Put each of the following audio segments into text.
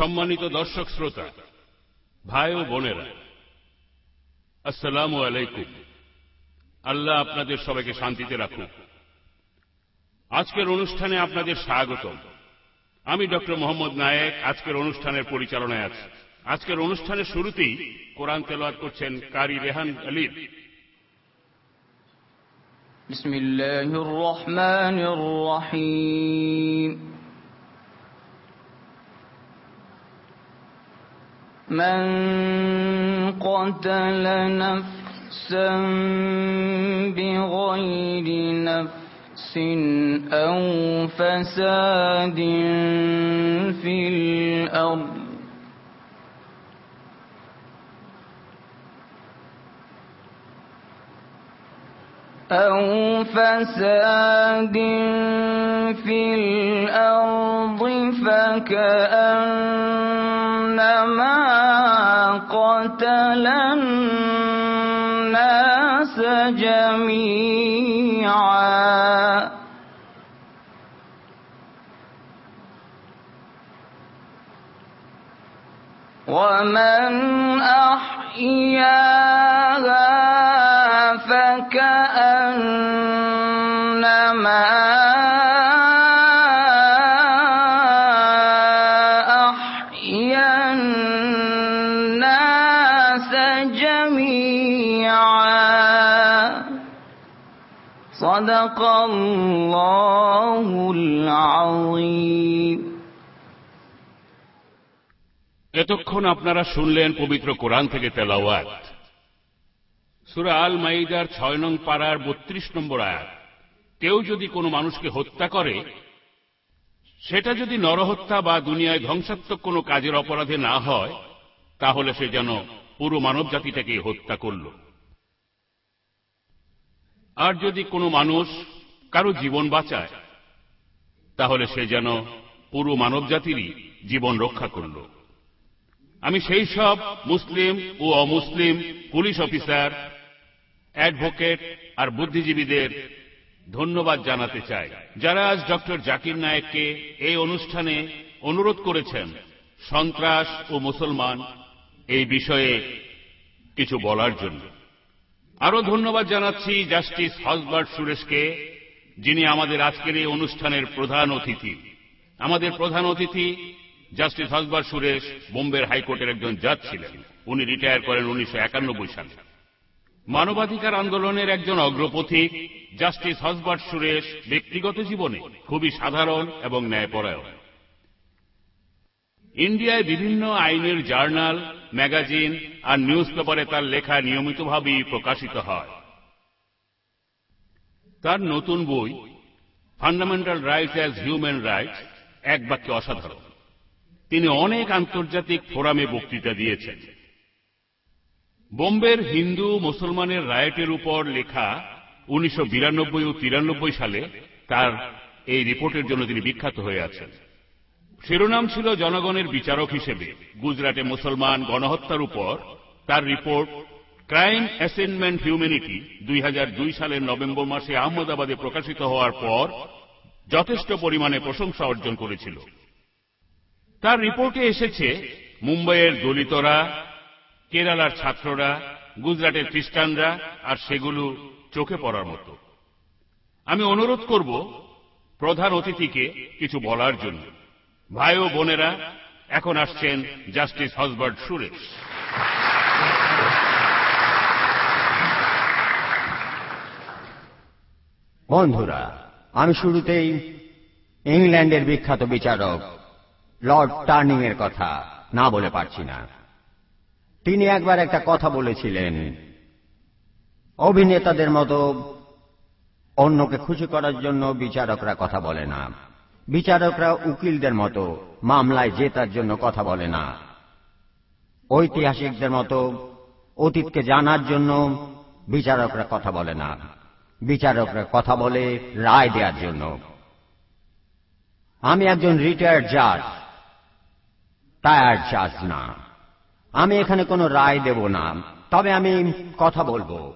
সম্মানিত দর্শক শ্রোতা ভাই ও বোনেরা আসসালামু আলাইকুম আল্লাহ আপনাদের সবাইকে শান্তিতে রাখুক আজকের অনুষ্ঠানে আপনাদের স্বাগতম আমি ডক্টর মোহাম্মদ নায়েক আজকের অনুষ্ঠানের পরিচালনায় আছি আজকের অনুষ্ঠানের শুরুতেই কোরআন তেলাওয়াত করছেন কারি রেহান আলীর بسم الله الرحمن الرحيم من قتل نفسا بغير نفس أو فساد في الأرض. أو فساد في الأرض فكأنما قتل الناس جميعا. ومن أحياها صدق الله العظيم এতক্ষণ আপনারা শুনলেন পবিত্র কোরআন থেকে তেলাওয়াত সুরা আল মাইদার ছয় নং পাড়ার বত্রিশ নম্বর আয়াত কেউ যদি কোনো মানুষকে হত্যা করে সেটা যদি নরহত্যা বা দুনিয়ায় ধ্বংসাত্মক কোনো কাজের অপরাধে না হয় তাহলে সে যেন পুরো মানব জাতিটাকে হত্যা করল আর যদি কোনো মানুষ কারও জীবন বাঁচায়, তাহলে সে যেন পুরো মানব জাতিরই জীবন রক্ষা করল। আমি সেই সব মুসলিম ও অমুসলিম পুলিশ অফিসার, অ্যাডভোকেট আর বুদ্ধিজীবীদের ধন্যবাদ জানাতে চাই, যারা আজ ডক্টর জাকির নায়েককে এই অনুষ্ঠানে অনুরোধ করেছেন সন্ত্রাস ও মুসলমান এই বিষয়ে কিছু বলার জন্য। আরও ধন্যবাদ জানাচ্ছি জাস্টিস হসবার্ট সুরেশকে, যিনি আমাদের আজকের এই অনুষ্ঠানের প্রধান অতিথি। আমাদের প্রধান অতিথি জাস্টিস হসবার সুরেশ, বোম্বের হাইকোর্টের একজন জাজ ছিলেন। উনি রিটায়ার করেন উনিশশো একানব্বই সালে। মানবাধিকার আন্দোলনের একজন অগ্রপথিক জাস্টিস হসবার্ট সুরেশ ব্যক্তিগত জীবনে খুবই সাধারণ এবং ন্যায়পরায়ণ। ইন্ডিয়ায় বিভিন্ন আইনের জার্নাল, ম্যাগাজিন আর নিউজ পেপারে তার লেখা নিয়মিতভাবেই প্রকাশিত হয়। তার নতুন বই fundamental rights as human rights এক বাক্যে অসাধারণ। তিনি অনেক আন্তর্জাতিক ফোরামে বক্তৃতা দিয়েছেন। বোম্বের হিন্দু মুসলমানের রায়টের উপর লেখা উনিশশো বিরানব্বই ও তিরানব্বই সালে তার এই রিপোর্টের জন্য তিনি বিখ্যাত হয়ে আছেন। শিরোনাম ছিল জনগণের বিচারক হিসেবে। গুজরাটে মুসলমান গণহত্যার উপর তার রিপোর্ট, ক্রাইম অ্যাসেনমেন্ট হিউম্যানিটি দুই হাজার দুই সালের নভেম্বর মাসে আহমদাবাদে প্রকাশিত হওয়ার পর যথেষ্ট পরিমাণে প্রশংসা অর্জন করেছিল। তার রিপোর্টে এসেছে, মুম্বাইয়ের দলিতরা, কেরালার ছাত্ররা, গুজরাটের খ্রিস্টানরা আর সেগুলো চোখে পড়ার মতো। আমি অনুরোধ করব প্রধান অতিথিকে কিছু বলার জন্য। ভাই ও বোনেরা, এখন আসছেন জাস্টিস হসবার্ট সুরেশ। বন্ধুরা, আমি শুরুতেই ইংল্যান্ডের বিখ্যাত বিচারক লর্ড টার্নিং এর কথা না বলে পারছি না। তিনি একবার একটা কথা বলেছিলেন, অভিনেতাদের মতো অন্যকে খুশি করার জন্য বিচারকরা কথা বলে না। বিচারকরা উকিলদের মতো মামলায় জেতার জন্য কথা বলে না। ঐতিহাসিকদের মতো অতীতকে জানার জন্য বিচারকরা কথা বলে না। বিচারকরা কথা বলে রায় দেওয়ার জন্য। আমি একজন রিটায়ার্ড জাজ টায়ার্ড জাজ না। আমি এখানে কোনো রায় দেব না। তবে আমি কথা বলব।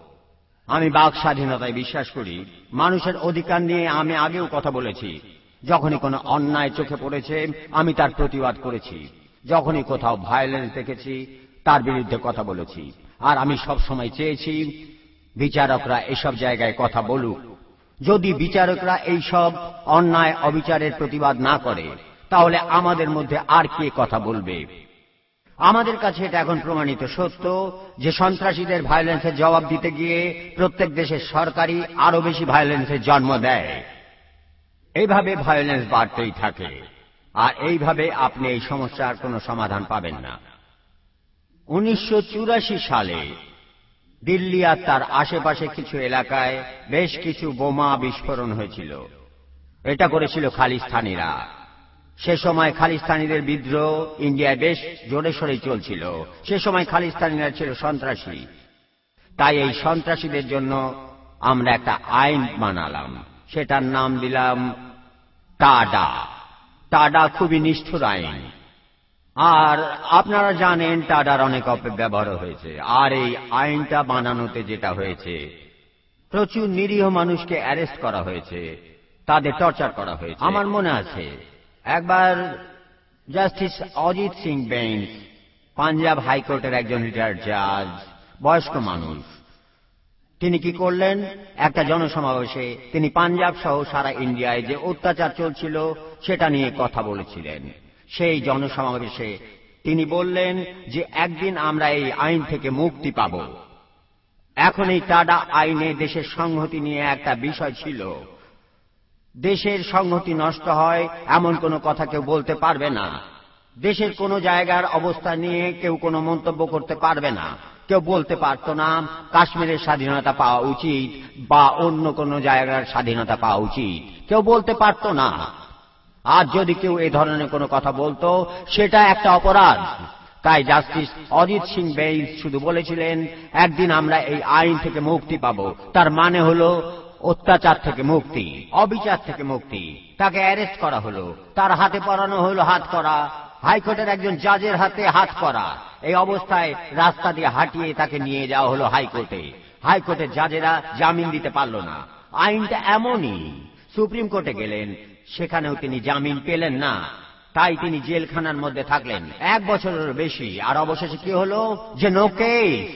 আমি বাক স্বাধীনতায় বিশ্বাস করি। মানুষের অধিকার নিয়ে আমি আগেও কথা বলেছি। যখনই কোনো অন্যায় চোখে পড়েছে, আমি তার প্রতিবাদ করেছি। যখনই কোথাও ভায়োলেন্স দেখেছি, তার বিরুদ্ধে কথা বলেছি। আর আমি সব সময় চেয়েছি, বিচারকরা এসব জায়গায় কথা বলুক। যদি বিচারকরা এই সব অন্যায়, অবিচারের প্রতিবাদ না করে, তাহলে আমাদের মধ্যে আর কে কথা বলবে? আমাদের কাছে এটা এখন প্রমাণিত সত্য যে সন্ত্রাসীদের ভায়োলেন্সের জবাব দিতে গিয়ে প্রত্যেক দেশের সরকারই আরও বেশি ভায়োলেন্সের জন্ম দেয়। এইভাবে ভায়োলেন্স বাড়তেই থাকে। আর এইভাবে আপনি এই সমস্যার কোনো সমাধান পাবেন না। উনিশশো চুরাশি সালে দিল্লি আর তার আশেপাশে কিছু এলাকায় বেশ কিছু বোমা বিস্ফোরণ হয়েছিল। এটা করেছিল খালিস্তানিরা। সে সময় খালিস্তানিদের বিদ্রোহ ইন্ডিয়ায় বেশ জোরে সোরেই চলছিল। সে সময় খালিস্তানিরা ছিল সন্ত্রাসী। তাই এই সন্ত্রাসীদের জন্য আমরা একটা আইন বানালাম। সেটার নাম দিলাম টাডা। টাডা খুবই নিষ্ঠুর আইন। আর আপনারা জানেন টাডার অনেক অপব্যবহার হয়েছে। আর এই আইনটা বানানোতে যেটা হয়েছে, প্রচুর নিরীহ মানুষকে অ্যারেস্ট করা হয়েছে, তাদের টর্চার করা হয়েছে। আমার মনে আছে, একবার জাস্টিস অজিত সিং বেঞ্চ, পাঞ্জাব হাইকোর্টের একজন রিটায়ার্ড জাজ, বয়স্ক মানুষ তিনি কি করলেন? একটা জনসমাবেশে তিনি পাঞ্জাব সহ সারা ইন্ডিয়ায় যে অত্যাচার চলছিল সেটা নিয়ে কথা বলেছিলেন। সেই জনসমাবেশে তিনি বললেন যে একদিন আমরা এই আইন থেকে মুক্তি পাব। এখন এই টাডা আইনে দেশের সংহতি নিয়ে একটা বিষয় ছিল। দেশের সংহতি নষ্ট হয় এমন কোনো কথা কেউ বলতে পারবে না। দেশের কোনো জায়গার অবস্থা নিয়ে কেউ কোনো মন্তব্য করতে পারবে না। কেউ বলতে পারত না, কাশ্মীরের স্বাধীনতা পাওয়া উচিত বা অন্য কোনো জায়গার স্বাধীনতা পাওয়া উচিত। কেউ বলতে পারত না। আর যদি কেউ এ ধরনের কোনো কথা বলতো, সেটা একটা অপরাধ। তাই জাস্টিস অজিত সিং বেইস শুধু বলেছিলেন, একদিন আমরা এই আইন থেকে মুক্তি পাব। তার মানে হলো অত্যাচার থেকে মুক্তি, অবিচার থেকে মুক্তি। তাকে অ্যারেস্ট করা হলো। তার হাতে পরানো হলো হাত করা। হাইকোর্টের একজন জাজের হাতে হাত করা। এই অবস্থায় রাস্তা দিয়ে হাঁটিয়ে তাকে নিয়ে যাওয়া হলো হাইকোর্টে। হাইকোর্টের জাজেরা জামিন দিতে পারল না। আইনটা এমনই। সুপ্রিম কোর্টে গেলেন, সেখানেও তিনি জামিন পেলেন না। তাই তিনি জেলখানার মধ্যে থাকলেন। এক বছরের বেশি। আর অবশেষে কি হলো? যে নোকে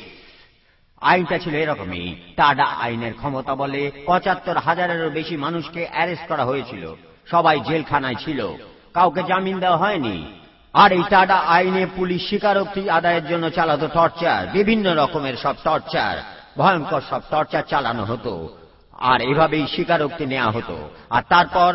আইনটা ছিল এরকমই। টাডা আইনের ক্ষমতা বলে পঁচাত্তর হাজারেরও বেশি মানুষকে অ্যারেস্ট করা হয়েছিল। সবাই জেলখানায় ছিল। কাউকে জামিন দেওয়া হয়নি। আর এই টাডা আইনে পুলিশ স্বীকারোক্তি আদায়ের জন্য চালাতো টর্চার, বিভিন্ন রকমের সব টর্চার, ভয়ঙ্কর সব টর্চার চালানো হতো, আর এভাবেই স্বীকারোক্তি নেওয়া হতো। আর তারপর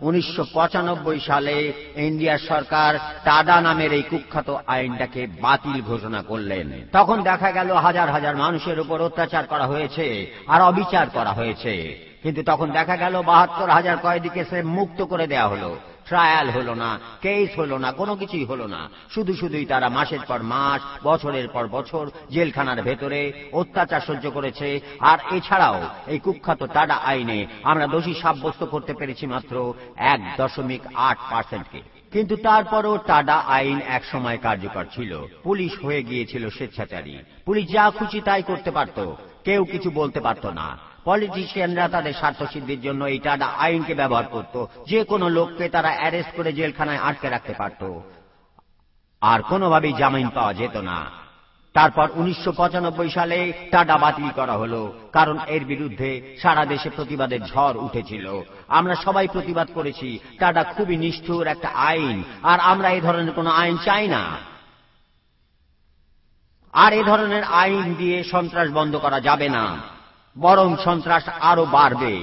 উনিশশো পঁচানব্বই সালে ইন্ডিয়ার সরকার টাডা নামের এই কুখ্যাত আইনটাকে বাতিল ঘোষণা করলেন। তখন দেখা গেল হাজার হাজার মানুষের উপর অত্যাচার করা হয়েছে, আর অবিচার করা হয়েছে। কিন্তু তখন দেখা গেল বাহাত্তর হাজার কয়েদিকে সে মুক্ত করে দেয়া হলো। ট্রায়াল হলো না, কেস হলো না, কোনো কিছুই হলো না। শুধু শুধুই তারা মাসের পর মাস, বছরের পর বছর জেলখানার ভেতরে অত্যাচার সহ্য করেছে। আর এছাড়াও এই কুখ্যাত টাডা আইনে আমরা দোষী সাব্যস্ত করতে পেরেছি মাত্র এক দশমিক আট পার্সেন্টকে কিন্তু তারপরও টাডা আইন এক সময় কার্যকর ছিল। পুলিশ হয়ে গিয়েছিল স্বেচ্ছাচারী। পুলিশ যা খুশি তাই করতে পারত, কেউ কিছু বলতে পারত না। পলিটিশিয়ানরা তাদের স্বার্থ সিদ্ধির জন্য এই টাডা আইনকে ব্যবহার করত। যে কোনো লোককে তারা অ্যারেস্ট করে জেলখানায় আটকে রাখতে পারত। আর কোনোভাবেই জামিন পাওয়া যেত না। তারপর উনিশশো পঁচানব্বই সালে টাডা বাতিল করা হলো, কারণ এর বিরুদ্ধে সারা দেশে প্রতিবাদের ঝড় উঠেছিল। আমরা সবাই প্রতিবাদ করেছি টাডা খুবই নিষ্ঠুর একটা আইন, আর আমরা এই ধরনের কোনো আইন চাই না। আর এ ধরনের আইন দিয়ে সন্ত্রাস বন্ধ করা যাবে না। বরং সন্ত্রাস আরও বাড়বে।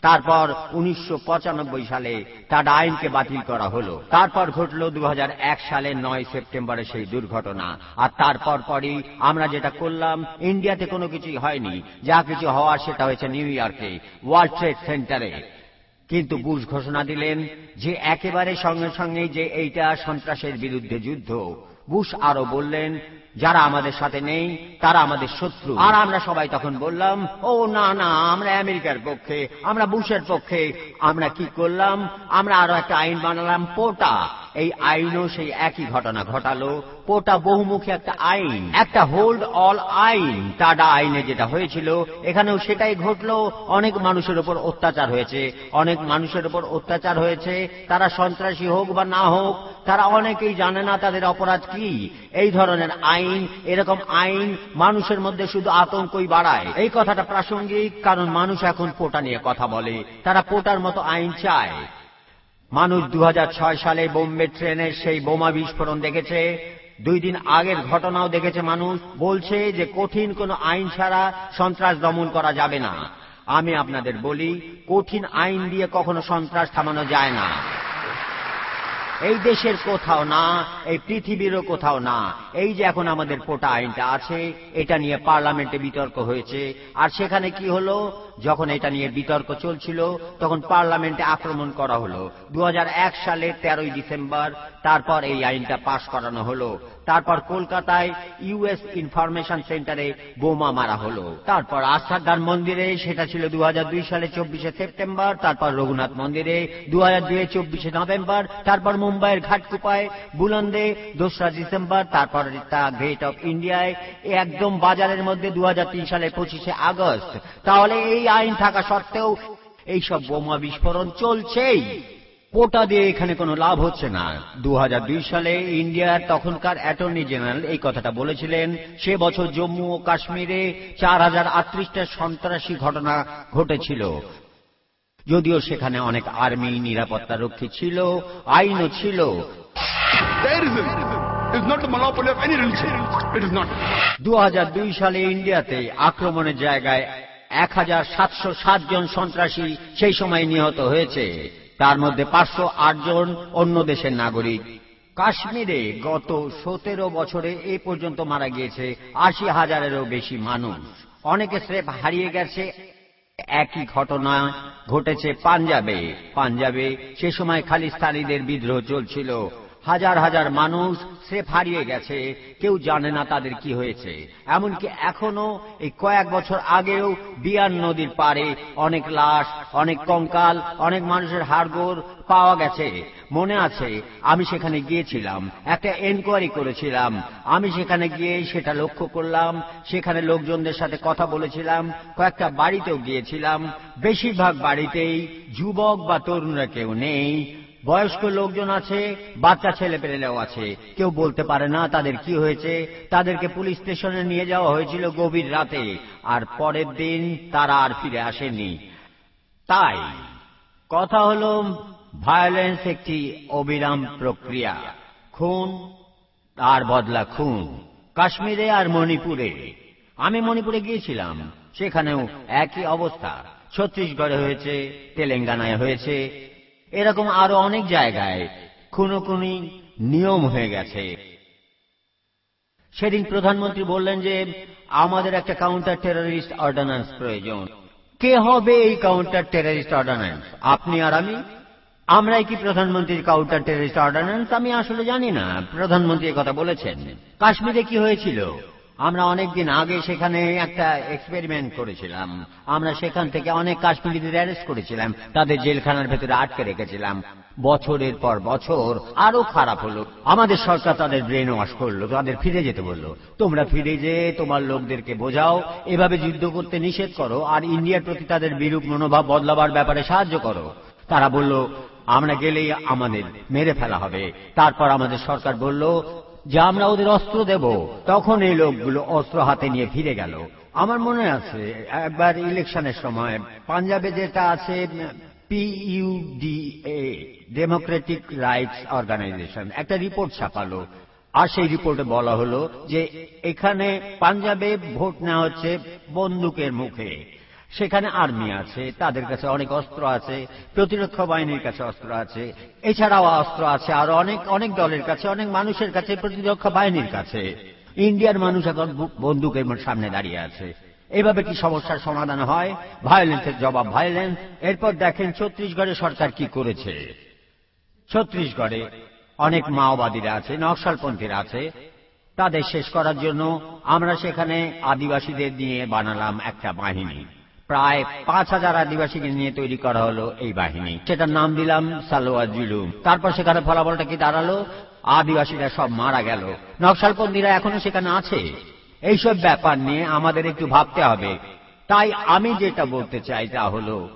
তারপর উনিশশো পঁচানব্বই সালে টাডা আইনকে বাতিল করা হলো। তারপর ঘটল দু সালের নয় সেপ্টেম্বরে সেই দুর্ঘটনা। আর তারপর পরই আমরা যেটা করলাম, ইন্ডিয়াতে কোনো কিছুই হয়নি। যা কিছু হওয়ার সেটা হয়েছে নিউ ইয়র্কে, ওয়ার্ল্ড ট্রেড সেন্টারে। কিন্তু বুশ ঘোষণা দিলেন যে একেবারে সঙ্গে সঙ্গে যে এইটা সন্ত্রাসের বিরুদ্ধে যুদ্ধ। বুশ আরও বললেন যারা আমাদের সাথে নেই, তারা আমাদের শত্রু। আর আমরা সবাই তখন বললাম, ও, না না, আমরা আমেরিকার পক্ষে, আমরা বুশের পক্ষে, আমরা কি করলাম? আমরা আরও একটা আইন বানালাম, পোটা। এই আইনও সেই একই ঘটনা ঘটালো। পোটা বহুমুখী একটা আইন। একটা হোল্ড অল আইন। টাডা আইনে যেটা হয়েছিল, এখানেও সেটাই ঘটলো। অনেক মানুষের উপর অত্যাচার হয়েছে। অনেক মানুষের উপর অত্যাচার হয়েছে। তারা সন্ত্রাসী হোক বা না হোক, তারা অনেকেই জানে না তাদের অপরাধ কি। এই ধরনের আইন, এরকম আইন মানুষের মধ্যে শুধু আতঙ্কই বাড়ায়। এই কথাটা প্রাসঙ্গিক, কারণ মানুষ এখন পোটা নিয়ে কথা বলে। তারা পোটার মতো আইন চায়। মানুষ দু হাজার ছয় সালে বোম্বে ট্রেনের সেই বোমা বিস্ফোরণ দেখেছে। দুই দিন আগের ঘটনাও দেখেছে মানুষ। বলছে যে কঠিন কোনো আইন ছাড়া সন্ত্রাস দমন করা যাবে না। আমি আপনাদের বলি, কঠিন আইন দিয়ে কখনো সন্ত্রাস থামানো যায় না। এই দেশের কোথাও না, এই পৃথিবীরও কোথাও না। এই যে এখন আমাদের পোটা আইনটা আছে, এটা নিয়ে পার্লামেন্টে বিতর্ক হয়েছে। আর সেখানে কি হলো? যখন এটা নিয়ে বিতর্ক চলছিল, তখন পার্লামেন্টে আক্রমণ করা হলো। দু সালের তেরোই ডিসেম্বর, তারপর এই আইনটা পাশ করানো হলো। তারপর কলকাতায় ইউএস ইনফরমেশন সেন্টারে বোমা মারা হলো। তারপর আস্থাদান মন্দিরে, সেটা ছিল দু হাজার দুই সালে চব্বিশে সেপ্টেম্বর, তারপর রঘুনাথ মন্দিরে দু হাজার দুয়ে চব্বিশে নভেম্বর, তারপর মুম্বাইয়ের ঘাটকুপায় বুলন্দে দোসরা ডিসেম্বর, তারপর তা গেট অফ ইন্ডিয়ায় একদম বাজারের মধ্যে দু হাজার তিন সালে পঁচিশে আগস্ট। তাহলে এই আইন থাকা সত্ত্বেও এইসব বোমা বিস্ফোরণ চলছেই। পোটা দিয়ে এখানে কোনো লাভ হচ্ছে না। দু হাজার দুই সালে ইন্ডিয়ার তখনকার অ্যাটর্নি জেনারেল এই কথাটা বলেছিলেন সে বছর জম্মু ও কাশ্মীরে চার হাজার আটত্রিশটা সন্ত্রাসী ঘটনা ঘটেছিল। যদিও সেখানে অনেক আর্মি নিরাপত্তা রক্ষী ছিল আইনও ছিল। দু হাজার দুই সালে ইন্ডিয়াতে আক্রমণের জায়গায় এক হাজার সাতশো সাত জন সন্ত্রাসী সেই সময় নিহত হয়েছে। তার মধ্যে পাঁচশো আট জন অন্য দেশের নাগরিক। কাশ্মীরে গত সতেরো বছরে এ পর্যন্ত মারা গিয়েছে আশি হাজারেরও বেশি মানুষ। অনেকে স্রেফ হারিয়ে গেছে। একই ঘটনা ঘটেছে পাঞ্জাবে। পাঞ্জাবে সে সময় খালিস্তানিদের বিদ্রোহ চলছিল। হাজার হাজার মানুষ স্রেফ হারিয়ে গেছে। কেউ জানে না তাদের কি হয়েছে। এমনকি এখনও এই কয়েক বছর আগেও বিয়ার নদীর পারে অনেক লাশ, অনেক কঙ্কাল, অনেক মানুষের হাড়গোড় পাওয়া গেছে। মনে আছে, আমি সেখানে গিয়েছিলাম, একটা এনকোয়ারি করেছিলাম। আমি সেখানে গিয়ে সেটা লক্ষ্য করলাম, সেখানে লোকজনদের সাথে কথা বলেছিলাম, কয়েকটা বাড়িতেও গিয়েছিলাম। বেশিরভাগ বাড়িতেই যুবক বা তরুণরা কেউ নেই। বয়স্ক লোকজন আছে, বাচ্চা ছেলে পেলেও আছে। কেউ বলতে পারে না তাদের কি হয়েছে। তাদেরকে পুলিশ স্টেশনে নিয়ে যাওয়া হয়েছিল গভীর রাতে, আর পরের দিন তারা আর ফিরে আসেনি তাই কথা হল ভায়োলেন্স একটি অবিরাম প্রক্রিয়া। খুন আর বদলা খুন। কাশ্মীরে আর মণিপুরে। আমি মণিপুরে গিয়েছিলাম, সেখানেও একই অবস্থা। ছত্তিশগড়ে হয়েছে, তেলেঙ্গানায় হয়েছে এরকম আরও অনেক জায়গায় খুনোখুনি নিয়ম হয়ে গেছে। সেদিন প্রধানমন্ত্রী বললেন যে, আমাদের একটা কাউন্টার টেররিস্ট অর্ডিন্যান্স প্রয়োজন। কে হবে এই কাউন্টার টেররিস্ট অর্ডিন্যান্স আপনি আর আমি? আমরাই কি প্রধানমন্ত্রীর কাউন্টার টেররিস্ট অর্ডিন্যান্স আমি আসলে জানি না। প্রধানমন্ত্রী কথা বলেছেন। কাশ্মীরে কি হয়েছিল? আমরা অনেকদিন আগে সেখানে একটা এক্সপেরিমেন্ট করেছিলাম। আমরা সেখান থেকে অনেক কাশ্মীরিদের অ্যারেস্ট করেছিলাম। তাদের জেলখানার ভেতরে আটকে রেখেছিলাম। বছরের পর বছর আরও খারাপ হলো। আমাদের সরকার তাদের ব্রেন ওয়াশ করল, তাদের ফিরে যেতে বলল। তোমরা ফিরে যে, তোমার লোকদেরকে বোঝাও, এভাবে যুদ্ধ করতে নিষেধ করো, আর ইন্ডিয়ার প্রতি তাদের বিরূপ মনোভাব বদলাবার ব্যাপারে সাহায্য করো। তারা বলল, আমরা গেলেই আমাদের মেরে ফেলা হবে। তারপর আমাদের সরকার বলল যে আমরা ওদের অস্ত্র দেব। তখন এই লোকগুলো অস্ত্র হাতে নিয়ে ফিরে গেল। আমার মনে আছে, একবার ইলেকশনের সময় পাঞ্জাবে যেটা আছে পিইউডিএ ডেমোক্রেটিক রাইটস অর্গানাইজেশন একটা রিপোর্ট ছাপালো। আর সেই রিপোর্টে বলা হলো যে এখানে পাঞ্জাবে ভোট নেওয়া হচ্ছে বন্দুকের মুখে। সেখানে আর্মি আছে, তাদের কাছে অনেক অস্ত্র আছে, প্রতিরক্ষা বাহিনীর কাছে অস্ত্র আছে, এছাড়াও অস্ত্র আছে, আর অনেক অনেক দলের কাছে, অনেক মানুষের কাছে, প্রতিরক্ষা বাহিনীর কাছে। ইন্ডিয়ার মানুষ এখন বন্দুকের সামনে দাঁড়িয়ে আছে। এভাবে কি সমস্যার সমাধান হয়? ভায়োলেন্সের জবাব ভায়োলেন্স এরপর দেখেন ছত্তিশগড়ে সরকার কি করেছে। ছত্তিশগড়ে অনেক মাওবাদীরা আছে, নকশালপন্থীরা আছে। তাদের শেষ করার জন্য আমরা সেখানে আদিবাসীদের নিয়ে বানালাম একটা বাহিনী। প্রায় পাঁচ হাজার আদিবাসীকে নিয়ে তৈরি করা হলো এই বাহিনী। সেটার নাম দিলাম সালোয়ার জুলুম তারপর সেখানে ফলাফলটা কি দাঁড়াল? আদিবাসীরা সব মারা গেল। নকশালপন্থীরা এখনও সেখানে আছে। এইসব ব্যাপার নিয়ে আমাদের একটু ভাবতে হবে। তাই আমি যেটা বলতে চাই তা হলো,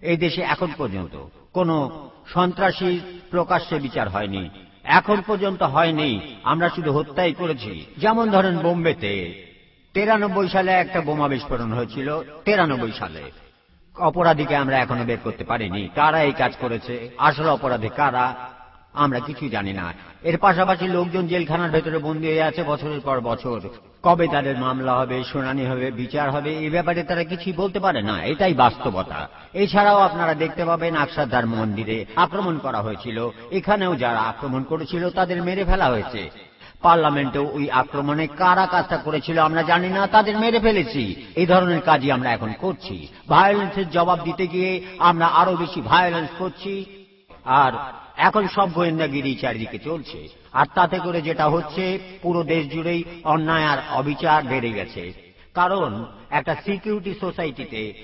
এই দেশে এখন পর্যন্ত কোনো সন্ত্রাসী প্রকাশ্যে বিচার হয়নি। এখন পর্যন্ত হয়নি। আমরা শুধু হত্যাই করেছি। যেমন ধরেন বোম্বেতে তেরানব্বই সালে একটা বোমা বিস্ফোরণ হয়েছিল, তেরানব্বই সালে। অপরাধীকে আমরা এখনও বের করতে পারিনি। কারা এই কাজ করেছে? আসলে অপরাধী কারা? আমরা কিছুই জানি না। এর পাশাপাশি লোকজন জেলখানার ভেতরে বন্দী হয়ে আছে বছরের পর বছর। কবে তাদের মামলা হবে, শুনানি হবে, বিচার হবে এই ব্যাপারে তারা কিছুই বলতে পারে না। এটাই বাস্তবতা। এছাড়াও আপনারা দেখতে পাবেন আকসাদার মন্দিরে আক্রমণ করা হয়েছিল। এখানেও যারা আক্রমণ করেছিল, তাদের মেরে ফেলা হয়েছে। পার্লামেন্টেও ওই আক্রমণে কারা কাজটা করেছিল, আমরা জানি না, তাদের মেরে ফেলেছি। এই ধরনের কাজই আমরা এখন করছি। ভায়োলেন্সের জবাব দিতে গিয়ে আমরা আরও বেশি ভায়োলেন্স করছি। আর এখন সব গোয়েন্দাগিরি চারিদিকে চলছে। আর তাতে করে যেটা হচ্ছে, পুরো দেশ জুড়েই অন্যায় আর অবিচার বেড়ে গেছে। কারণ একটা সিকিউরিটি সোসাইটিতে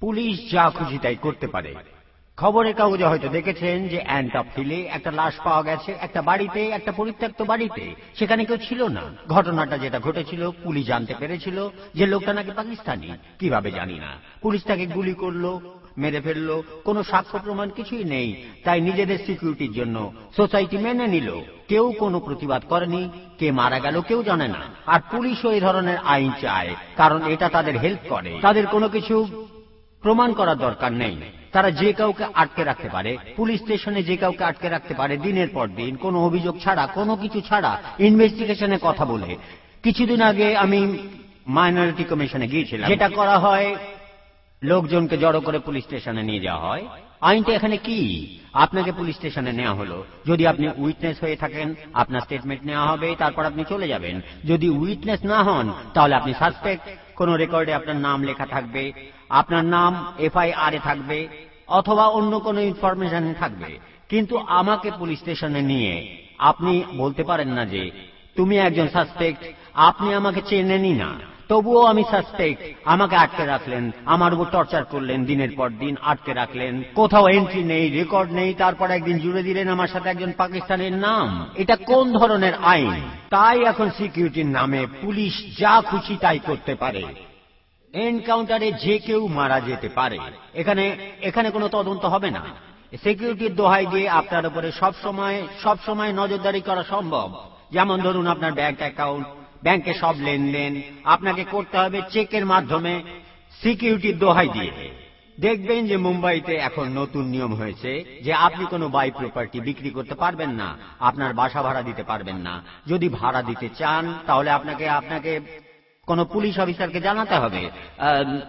পুলিশ যা খুশি তাই করতে পারে। খবরের কাগজে হয়তো দেখেছেন যে অ্যান্টপ হিলে একটা লাশ পাওয়া গেছে, একটা বাড়িতে, একটা পরিত্যক্ত বাড়িতে। সেখানে কেউ ছিল না। ঘটনাটা যেটা ঘটেছিল পুলিশ জানতে পেরেছিল যে লোকটা নাকি পাকিস্তানি। কীভাবে জানি না। পুলিশ তাকে গুলি করল, মেরে ফেলল। কোনো সাক্ষ্য প্রমাণ কিছুই নেই। তাই নিজেদের সিকিউরিটির জন্য সোসাইটি মেনে নিল। কেউ কোনো প্রতিবাদ করেনি। কে মারা গেল কেউ জানে না। আর পুলিশও এই ধরনের আইন চায়, কারণ এটা তাদের হেল্প করে। তাদের কোনো কিছু প্রমাণ করার দরকার নেই। তারা যে কাউকে আটকে রাখতে পারে, পুলিশ স্টেশনে যে কাউকে আটকে রাখতে পারে, দিনের পর দিন, কোনো অভিযোগ ছাড়া, কোনো কিছু ছাড়া ইনভেস্টিগেশনে কথা বলে। কিছুদিন আগে আমি মাইনরিটি কমিশনে গিয়েছিলাম। যেটা করা হয়, লোকজনকে জড়ো করে পুলিশ স্টেশনে নিয়ে যাওয়া হয়। আইনটা এখানে কি? আপনাকে পুলিশ স্টেশনে নেওয়া হলো। যদি আপনি উইটনেস হয়ে থাকেন, আপনার স্টেটমেন্ট নেওয়া হবে, তারপর আপনি চলে যাবেন। যদি উইটনেস না হন, তাহলে আপনি সাসপেক্ট কোন রেকর্ডে আপনার নাম লেখা থাকবে, আপনার নাম এফআইআর এ থাকবে, অথবা অন্য কোনো ইনফরমেশন থাকবে। কিন্তু আমাকে পুলিশ স্টেশনে নিয়ে আপনি বলতে পারেন না যে, তুমি একজন সাসপেক্ট আপনি আমাকে চেনেনই না। তবুও আমি সাসপেক্ট আমাকে আটকে রাখলেন, আমার উপর টর্চার করলেন, দিনের পর দিন আটকে রাখলেন। কোথাও এন্ট্রি নেই রেকর্ড নেই, তারপর একদিন জুড়ে দিলেন আমার সাথে একজন পাকিস্তানের নাম। এটা কোন ধরনের আইন? তাই এখন সিকিউরিটির নামে পুলিশ যা খুশি তাই করতে পারে। এনকাউন্টারে যে কেউ মারা যেতে পারে। এখানে এখানে কোনো তদন্ত হবে না। সিকিউরিটির দোহাই দিয়ে আপনার উপরে সব সময় সব সময় নজরদারি করা সম্ভব। যেমন ধরুন আপনার ব্যাংক অ্যাকাউন্ট ব্যাংকে সব লেনদেন আপনাকে করতে হবে চেকের মাধ্যমে সিকিউরিটির দোহাই দিয়ে। দেখবেন যে মুম্বাইতে এখন নতুন নিয়ম হয়েছে যে আপনি কোনো বাই প্রপার্টি বিক্রি করতে পারবেন না, আপনার বাসা ভাড়া দিতে পারবেন না। যদি ভাড়া দিতে চান, তাহলে আপনাকে আপনাকে কোন পুলিশ অফিসারকে জানাতে হবে।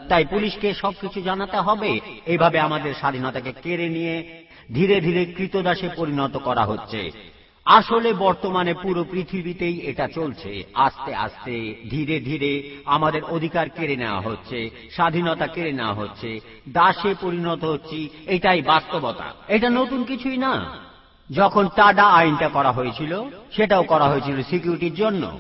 তাই পুলিশকে সবকিছু জানাতে হবে। এইভাবে আমাদের স্বাধীনতাকে কেড়ে নিয়ে ধীরে ধীরে কৃতদাসে পরিণত করা হচ্ছে। আসলে বর্তমানে পুরো পৃথিবীতেই এটা চলছে। আস্তে আস্তে ধীরে ধীরে আমাদের অধিকার কেড়ে নেওয়া হচ্ছে, স্বাধীনতা কেড়ে নেওয়া হচ্ছে, দাসে পরিণত হচ্ছি, এটাই বাস্তবতা। এটা নতুন কিছুই না। যখন টাডা আইনটা করা হয়েছিল, সেটাও করা হয়েছিল সিকিউরিটির জন্য।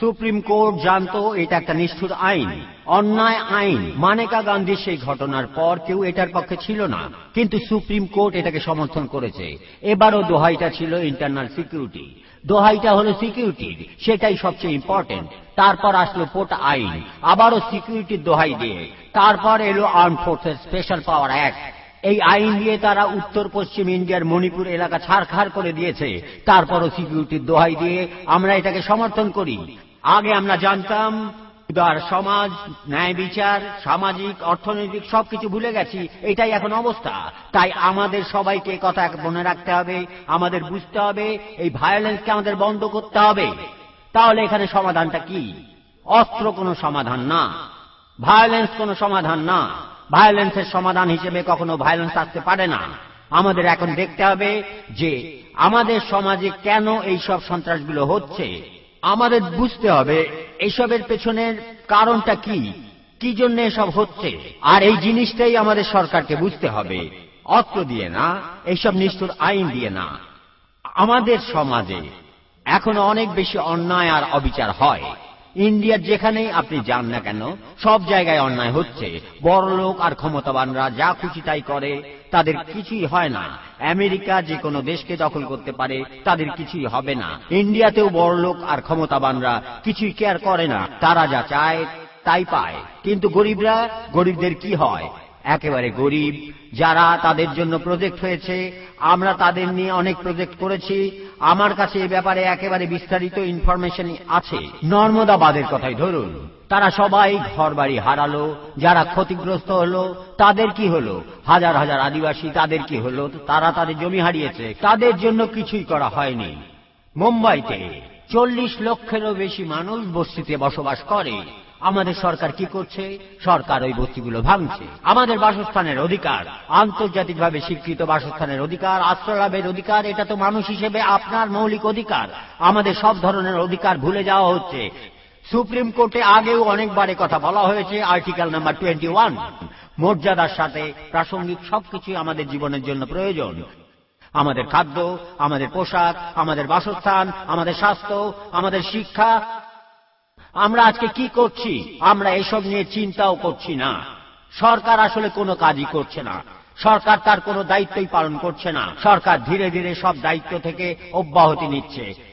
সুপ্রিম কোর্ট জানতো এটা একটা নিষ্ঠুর আইন, অন্যায় আইন। মানেকা গান্ধীর সেই ঘটনার পর কেউ এটার পক্ষে ছিল না। কিন্তু সুপ্রিম কোর্ট এটাকে সমর্থন করেছে। এবারও দোহাইটা ছিল ইন্টারনাল সিকিউরিটি। দোহাইটা হলো সিকিউরিটির সেটাই সবচেয়ে ইম্পর্টেন্ট। তারপর আসলো পোট আইন, আবারও সিকিউরিটির দোহাই দিয়ে। তারপর এলো armed forces special power act. এই আইন দিয়ে তারা উত্তর পশ্চিম ইন্ডিয়ার মণিপুর এলাকা ছাড়খাড় করে দিয়েছে। তারপরও সিকিউরিটির দোহাই দিয়ে আমরা এটাকে সমর্থন করি। আগে আমরা জানতাম, উদার সমাজ, ন্যায় বিচার, সামাজিক, অর্থনৈতিক সবকিছু ভুলে গেছি, এটাই এখন অবস্থা। তাই আমাদের সবাইকে কথা মনে রাখতে হবে, আমাদের বুঝতে হবে, এই ভায়োলেন্সকে আমাদের বন্ধ করতে হবে। তাহলে এখানে সমাধানটা কি? অস্ত্র কোনো সমাধান না ভায়োলেন্স কোনো সমাধান না ভায়োলেন্সের সমাধান হিসেবে কখনো ভায়োলেন্স আসতে পারে না। আমাদের এখন দেখতে হবে যে, আমাদের সমাজে কেন এই সব সন্ত্রাসগুলো হচ্ছে? আমাদের বুঝতে হবে এইসবের পেছনের কারণটা কি কি জন্য এসব হচ্ছে, আর এই জিনিসটাই আমাদের সরকারকে বুঝতে হবে। অস্ত্র দিয়ে না এইসব নিষ্ঠুর আইন দিয়ে না। আমাদের সমাজে এখনও অনেক বেশি অন্যায় আর অবিচার হয়। ইন্ডিয়ার যেখানেই আপনি যান না কেন, সব জায়গায় অন্যায় হচ্ছে। বড়লোক আর ক্ষমতাবানরা যা খুশি তাই করে তাদের কিছুই হয় না। আমেরিকা যে কোনো দেশকে দখল করতে পারে, তাদের কিছুই হবে না। ইন্ডিয়াতেও বড়লোক আর ক্ষমতাবানরা কিছুই কেয়ার করে না। তারা যা চায়, তাই পায়। কিন্তু গরিবরা, গরিবদের কি হয়? একেবারে গরিব, যারা তাদের জন্য প্রজেক্ট হয়েছে, আমরা তাদের নিয়ে অনেক প্রজেক্ট করেছি। আমার কাছে এ ব্যাপারে একেবারে বিস্তারিত ইনফরমেশন আছে। নর্মদাবাদের কথাই ধরুন। তারা সবাই ঘর বাড়ি হারালো, যারা ক্ষতিগ্রস্ত হলো, তাদের কি হলো? হাজার হাজার আদিবাসী তাদের কি হলো? তারা তাদের জমি হারিয়েছে, তাদের জন্য কিছুই করা হয়নি। মুম্বাইতে চল্লিশ লক্ষেরও বেশি মানুষ বস্তিতে বসবাস করে। আমাদের সরকার কি করছে? সরকার ওই বস্তিগুলো ভাঙছে। আমাদের বাসস্থানের অধিকার, আন্তর্জাতিকভাবে স্বীকৃত বাসস্থানের অধিকার আশ্রয় লাভের অধিকার, এটা তো মানুষ হিসেবে আপনার মৌলিক অধিকার। আমাদের সব ধরনের অধিকার ভুলে যাওয়া হচ্ছে। সুপ্রিম কোর্টে আগেও অনেকবার কথা বলা হয়েছে আর্টিকেল নাম্বার টোয়েন্টি ওয়ান মর্যাদার সাথে প্রাসঙ্গিক সবকিছুই আমাদের জীবনের জন্য প্রয়োজন। আমাদের খাদ্য, আমাদের পোশাক, আমাদের বাসস্থান, আমাদের স্বাস্থ্য, আমাদের শিক্ষা। আমরা আজকে কি করছি? আমরা এসব নিয়ে চিন্তাও করছি না। সরকার আসলে কোনো কাজই করছে না। সরকার তার কোনো দায়িত্বই পালন করছে না। সরকার ধীরে ধীরে সব দায়িত্ব থেকে অব্যাহতি নিচ্ছে।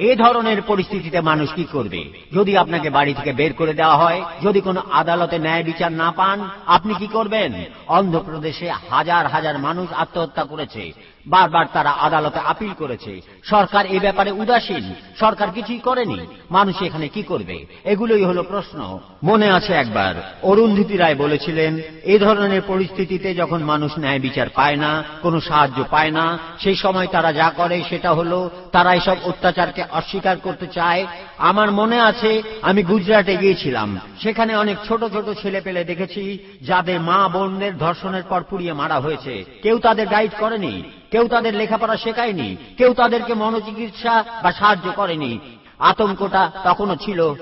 এ ধরনের পরিস্থিতিতে মানুষ কি করবে? যদি আপনাকে বাড়ি থেকে বের করে দেওয়া হয়, যদি কোনো আদালতে ন্যায় বিচার না পান, আপনি কি করবেন? অন্ধ্রপ্রদেশে হাজার হাজার মানুষ আত্মহত্যা করেছে। বারবার তারা আদালতে আপিল করেছে। সরকার এ ব্যাপারে উদাসীন। সরকার কিছুই করেনি? মানুষ এখানে কি করবে? এগুলোই হলো প্রশ্ন। মনে আছে একবার, অরুন্ধতি রায় বলেছিলেন, এ ধরনের পরিস্থিতিতে যখন মানুষ ন্যায় বিচার পায় না, কোনো সাহায্য পায় না, সেই সময় তারা যা করে সেটা হলো তারা এসব অত্যাচারকে অস্বীকার করতে চায়। আমার মনে আছে, আমি গুজরাটে গিয়েছিলাম। সেখানে অনেক ছোট ছোট ছেলে পেলে দেখেছি, যাদের মা বোনদের ধর্ষণের পর পুড়িয়ে মারা হয়েছে। কেউ তাদের গাইড করেনি। কেউ তাদের লেখাপড়া শেখায়নি, কেউ তাদেরকে মনোচিকিৎসা বা সাহায্য করেনি। আতঙ্কটা তখনও ছিল।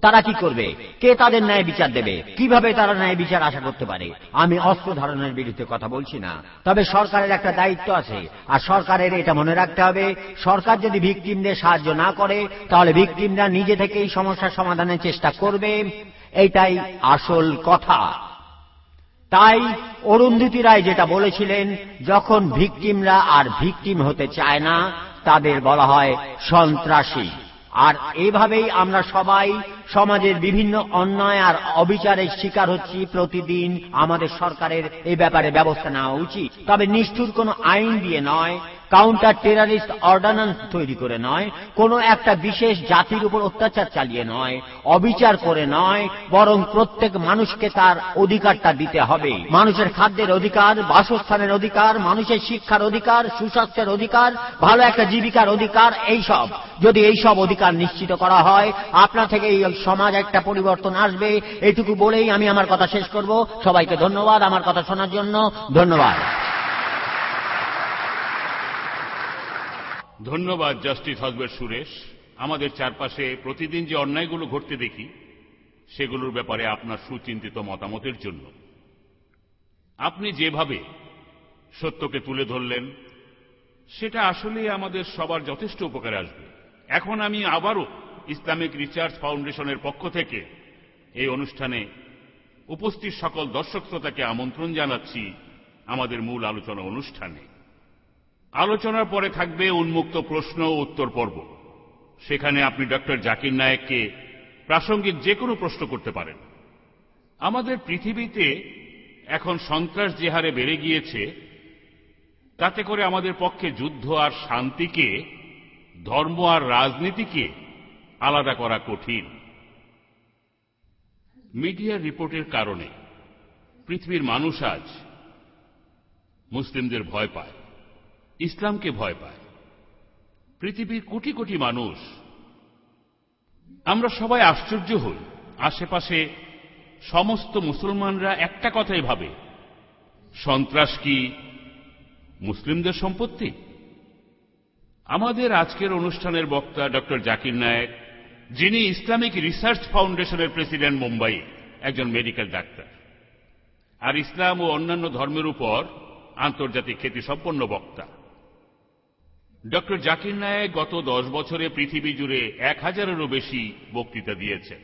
তারা কি করবে? কে তাদের ন্যায় বিচার দেবে? কীভাবে তারা ন্যায় বিচার আশা করতে পারে? আমি অস্ত্র ধারণের বিরুদ্ধে কথা বলছি না। তবে সরকারের একটা দায়িত্ব আছে। আর সরকারের এটা মনে রাখতে হবে, সরকার যদি ভিকটিমদের সাহায্য না করে, তাহলে ভিকটিমরা নিজে থেকেই সমস্যার সমাধানের চেষ্টা করবে। এইটাই আসল কথা। তাই অরুন্ধতী রায় যেটা বলেছিলেন, যখন ভিকটিমরা আর ভিকটিম হতে চায় না, তাদের বলা হয় সন্ত্রাসী। আর এভাবেই আমরা সবাই সমাজের বিভিন্ন অন্যায় আর অবিচারের শিকার হচ্ছি প্রতিদিন আমাদের সরকারের এই ব্যাপারে ব্যবস্থা নেওয়া উচিত। তবে নিষ্ঠুর কোনো আইন দিয়ে নয় কাউন্টার টেরারিস্ট অর্ডান্যান্স তৈরি করে নয়, কোন একটা বিশেষ জাতির উপর অত্যাচার চালিয়ে নয়, অবিচার করে নয়, বরং প্রত্যেক মানুষকে তার অধিকারটা দিতে হবে। মানুষের খাদ্যের অধিকার, বাসস্থানের অধিকার, মানুষের শিক্ষার অধিকার, সুস্বাস্থ্যের অধিকার, ভালো একটা জীবিকার অধিকার এই সব যদি এই সব অধিকার নিশ্চিত করা হয়, আপনার থেকে এই সমাজ একটা পরিবর্তন আসবে। এটুকু বলেই আমি আমার কথা শেষ করব। সবাইকে ধন্যবাদ আমার কথা শোনার জন্য। ধন্যবাদ। ধন্যবাদ, জাস্টিস হজবের সুরেশ। আমাদের চারপাশে প্রতিদিন যে অন্যায়গুলো ঘটতে দেখি, সেগুলোর ব্যাপারে আপনার সুচিন্তিত মতামতের জন্য। আপনি যেভাবে সত্যকে তুলে ধরলেন, সেটা আসলেই আমাদের সবার যথেষ্ট উপকারে আসবে। এখন আমি আবারও ইসলামিক রিসার্চ ফাউন্ডেশনের পক্ষ থেকে এই অনুষ্ঠানে উপস্থিত সকল দর্শক শ্রোতাকে আমন্ত্রণ জানাচ্ছি আমাদের মূল আলোচনা অনুষ্ঠানে। আলোচনার পরে থাকবে উন্মুক্ত প্রশ্ন ও উত্তর পর্ব। সেখানে আপনি ডক্টর জাকির নায়েককে প্রাসঙ্গিক যে কোনো প্রশ্ন করতে পারেন। আমাদের পৃথিবীতে এখন সন্ত্রাস যে হারে বেড়ে গিয়েছে, তাতে করে আমাদের পক্ষে যুদ্ধ আর শান্তিকে, ধর্ম আর রাজনীতিকে আলাদা করা কঠিন। মিডিয়ার রিপোর্টের কারণে পৃথিবীর মানুষ আজ মুসলিমদের ভয় পায়। ইসলামকে ভয় পায়। পৃথিবীর কোটি কোটি মানুষ। আমরা সবাই আশ্চর্য হই। আশেপাশে সমস্ত মুসলমানরা একটা কথাই ভাবে, সন্ত্রাস কি মুসলিমদের সম্পত্তি? আমাদের আজকের অনুষ্ঠানের বক্তা ডক্টর জাকির নায়েক, যিনি ইসলামিক রিসার্চ ফাউন্ডেশনের প্রেসিডেন্ট মুম্বাই, একজন মেডিকেল ডাক্তার। আর ইসলাম ও অন্যান্য ধর্মের উপর আন্তর্জাতিক খ্যাতিসম্পন্ন বক্তা। ডক্টর জাকির নায়েক গত দশ বছরে পৃথিবী জুড়ে এক হাজারেরও বেশি বক্তৃতা দিয়েছেন।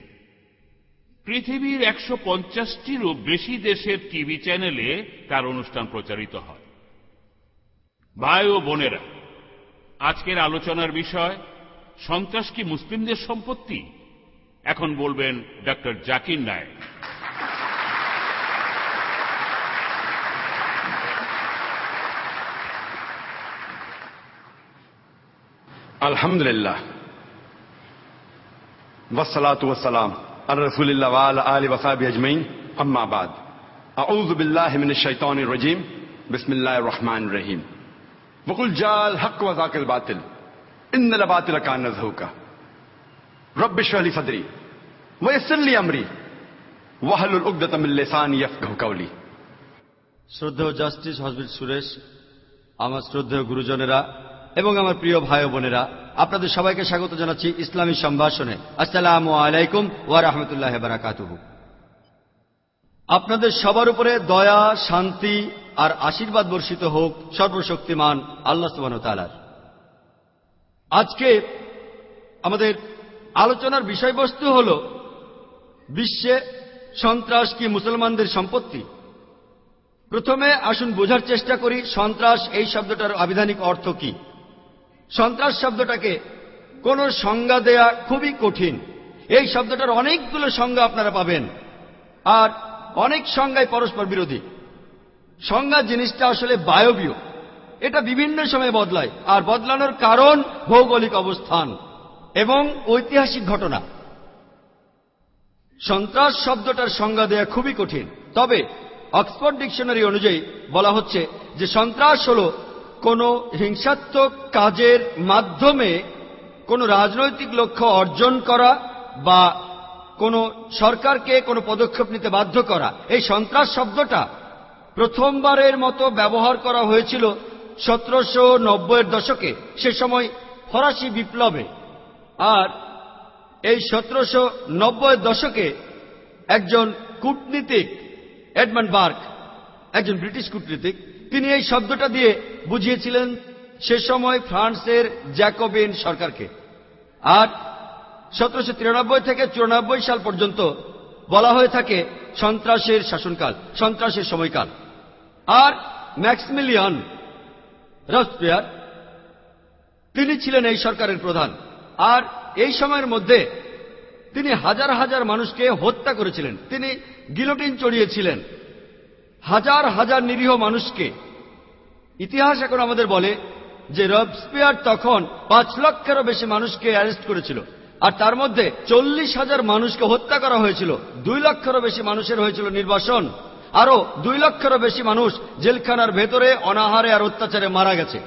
পৃথিবীর একশো পঞ্চাশটিরও বেশি দেশের টিভি চ্যানেলে তার অনুষ্ঠান প্রচারিত হয়। ভাই ও বোনেরা, আজকের আলোচনার বিষয়, সন্ত্রাস কি মুসলিমদের সম্পত্তি? এখন বলবেন ডক্টর জাকির নায়েক। الحمد لله والصلاة والسلام على رسول الله وعلى آله وصحبه أجمعين أما بعد أعوذ بالله من الشيطان الرجيم بسم الله الرحمن الرحيم وقل جاء الحق وذاك الباطل إن الباطل كان زهوكا رب اشرح لي صدري ويسر لي أمري واحلل عقدة من لساني يفقهوا قولي শ্রদ্ধেয় জাস্টিস হজরত সুরেশ আমার শ্রদ্ধেয় গুরুজনেরা এবং আমার প্রিয় ভাই বোনেরা, আপনাদের সবাইকে স্বাগত জানাচ্ছি ইসলামী সম্ভাষণে। আসসালামু আলাইকুম ওয়া রাহমাতুল্লাহি ওয়া বারাকাতুহু। আপনাদের সবার উপরে দয়া, শান্তি আর আশীর্বাদ বর্ষিত হোক সর্বশক্তিমান আল্লাহ ওয়া আজকে আমাদের আলোচনার বিষয়বস্তু হল বিশ্বে সন্ত্রাস কি মুসলমানদের সম্পত্তি? প্রথমে আসুন বোঝার চেষ্টা করি, সন্ত্রাস এই শব্দটার আবিধানিক অর্থ কি? সন্ত্রাস শব্দটাকে কোন সংজ্ঞা দেয়া খুবই কঠিন। এই শব্দটার অনেকগুলো সংজ্ঞা আপনারা পাবেন। আর অনেক সংজ্ঞায় পরস্পর বিরোধী। সংজ্ঞা জিনিসটা আসলে বায়বীয়। এটা বিভিন্ন সময়ে বদলায়, আর বদলানোর কারণ ভৌগোলিক অবস্থান এবং ঐতিহাসিক ঘটনা। সন্ত্রাস শব্দটার সংজ্ঞা দেয়া খুবই কঠিন। তবে অক্সফোর্ড ডিকশনারি অনুযায়ী বলা হচ্ছে যে সন্ত্রাস হল কোন হিংসাত্মক কাজের মাধ্যমে কোন রাজনৈতিক লক্ষ্য অর্জন করা বা কোন সরকারকে কোনো পদক্ষেপ নিতে বাধ্য করা, এই সন্ত্রাস শব্দটা প্রথমবারের মতো ব্যবহার করা হয়েছিল সতেরোশো নব্বইয়ের দশকে, সে সময় ফরাসি বিপ্লবে। আর এই সতেরোশো নব্বইয়ের দশকে একজন কূটনীতিক, এডমন্ড বার্ক, একজন ব্রিটিশ কূটনীতিক তিনি এই শব্দটা দিয়ে বুঝিয়েছিলেন সে সময় ফ্রান্সের জ্যাকোবিন সরকারকে। আর সতেরোশো তিরানব্বই থেকে চুরানব্বই সাল পর্যন্ত বলা হয়ে থাকে সন্ত্রাসের শাসনকাল, সন্ত্রাসের সময়কাল। আর ম্যাক্সমিলিয়ান রসপিয়ার, তিনি ছিলেন এই সরকারের প্রধান। আর এই সময়ের মধ্যে তিনি হাজার হাজার মানুষকে হত্যা করেছিলেন। তিনি গিলোটিন চড়িয়েছিলেন। হাজার হাজার নিরীহ মানুষকে। ইতিহাস এখন আমাদের বলে যে রবস্পিয়ার তখন পাঁচ লক্ষেরও বেশি মানুষকে অ্যারেস্ট করেছিল। আর তার মধ্যে চল্লিশ হাজার মানুষকে হত্যা করা হয়েছিল। দুই লক্ষেরও বেশি মানুষের হয়েছিল নির্বাসন। আরও দুই লক্ষেরও বেশি মানুষ জেলখানার ভেতরে অনাহারে আর অত্যাচারে মারা গেছে।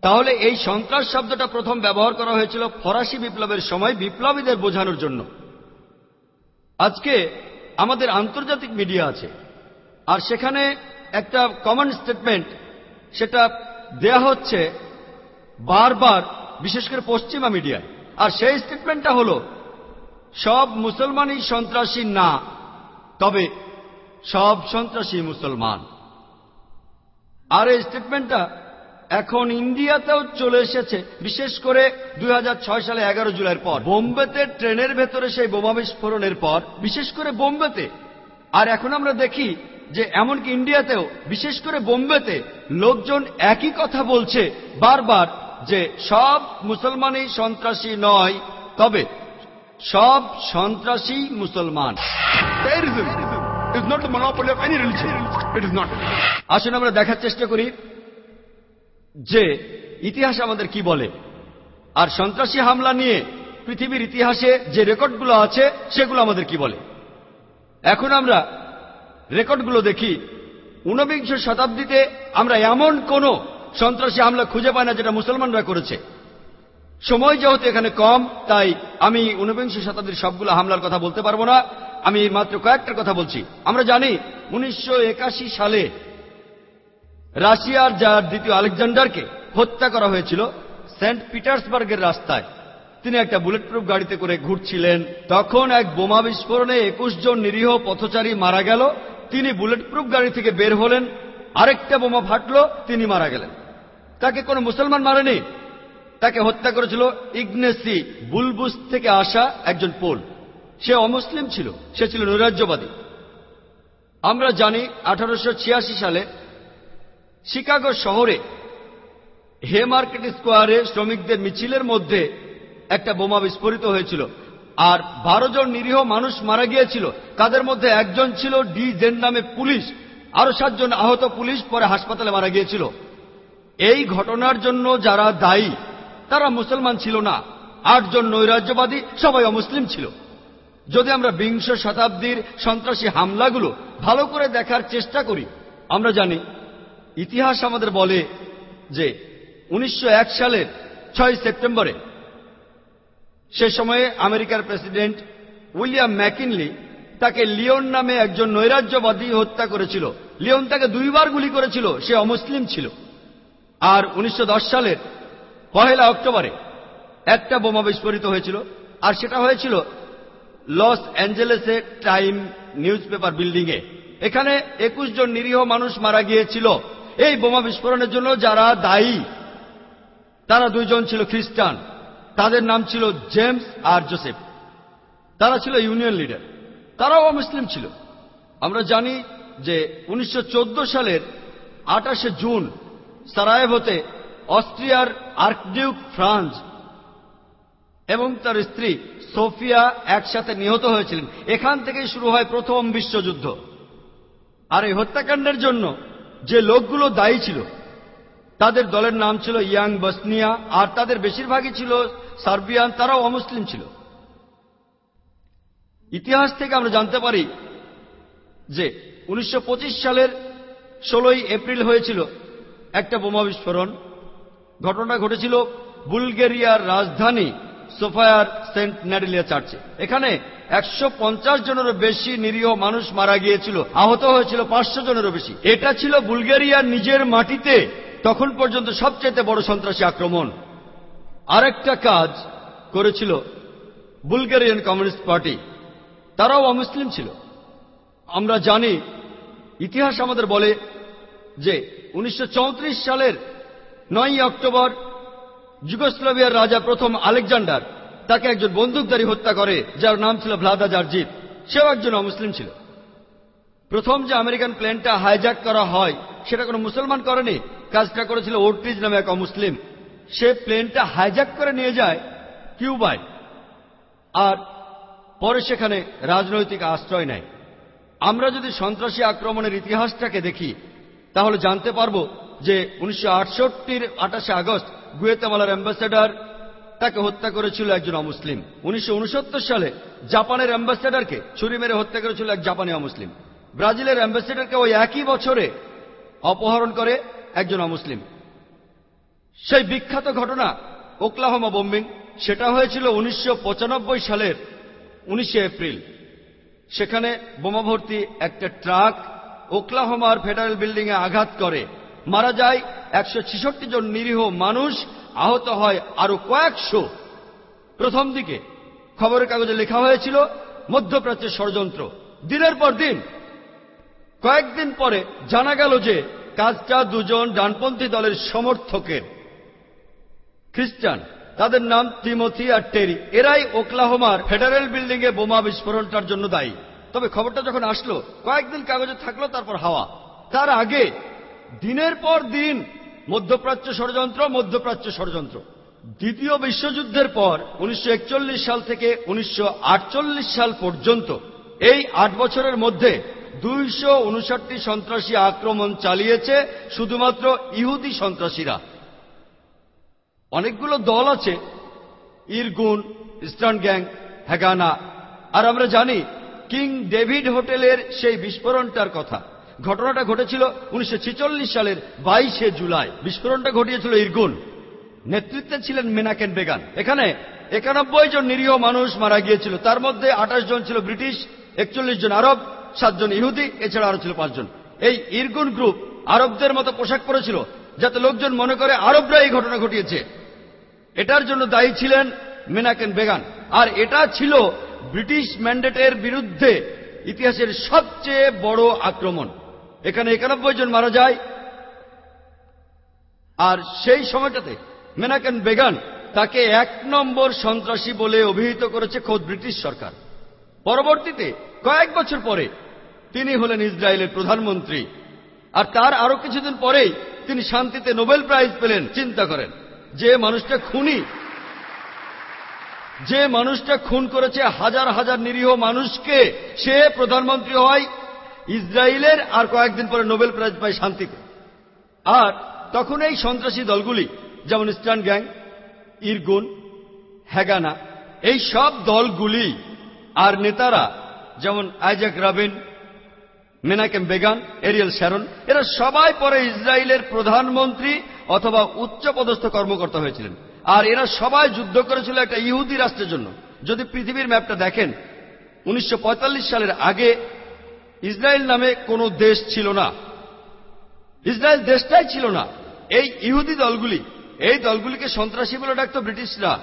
তাহলে এই সন্ত্রাস শব্দটা প্রথম ব্যবহার করা হয়েছিল ফরাসি বিপ্লবের সময় বিপ্লবীদের বোঝানোর জন্য। আজকে আমাদের আন্তর্জাতিক মিডিয়া আছে। আর সেখানে একটা কমন স্টেটমেন্ট সেটা দেয়া হচ্ছে বারবার, বিশেষ করে পশ্চিমা মিডিয়ায় আর সেই স্টেটমেন্টটা হল, সব মুসলমানই সন্ত্রাসী না, তবে সব সন্ত্রাসী মুসলমান। আর এই স্টেটমেন্টটা এখন ইন্ডিয়াতেও চলে এসেছে, বিশেষ করে দুই হাজার ছয় সালে এগারো জুলাইয়ের পর। বোম্বেতে ট্রেনের ভেতরে সেই বোমা বিস্ফোরণের পর, বিশেষ করে বোম্বেতে। আর এখন আমরা দেখি যে এমনকি ইন্ডিয়াতেও বিশেষ করে বোম্বেতে লোকজন একই কথা বলছে বারবার যে সব মুসলমানই সন্ত্রাসী নয় তবে সব সন্ত্রাসী মুসলমান. আসুন আমরা দেখার চেষ্টা করি যে ইতিহাস আমাদের কি বলে। আর সন্ত্রাসী হামলা নিয়ে পৃথিবীর ইতিহাসে যে রেকর্ডগুলো আছে সেগুলো আমাদের কি বলে। এখন আমরা রেকর্ডগুলো দেখি। ঊনবিংশ শতাব্দীতে আমরা এমন কোন সন্ত্রাসী হামলা খুঁজে পাই না যেটা মুসলমানরা করেছে। সময় যেহেতু এখানে কম, তাই আমি ঊনবিংশ শতাব্দীর সবগুলো হামলার কথা বলতে পারব না। আমি মাত্র কয়েকটার কথা বলছি। আমরা জানি উনিশশো একাশি সালে রাশিয়ার যার দ্বিতীয় আলেকজান্ডারকে হত্যা করা হয়েছিল, সেন্ট পিটার্সবার্গের রাস্তায়। তিনি একটা বুলেট প্রুফ গাড়িতে করে ঘুরছিলেন। তখন এক বোমা বিস্ফোরণে একুশ জন নিরীহ পথচারী মারা গেল। তিনি বুলেট প্রুফ গাড়ি থেকে বের হলেন, আরেকটা বোমা ফাটল, তিনি মারা গেলেন। তাকে কোনো মুসলমান মারেনি। তাকে হত্যা করেছিল ইগনেসি বুলবুস থেকে আসা একজন পোল। সে অমুসলিম ছিল, সে ছিল নৈরাজ্যবাদী। আমরা জানি আঠারোশো ছিয়াশি সালে শিকাগো শহরে হে মার্কেট স্কোয়ারে শ্রমিকদের মিছিলের মধ্যে একটা বোমা বিস্ফোরিত হয়েছিল। আর বারো জন নিরীহ মানুষ মারা গিয়েছিল। তাদের মধ্যে একজন ছিল ডি জেন নামে পুলিশ, আরও সাতজন আহত পুলিশ পরে হাসপাতালে মারা গিয়েছিল। এই ঘটনার জন্য যারা দায়ী, তারা মুসলমান ছিল না। আটজন নৈরাজ্যবাদী, সবাই অমুসলিম ছিল। যদি আমরা বিংশ শতাব্দীর সন্ত্রাসী হামলাগুলো ভালো করে দেখার চেষ্টা করি, আমরা জানি, ইতিহাস আমাদের বলে যে উনিশশো এক সালের ছয় সেপ্টেম্বরে সে সময়ে আমেরিকার প্রেসিডেন্ট উইলিয়াম ম্যাকিনলি তাকে লিওন নামে একজন নৈরাজ্যবাদী হত্যা করেছিল। লিওন তাকে দুইবার গুলি করেছিল, সে অমুসলিম ছিল। আর উনিশশো সালের পহেলা অক্টোবরে একটা বোমা বিস্ফোরিত হয়েছিল, আর সেটা হয়েছিল লস অ্যাঞ্জেলেসে টাইম নিউজ পেপার বিল্ডিং এ এখানে একুশ জন নিরীহ মানুষ মারা গিয়েছিল। এই বোমা বিস্ফোরণের জন্য যারা দায়ী, তারা দুইজন ছিল খ্রিস্টান। তাদের নাম ছিল জেমস আর জোসেফ। তারা ছিল ইউনিয়ন লিডার। তারাও অমুসলিম ছিল। আমরা জানি যে উনিশশো চোদ্দ সালের আঠাশে জুন সারায়েভোতে অস্ট্রিয়ার আর্কডিউক ফ্রান্স এবং তার স্ত্রী সোফিয়া একসাথে নিহত হয়েছিলেন। এখান থেকেই শুরু হয় প্রথম বিশ্বযুদ্ধ। আর এই হত্যাকাণ্ডের জন্য যে লোকগুলো দায়ী ছিল, তাদের দলের নাম ছিল ইয়াং বসনিয়া, আর তাদের বেশিরভাগই ছিল সার্বিয়ান তারাও অমুসলিম ছিল। ইতিহাস থেকে আমরা জানতে পারি যে উনিশশো পঁচিশ সালের ষোলোই এপ্রিল হয়েছিল একটা বোমা বিস্ফোরণ। ঘটনা ঘটেছিল বুলগেরিয়ার রাজধানী সোফায়ার সেন্ট ন্যাডিলিয়া চার্চে। এখানে একশো পঞ্চাশ জনেরও বেশি নিরীহ মানুষ মারা গিয়েছিল। আহত হয়েছিল পাঁচশো জনেরও বেশি। এটা ছিল বুলগেরিয়ার নিজের মাটিতে তখন পর্যন্ত সবচেয়ে বড় সন্ত্রাসী আক্রমণ। আরেকটা কাজ করেছিল বুলগেরিয়ান কমিউনিস্ট পার্টি। তারাও অমুসলিম ছিল। আমরা জানি, ইতিহাস আমাদের বলে যে উনিশশো চৌত্রিশ সালের নয়ই অক্টোবর যুগোস্লাভিয়ার রাজা প্রথম আলেকজান্ডার তাকে একজন বন্দুকধারী হত্যা করে, যার নাম ছিল ভ্লাদা জার্জিত সেও একজন অমুসলিম ছিল। প্রথম যে আমেরিকান প্লেনটা হাইজ্যাক করা হয়, সেটা কোনো মুসলমান করেনি। কাজটা করেছিল ওর্টিজ নামে এক অমুসলিম। সে প্লেনটা হাইজ্যাক করে নিয়ে যায় কিউবায়, আর পরে সেখানে রাজনৈতিক আশ্রয় নেয়। আমরা যদি সন্ত্রাসী আক্রমণের ইতিহাসটাকে দেখি, তাহলে জানতে পারব যে উনিশশো আটষট্টির আঠাশে আগস্ট গুয়েতামালার অ্যাম্বাসেডার তাকে হত্যা করেছিল একজন অমুসলিম। উনিশশো উনসত্তর সালে জাপানের অ্যাম্বাসেডারকে ছুরি মেরে হত্যা করেছিল এক জাপানি অমুসলিম। ব্রাজিলের অ্যাম্বাসেডারকে ওই একই বছরে অপহরণ করে একজন অমুসলিম। সেই বিখ্যাত ঘটনা, ওকলাহমা বোম্বিং, সেটা হয়েছিল উনিশশো পঁচানব্বই সালের উনিশে এপ্রিল। সেখানে বোমা ভর্তি একটা ট্রাক ওকলাহোমার ফেডারেল বিল্ডিং এ আঘাত করে। মারা যায় একশো ছেষট্টি জন নিরীহ মানুষ, আহত হয় আরও কয়েকশো। প্রথম দিকে খবরের কাগজে লেখা হয়েছিল, মধ্যপ্রাচ্যের ষড়যন্ত্র। দিনের পর দিন, কয়েকদিন পরে জানা গেল যে কাজটা দুজন ডানপন্থী দলের সমর্থকের। খ্রিস্টান। তাদের নাম তিমথি আর টেরি। এরাই ওকলাহোমার ফেডারেল বিল্ডিং এ বোমা বিস্ফোরণটার জন্য দায়ী। তবে খবরটা যখন আসলো, কয়েকদিন কাগজে থাকল, তারপর হাওয়া। তার আগে দিনের পর দিন মধ্যপ্রাচ্য ষড়যন্ত্র মধ্যপ্রাচ্য ষড়যন্ত্র। দ্বিতীয় বিশ্বযুদ্ধের পর উনিশশো একচল্লিশ সাল থেকে উনিশশো আটচল্লিশ সাল পর্যন্ত এই আট বছরের মধ্যে দুইশো সন্ত্রাসী আক্রমণ চালিয়েছে শুধুমাত্র ইহুদি সন্ত্রাসীরা। অনেকগুলো দল আছে। ইরগুন, ইস্টার্ন গ্যাং হ্যাগানা আর আমরা জানি, কিং ডেভিড হোটেলের সেই বিস্ফোরণটার কথা। ঘটনাটা ঘটেছিল উনিশশো ছেচল্লিশ সালের বাইশে জুলাই। বিস্ফোরণটা ঘটিয়েছিল ইরগুন। নেতৃত্বে ছিলেন মেনাকেন বেগান। এখানে একানব্বই জন নিরীহ মানুষ মারা গিয়েছিল। তার মধ্যে আঠাশ জন ছিল ব্রিটিশ, একচল্লিশ জন আরব, সাতজন ইহুদি, এছাড়া আরও ছিল পাঁচজন। এই ইরগুন গ্রুপ আরবদের মতো পোশাক পরেছিল। যাতে লোকজন মনে করে আরবরা এই ঘটনা ঘটিয়েছে। এটার জন্য দায়ী ছিলেন মেনাকেন বেগান। আর এটা ছিল ব্রিটিশ ম্যান্ডেটের বিরুদ্ধে ইতিহাসের সবচেয়ে বড় আক্রমণ। এখানে একানব্বই জন মারা যায়। আর সেই সময়টাতে মেনাকেন বেগান তাকে এক নম্বর সন্ত্রাসী বলে অভিহিত করেছে খোদ ব্রিটিশ সরকার। পরবর্তীতে কয়েক বছর পরে তিনি হলেন ইসরায়েলের প্রধানমন্ত্রী আর তার আরও কিছুদিন পরেই তিনি শান্তিতে নোবেল প্রাইজ পেলেন, চিন্তা করেন। যে মানুষটা খুনি, যে মানুষটা খুন করেছে হাজার হাজার নিরীহ মানুষকে, সে প্রধানমন্ত্রী হয় ইসরায়েলের আর কয়েকদিন পরে নোবেল প্রাইজ পায় শান্তিতে। আর তখন এই সন্ত্রাসী দলগুলি, যেমন ইস্টার্ন গ্যাং, ইরগুন হ্যাগানা এই সব দলগুলি আর নেতারা, যেমন Isaac Rabin Menachem Begin, Ariel Sharon, এরা সবাই পরে ইসরায়েলের প্রধানমন্ত্রী অথবা উচ্চপদস্থ কর্মকর্তা হয়েছিলেন। আর এরা সবাই যুদ্ধ করেছিল একটা ইহুদি রাষ্ট্রের জন্য। যদি পৃথিবীর ম্যাপটা দেখেন, উনিশশো পঁয়তাল্লিশ সালের আগে ইসরায়েল নামে কোনো দেশ ছিল না। ইসরায়েল দেশটাই ছিল না। এই ইহুদি দলগুলি, এই দলগুলিকে সন্ত্রাসী বলে ডাকত ব্রিটিশরা।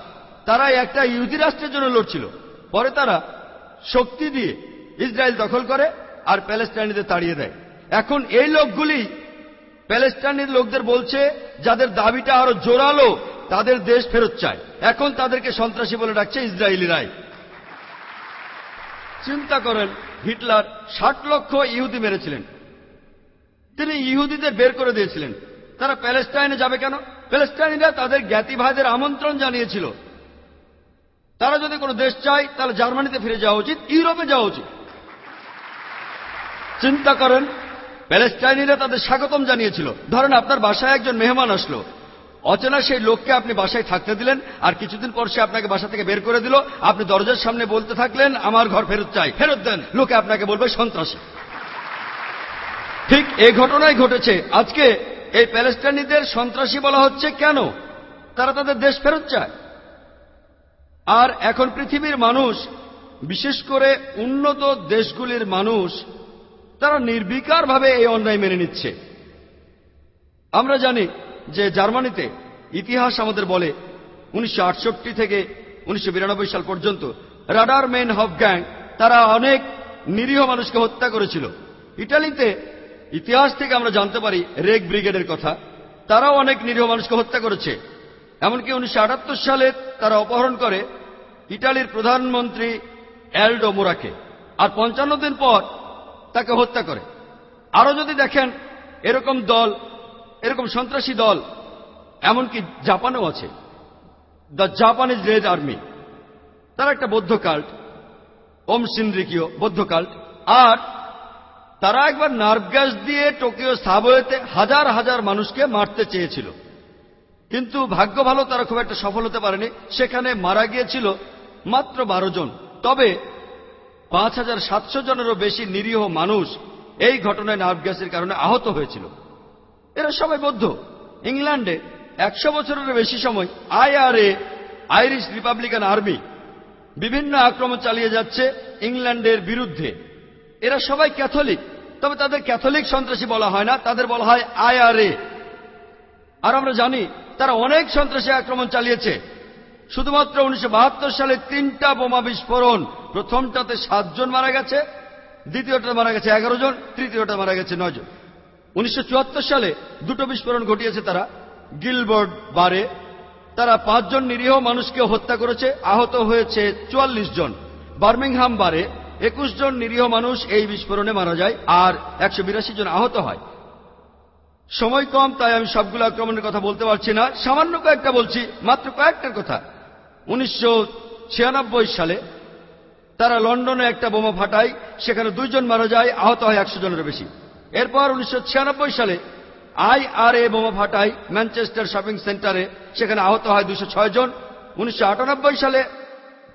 তারা একটা ইহুদি রাষ্ট্রের জন্য লড়ছিল। পরে তারা শক্তি দিয়ে ইসরায়েল দখল করে আর প্যালেস্টাইনিদের তাড়িয়ে দেয়। এখন এই লোকগুলি প্যালেস্টাইনের লোকদের বলছে, যাদের দাবিটা আরও জোরালো, তাদের দেশ ফেরত চায়। এখন তাদেরকে সন্ত্রাসী বলে ডাকছে ইসরায়েলিরাই চিন্তা করেন, হিটলার ষাট লক্ষ ইহুদি মেরেছিলেন। তিনি ইহুদিদের বের করে দিয়েছিলেন। তারা প্যালেস্টাইনে যাবে কেন? প্যালেস্টাইনিরা তাদের জ্ঞাতি ভাইদের আমন্ত্রণ জানিয়েছিল। তারা যদি কোনো দেশ চায়, তাহলে জার্মানিতে ফিরে যাওয়া উচিত, ইউরোপে যাওয়া উচিত। চিন্তা করেন, প্যালেস্টাইনিরা তাদের স্বাগতম জানিয়েছিল। ধরেন আপনার বাসায় একজন মেহমান আসলো। অচেনা সেই লোককে আপনি বাসায় থাকতে দিলেন, আর কিছুদিন পর সে আপনাকে বাসা থেকে বের করে দিল। আপনি দরজার সামনে বলতে থাকলেন, আমার ঘর ফেরত চাই। ফেরত দেন। লোকে আপনাকে বলবে, সন্ত্রাসী। ঠিক এই ঘটনাই ঘটেছে। আজকে এই প্যালেস্টাইনিদের সন্ত্রাসী বলা হচ্ছে কেন? তারা তাদের দেশ ফেরত চায়। আর এখন পৃথিবীর মানুষ, বিশেষ করে উন্নত দেশগুলির মানুষ তারা নির্বিকারভাবে এই অন্যায় মেনে নিচ্ছে। আমরা জানি যে জার্মানিতে ইতিহাস আমাদের বলে, উনিশশো আটষট্টি থেকে উনিশশো বিরানব্বই সাল পর্যন্ত রাডার মেন হফ গ্যাং তারা অনেক নিরীহ মানুষকে হত্যা করেছিল। ইটালিতে ইতিহাস থেকে আমরা জানতে পারি রেগ ব্রিগেডের কথা, তারাও অনেক নিরীহ মানুষকে হত্যা করেছে। এমনকি উনিশশো আটাত্তর সালে তারা অপহরণ করে ইটালির প্রধানমন্ত্রী অ্যালডো মোরাকে। আর পঞ্চান্ন দিন পর তাকে হত্যা করে। আরও যদি দেখেন, এরকম দল, এরকম সন্ত্রাসী দল, এমনকি জাপানেও আছে। দ্য জাপানিজ রেড আর্মি, তারা একটা বৌদ্ধ কাল্ট, ওম সিনরিকীয় বৌদ্ধ কাল্ট, আর তারা একবার নার্ভ গ্যাস দিয়ে টোকিও সাবওয়েতে হাজার হাজার মানুষকে মারতে চেয়েছিল। কিন্তু ভাগ্য ভালো, তারা খুব একটা সফল হতে পারেনি। সেখানে মারা গিয়েছিল মাত্র বারো জন। তবে পাঁচ হাজার সাতশো জনেরও বেশি নিরীহ মানুষ এই ঘটনায় নার্ভ গ্যাসের কারণে আহত হয়েছিল। এরা সবাই বৌদ্ধ। ইংল্যান্ডে একশো বছরের বেশি সময় আইআরএ, আইরিশ রিপাবলিকান আর্মি, বিভিন্ন আক্রমণ চালিয়ে যাচ্ছে ইংল্যান্ডের বিরুদ্ধে। এরা সবাই ক্যাথলিক, তবে তাদের ক্যাথলিক সন্ত্রাসী বলা হয় না, তাদের বলা হয় আইআরএ। আর আমরা জানি, তারা অনেক সন্ত্রাসী আক্রমণ চালিয়েছে। শুধুমাত্র উনিশশো বাহাত্তর সালে তিনটা বোমা বিস্ফোরণ। প্রথমটাতে সাতজন মারা গেছে, দ্বিতীয়টা মারা গেছে এগারো জন, তৃতীয়টা মারা গেছে নয় জন। উনিশশো চুয়াত্তর সালে দুটো বিস্ফোরণ ঘটিয়েছে তারা, গিলবোর্ড বারে। তারা পাঁচজন নিরীহ মানুষকে হত্যা করেছে, আহত হয়েছে চুয়াল্লিশ জন। বার্মিংহাম বারে একুশ জন নিরীহ মানুষ এই বিস্ফোরণে মারা যায়, আর একশো বিরাশি জন আহত হয়। সময় কম, তাই আমি সবগুলো আক্রমণের কথা বলতে পারছি না। সামান্য কয়েকটা বলছি, মাত্র কয়েকটার কথা। উনিশশো ছিয়ানব্বই সালে তারা লন্ডনে একটা বোমা ফাটায়, সেখানে দুইজন মারা যায়, আহত হয় একশো জনের বেশি। এরপর উনিশশো ছিয়ানব্বই সালে আইআরএ বোমা ফাটায়, ম্যানচেস্টার শপিং সেন্টারে, সেখানে আহত হয় দুশো জন। উনিশশো আটানব্বই সালে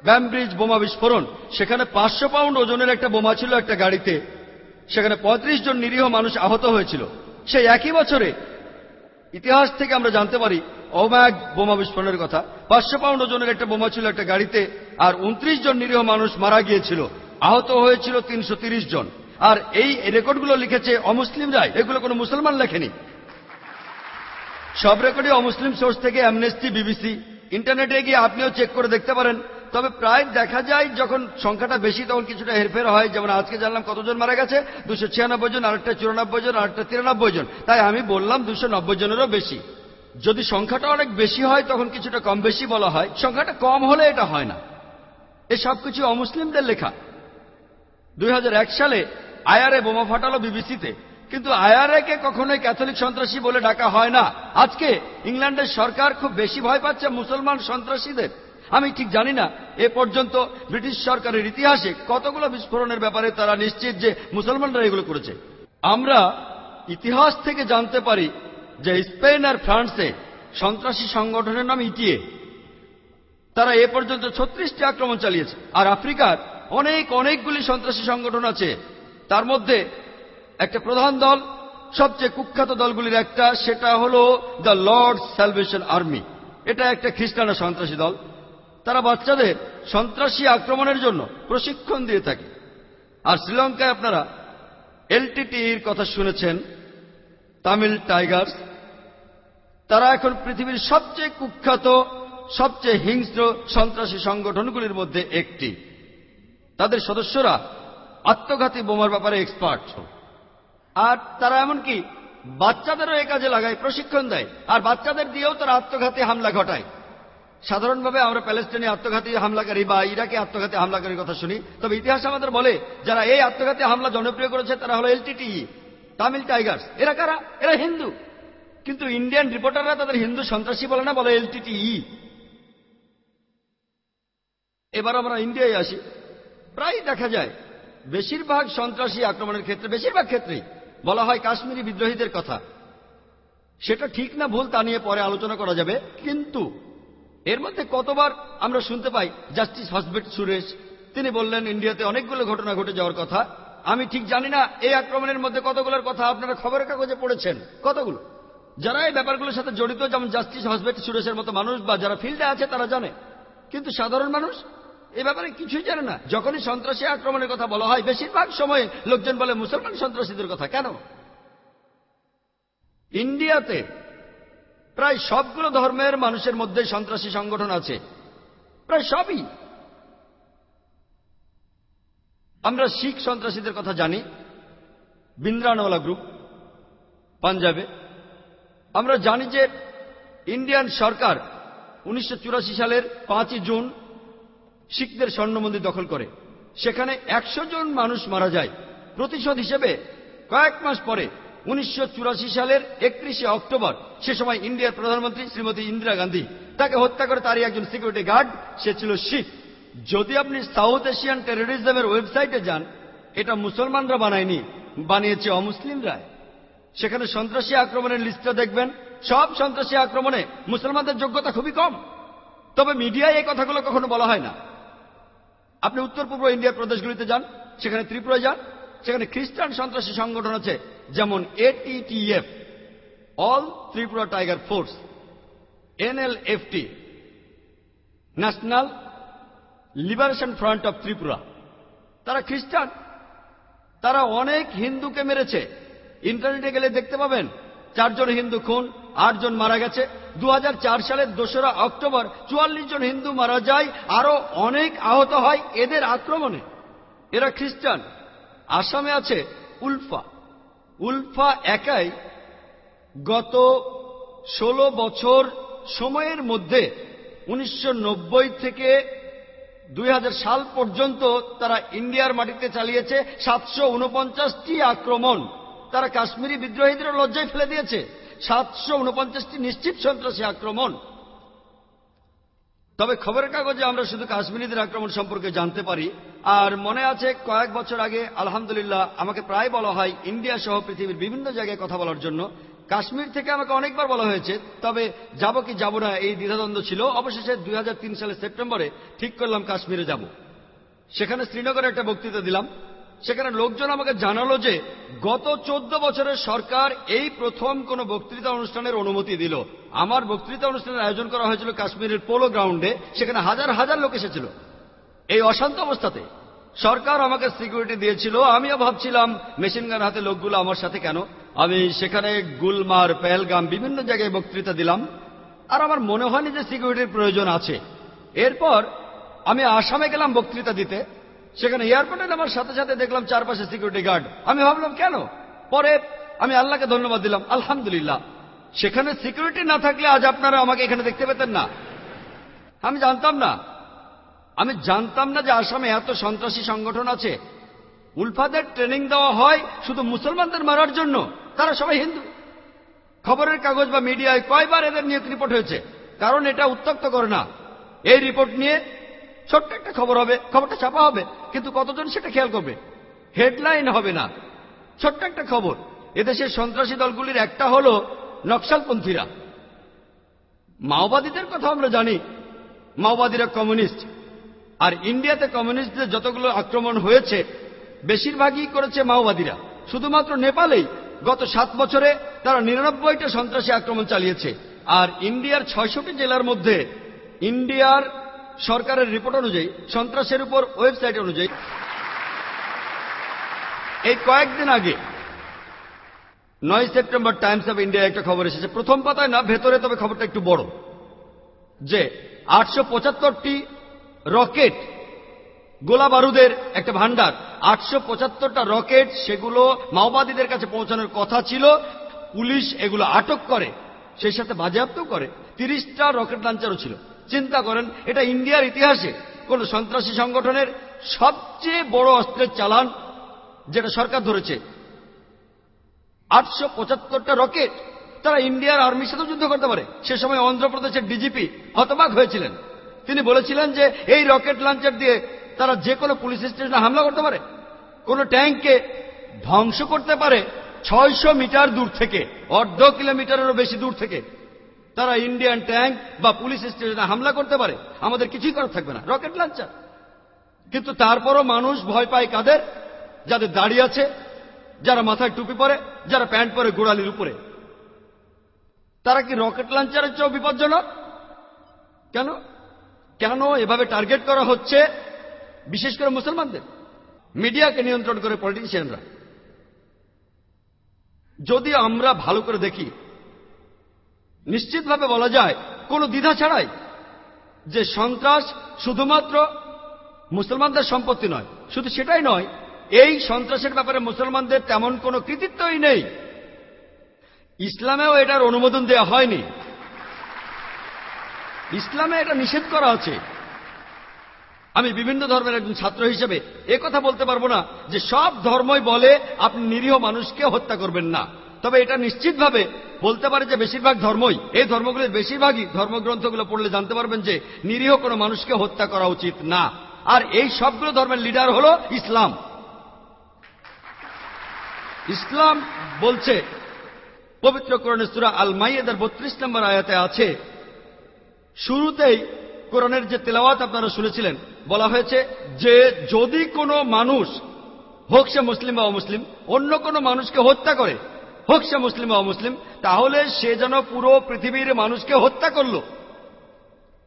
ব্যামব্রিজ বোমা বিস্ফোরণ, সেখানে পাঁচশো পাউন্ড ওজনের একটা বোমা ছিল একটা গাড়িতে। সেখানে ৩৫ জন নিরীহ মানুষ আহত হয়েছিল। সেই একই বছরে ইতিহাস থেকে আমরা জানতে পারি ওম্যাগ বোমা বিস্ফোরণের কথা। পাঁচশো পাউন্ড ওজনের একটা বোমা ছিল একটা গাড়িতে, আর উনত্রিশ জন নিরীহ মানুষ মারা গিয়েছিল। আহত হয়েছিল তিনশো জন। আর এই রেকর্ডগুলো লিখেছে অমুসলিমরাই এগুলো কোনো মুসলমান লেখেনি। সব রেকর্ডই অমুসলিম সোর্স থেকে, অ্যামনেস্টি, বিবিসি। ইন্টারনেটে গিয়ে আপনিও চেক করে দেখতে পারেন। তবে প্রায় দেখা যায় যখন সংখ্যাটা বেশি তখন কিছুটা হেরফের হয়। যেমন আজকে জানলাম কতজন মারা গেছে? দুশো ছিয়ানব্বই জন, আরেকটা চুরানব্বই জন, আরেকটা তিরানব্বই জন। তাই আমি বললাম দুশো নব্বই জনেরও বেশি। যদি সংখ্যাটা অনেক বেশি হয় তখন কিছুটা কম বেশি বলা হয়। সংখ্যাটা কম হলে এটা হয় না। এ সব কিছু অমুসলিমদের লেখা। দুই হাজার এক সালে আয়ারে বোমা ফাটালো বিবিসিতে। কিন্তু আয়ারে কে কখনোই ক্যাথলিক সন্ত্রাসী বলে ডাকা হয় না। আজকে ইংল্যান্ডের সরকার খুব বেশি ভয় পাচ্ছে মুসলমান সন্ত্রাসীদের। আমি ঠিক জানি না, এ পর্যন্ত ব্রিটিশ সরকারের ইতিহাসে কতগুলো বিস্ফোরণের ব্যাপারে তারা নিশ্চিত যে মুসলমানরা এগুলো করেছে। আমরা ইতিহাস থেকে জানতে পারি যে স্পেন আর ফ্রান্সে সন্ত্রাসী সংগঠনের নাম ইটিএ। তারা এ পর্যন্ত ছত্রিশটি আক্রমণ চালিয়েছে। আর আফ্রিকার অনেক, অনেকগুলি সন্ত্রাসী সংগঠন আছে। তার মধ্যে একটা প্রধান দল, সবচেয়ে কুখ্যাত দলগুলির একটা, সেটা হলো দ্য লর্ড স্যালভেশন আর্মি। এটা একটা খ্রিস্টান সন্ত্রাসী দল। তারা বাচ্চাদের সন্ত্রাসী আক্রমণের জন্য প্রশিক্ষণ দিয়ে থাকে। আর শ্রীলঙ্কায় আপনারা এলটিটির কথা শুনেছেন, তামিল টাইগার্স। তারা এখন পৃথিবীর সবচেয়ে কুখ্যাত, সবচেয়ে হিংস্র সন্ত্রাসী সংগঠনগুলির মধ্যে একটি। তাদের সদস্যরা আত্মঘাতী বোমার ব্যাপারে এক্সপার্ট। আর তারা এমনকি বাচ্চাদেরও এ কাজে লাগায়, প্রশিক্ষণ দেয়। আর বাচ্চাদের দিয়েও তারা আত্মঘাতী হামলা ঘটায়। সাধারণভাবে আমরা প্যালেস্টাইনে আত্মঘাতী হামলাকারী বা ইরাকে আত্মঘাতী হামলাকারীর কথা শুনি। তবে ইতিহাস আমাদের বলে, যারা এই আত্মঘাতী হামলা জনপ্রিয় করেছে, তারা হলো এলটিটিই তামিল টাইগার্স। এরা কারা? এরা হিন্দু। কিন্তু ইন্ডিয়ান রিপোর্টাররা তাদের হিন্দু সন্ত্রাসী বলে না, বলে এলটিটিই এবার আমরা ইন্ডিয়ায় আসি। প্রায় দেখা যায়, বেশিরভাগ সন্ত্রাসী আক্রমণের ক্ষেত্রে, বেশিরভাগ ক্ষেত্রেই বলা হয় কাশ্মীরি বিদ্রোহীদের কথা। সেটা ঠিক না, ভুল তা নিয়ে পরে আলোচনা করা যাবে। কিন্তু এর মধ্যে কতবার আমরা শুনতে পাই, জাস্টিস হসবেট সুরেশ, তিনি বললেন, ইন্ডিয়াতে অনেকগুলো ঘটনা ঘটে যাওয়ার কথা। আমি ঠিক জানি না, এই আক্রমণের মধ্যে কতগুলোর কথা আপনারা খবরের কাগজে পড়েছেন? কতগুলো? যারা এই ব্যাপারগুলোর সাথে জড়িত, যেমন জাস্টিস হসবেট সুরেশের মতো মানুষ বা যারা ফিল্ডে আছে, তারা জানে। কিন্তু সাধারণ মানুষ এ ব্যাপারে কিছুই জানে না। যখনই সন্ত্রাসী আক্রমণের কথা বলা হয়, বেশিরভাগ সময় লোকজন বলে, মুসলমান সন্ত্রাসীদের কথা, কেন? ইন্ডিয়াতে প্রায় সবগুলো ধর্মের মানুষের মধ্যে সন্ত্রাসী সংগঠন আছে। প্রায় সবই। আমরা শিখ সন্ত্রাসীদের কথা জানি। বিন্দ্রানওয়ালা গ্রুপ, পাঞ্জাবে। আমরা জানি যে ইন্ডিয়ান সরকার উনিশশো চুরাশি সালের পাঁচই জুন শিখদের স্বর্ণ মন্দির দখল করে। সেখানে একশো জন মানুষ মারা যায়। প্রতিশোধ হিসেবে কয়েক মাস পরে উনিশশো চুরাশি সালের একত্রিশে অক্টোবর, সে সময় ইন্ডিয়ার প্রধানমন্ত্রী শ্রীমতী ইন্দিরা গান্ধী তাকে হত্যা করে তারই একজন সিকিউরিটি গার্ড সে ছিল শিখ। যদি আপনি সাউথ এশিয়ান টেরোরিজমের ওয়েবসাইটে যান, এটা মুসলমানরা বানায়নি, বানিয়েছে অমুসলিমরা। সেখানে সন্ত্রাসী আক্রমণের লিস্টটা দেখবেন, সব সন্ত্রাসী আক্রমণে মুসলমানদের যোগ্যতা খুবই কম। তবে মিডিয়ায় এই কথাগুলো কখনো বলা হয় না। আপনি উত্তর পূর্ব ইন্ডিয়ার প্রদেশগুলিতে যান, সেখানে ত্রিপুরা যান, সেখানে খ্রিস্টান সন্ত্রাসী সংগঠন আছে যেমন ATTF all Tripura tiger force NLFT national liberation front of Tripura তারা খ্রিস্টান। তারা অনেক হিন্দুকে মেরেছে। ইন্টারনেটে গেলে দেখতে পাবেন, চারজন হিন্দু খুন, আটজন মারা গেছে। দু হাজার চার সালের দোসরা অক্টোবর, চুয়াল্লিশ জন হিন্দু মারা যায় আরও অনেক আহত হয় এদের আক্রমণে। এরা খ্রিস্টান। আসামে আছে উলফা। উলফা একাই গত ১৬ বছর সময়ের মধ্যে উনিশশো নব্বই থেকে দুই হাজার সাল পর্যন্ত তারা ইন্ডিয়ার মাটিতে চালিয়েছে। সাতশো উনপঞ্চাশটি আক্রমণ তারা কাশ্মীরি বিদ্রোহীদের লজ্জায় ফেলে দিয়েছে। সাতশো উনপঞ্চাশটি নিশ্চিত সন্ত্রাসী আক্রমণ তবে খবরের কাগজে আমরা শুধু কাশ্মীরিদের আক্রমণ সম্পর্কে জানতে পারি। আর মনে আছে, কয়েক বছর আগে, আলহামদুলিল্লাহ, আমাকে প্রায় বলা হয়, ইন্ডিয়া সহ পৃথিবীর বিভিন্ন জায়গায় কথা বলার জন্য। কাশ্মীর থেকে আমাকে অনেকবার বলা হয়েছে, তবে যাব কি যাব না এই দ্বিধাদ্বন্দ্ব ছিল। অবশেষে দুই সালের সেপ্টেম্বরে ঠিক করলাম কাশ্মীরে যাব। সেখানে শ্রীনগরে একটা বক্তৃতা দিলাম। সেখানে লোকজন আমাকে জানালো যে, গত চোদ্দ বছরের সরকার এই প্রথম কোন বক্তৃতা অনুষ্ঠানের অনুমতি দিল। আমার বক্তৃতা অনুষ্ঠানের আয়োজন করা হয়েছিল কাশ্মীরের পোলো গ্রাউন্ডে, সেখানে হাজার হাজার লোক এসেছিল। এই অশান্ত অবস্থাতে সরকার আমাকে সিকিউরিটি দিয়েছিল। আমিও ভাবছিলাম, মেশিন গান হাতে লোকগুলো আমার সাথে কেন? আমি সেখানে গুলমার, পেহেলগাম বিভিন্ন জায়গায় বক্তৃতা দিলাম। আর আমার মনে হয়নি যে সিকিউরিটির প্রয়োজন আছে। এরপর আমি আসামে গেলাম বক্তৃতা দিতে। সেখানে এয়ারপোর্টে নামার সাথে সাথে দেখলাম চারপাশে সিকিউরিটি গার্ড। আমি ভাবলাম, কেন? পরে আমি আল্লাহকে ধন্যবাদ দিলাম। আলহামদুলিল্লাহ। সেখানে সিকিউরিটি না থাকলে আজ আপনারা আমাকে এখানে দেখতে পেতেন না। আমি জানতাম না। আমি জানতাম না যে আসামে এত সন্ত্রাসী সংগঠন আছে। উলফাদের ট্রেনিং দেওয়া হয় শুধু মুসলমানদের মারার জন্য। তারা সবাই হিন্দু। খবরের কাগজ বা মিডিয়ায় কয়বার এদের নিয়ে রিপোর্ট হয়েছে। কারণ এটা উত্তক্ত করে না। এই রিপোর্ট নিয়ে ছোট্ট একটা খবর হবে, খবরটা ছাপা হবে, কিন্তু কতজন সেটা খেয়াল করবে? হেডলাইন হবে না। ছোট্ট একটা খবর। এদেশের সন্ত্রাসী দলগুলির একটা হল নকশালপন্থীরা। মাওবাদীদের কথা আমরা জানি। মাওবাদীরা কমিউনিস্ট। আর ইন্ডিয়াতে কমিউনিস্টদের যতগুলো আক্রমণ হয়েছে, বেশিরভাগই করেছে মাওবাদীরা। শুধুমাত্র নেপালেই গত সাত বছরে তারা নিরানব্বইটা সন্ত্রাসী আক্রমণ চালিয়েছে। আর ইন্ডিয়ার ছয়শটি জেলার মধ্যে ইন্ডিয়ার সরকারের রিপোর্ট অনুযায়ী, সন্ত্রাসের উপর ওয়েবসাইট অনুযায়ী, এই কয়েকদিন আগে নয় সেপ্টেম্বর টাইমস অফ ইন্ডিয়া একটা খবর এসেছে। প্রথম পাতায় না, ভেতরে, তবে খবরটা একটু বড়। যে আটশো পঁচাত্তরটি রকেট গোলা বারুদের একটা ভান্ডার আটশো পঁচাত্তরটা রকেট, সেগুলো মাওবাদীদের কাছে পৌঁছানোর কথা ছিল। পুলিশ এগুলো আটক করে, সেই সাথে বাজেয়াপ্তও করে। তিরিশটা রকেট লাঞ্চারও ছিল। চিন্তা করেন, এটা ইন্ডিয়ার ইতিহাসে কোন সন্ত্রাসী সংগঠনের সবচেয়ে বড় অস্ত্রের চালান যেটা সরকার ধরেছে। আটশো পঁচাত্তরটা রকেট তারা ইন্ডিয়ার আর্মির সাথে যুদ্ধ করতে পারে। সে সময় অন্ধ্রপ্রদেশের ডিজিপি হতবাক হয়েছিলেন। তিনি বলেছিলেন যে এই রকেট লঞ্চার দিয়ে তারা যে কোনো পুলিশ স্টেশনে হামলা করতে পারে। কোন ট্যাঙ্ককে ধ্বংস করতে পারে ছয়শো মিটার দূর থেকে, অর্ধ কিলোমিটারেরও বেশি দূর থেকে। তারা ইন্ডিয়ান ট্যাঙ্ক বা পুলিশ স্টেশনে হামলা করতে পারে। আমাদের কিছুই করা থাকবে না, রকেট লঞ্চার কিন্তু তারপরও মানুষ ভয় পায় কাদের? যাদের দাড়ি আছে যারা মাথায় টুপি পরে, যারা প্যান্ট পরে, গোড়ালির উপরে। তারা কি রকেট লঞ্চারের চেয়েও বিপজ্জনক? কেন? কেন এভাবে টার্গেট করা হচ্ছে বিশেষ করে মুসলমানদের? মিডিয়াকে নিয়ন্ত্রণ করে পলিটিশিয়ানরা। যদি আমরা ভালো করে দেখি, নিশ্চিতভাবে বলা যায়, কোনো দ্বিধা ছাড়াই যে সন্ত্রাস শুধুমাত্র মুসলমানদের সম্পত্তি নয়, শুধু সেটাই নয় এই সন্ত্রাসের ব্যাপারে মুসলমানদের তেমন কোনো কৃতিত্বই নেই। ইসলামেও এটার অনুমোদন দেওয়া হয়নি। ইসলামে এটা নিষেধ করা আছে। আমি বিভিন্ন ধর্মের একজন ছাত্র হিসেবে কথা বলতে পারব না যে সব ধর্মই বলে আপনি নিরীহ মানুষকে হত্যা করবেন না। তবে এটা নিশ্চিতভাবে বলতে পারে যে বেশিরভাগ ধর্মই, এই ধর্মগুলির বেশিরভাগই ধর্মগ্রন্থগুলো পড়লে জানতে পারবেন যে নিরীহ কোনো মানুষকে হত্যা করা উচিত না। আর এই সবগুলো ধর্মের লিডার হল ইসলাম। ইসলাম বলছে পবিত্র কোরআনের সুরা আল মাইয়েদার বত্রিশ নম্বর আয়াতে আছে, শুরুতেই কোরআনের যে তেলাওয়াত আপনারা শুনেছিলেন, বলা হয়েছে যে যদি কোনো মানুষ, হোক সে মুসলিম বা অমুসলিম, অন্য কোনো মানুষকে হত্যা করে, হোক সে মুসলিম বা অমুসলিম, তাহলে সে যেন পুরো পৃথিবীর মানুষকে হত্যা করল।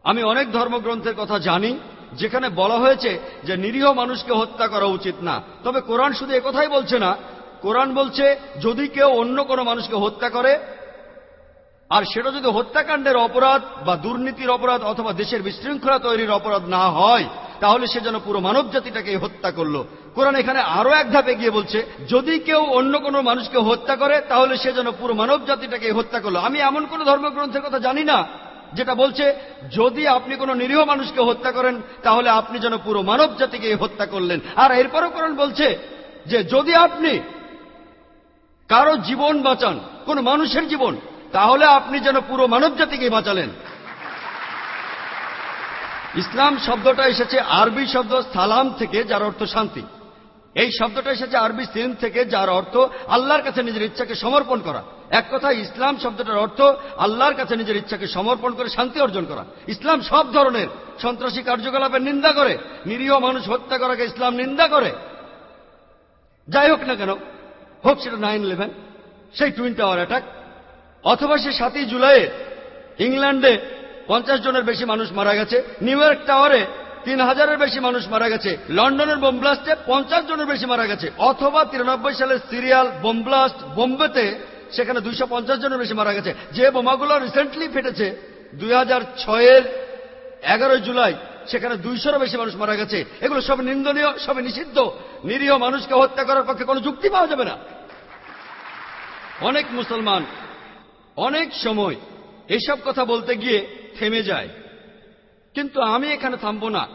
আমি অনেক ধর্মগ্রন্থের কথা জানি, যেখানে বলা হয়েছে যে নিরীহ মানুষকে হত্যা করা উচিত না। তবে কোরআন শুধু একথাই বলছে না কোরআন বলছে, যদি কেউ অন্য কোনো মানুষকে হত্যা করে, আর সেটা যদি হত্যাকাণ্ডের অপরাধ বা দুর্নীতির অপরাধ অথবা দেশের বিশৃঙ্খলা তৈরির অপরাধ না হয়, তাহলে সে যেন পুরো মানব জাতিটাকে হত্যা করল। কোরআন এখানে আরও এক ধাপে গিয়ে বলছে, যদি কেউ অন্য কোনো মানুষকে হত্যা করে, তাহলে সে যেন পুরো মানব জাতিটাকে হত্যা করল। আমি এমন কোন ধর্মগ্রন্থের কথা জানি না, যেটা বলছে, যদি আপনি কোনো নিরীহ মানুষকে হত্যা করেন, তাহলে আপনি যেন পুরো মানব জাতিকে হত্যা করলেন। আর এরপরও কোরআন বলছে যে, যদি আপনি কারও জীবন বাঁচান, কোন মানুষের জীবন, তাহলে আপনি যেন পুরো মানব জাতিকে বাঁচালেন। ইসলাম শব্দটা এসেছে আরবি শব্দ সালাম থেকে, যার অর্থ শান্তি। এই শব্দটা এসেছে আরবি সিন থেকে, যার অর্থ আল্লাহর কাছে নিজের ইচ্ছাকে সমর্পণ করা। এক কথা, ইসলাম শব্দটার অর্থ আল্লাহর কাছে নিজের ইচ্ছাকে সমর্পণ করে শান্তি অর্জন করা। ইসলাম সব ধরনের সন্ত্রাসী কার্যকলাপের নিন্দা করে, নিরীহ মানুষ হত্যা করাকে ইসলাম নিন্দা করে। যাই হোক না কেন হোক সেটা নাইন ইলেভেন। সেই টুইন টাওয়ার অ্যাটাক অথবা সে সাতই জুলাইয়ে ইংল্যান্ডে পঞ্চাশ জনের বেশি মানুষ মারা গেছে। নিউ ইয়র্ক টাওয়ারে তিন হাজারের বেশি মানুষ মারা গেছে। লন্ডনের বোমব্লাস্টে পঞ্চাশ জনের বেশি মারা গেছে। অথবা তিরানব্বই সালের সিরিয়াল বোমব্লাস্ট বোম্বেতে সেখানে দুইশো পঞ্চাশ জনের বেশি মারা গেছে। যে বোমাগুলো রিসেন্টলি ফেটেছে, দুই হাজার ছয়ের এগারোই জুলাই সেখানে দুইশোরও বেশি মানুষ মারা গেছে। এগুলো সব নিন্দনীয়, সবে নিষিদ্ধ। নিরীহ মানুষকে হত্যা করার পক্ষে কোনো যুক্তি পাওয়া যাবে না। অনেক মুসলমান অনেক সময় এসব কথা বলতে গিয়ে থেমে যায়। কিন্তু আমি এখানে থামবো না।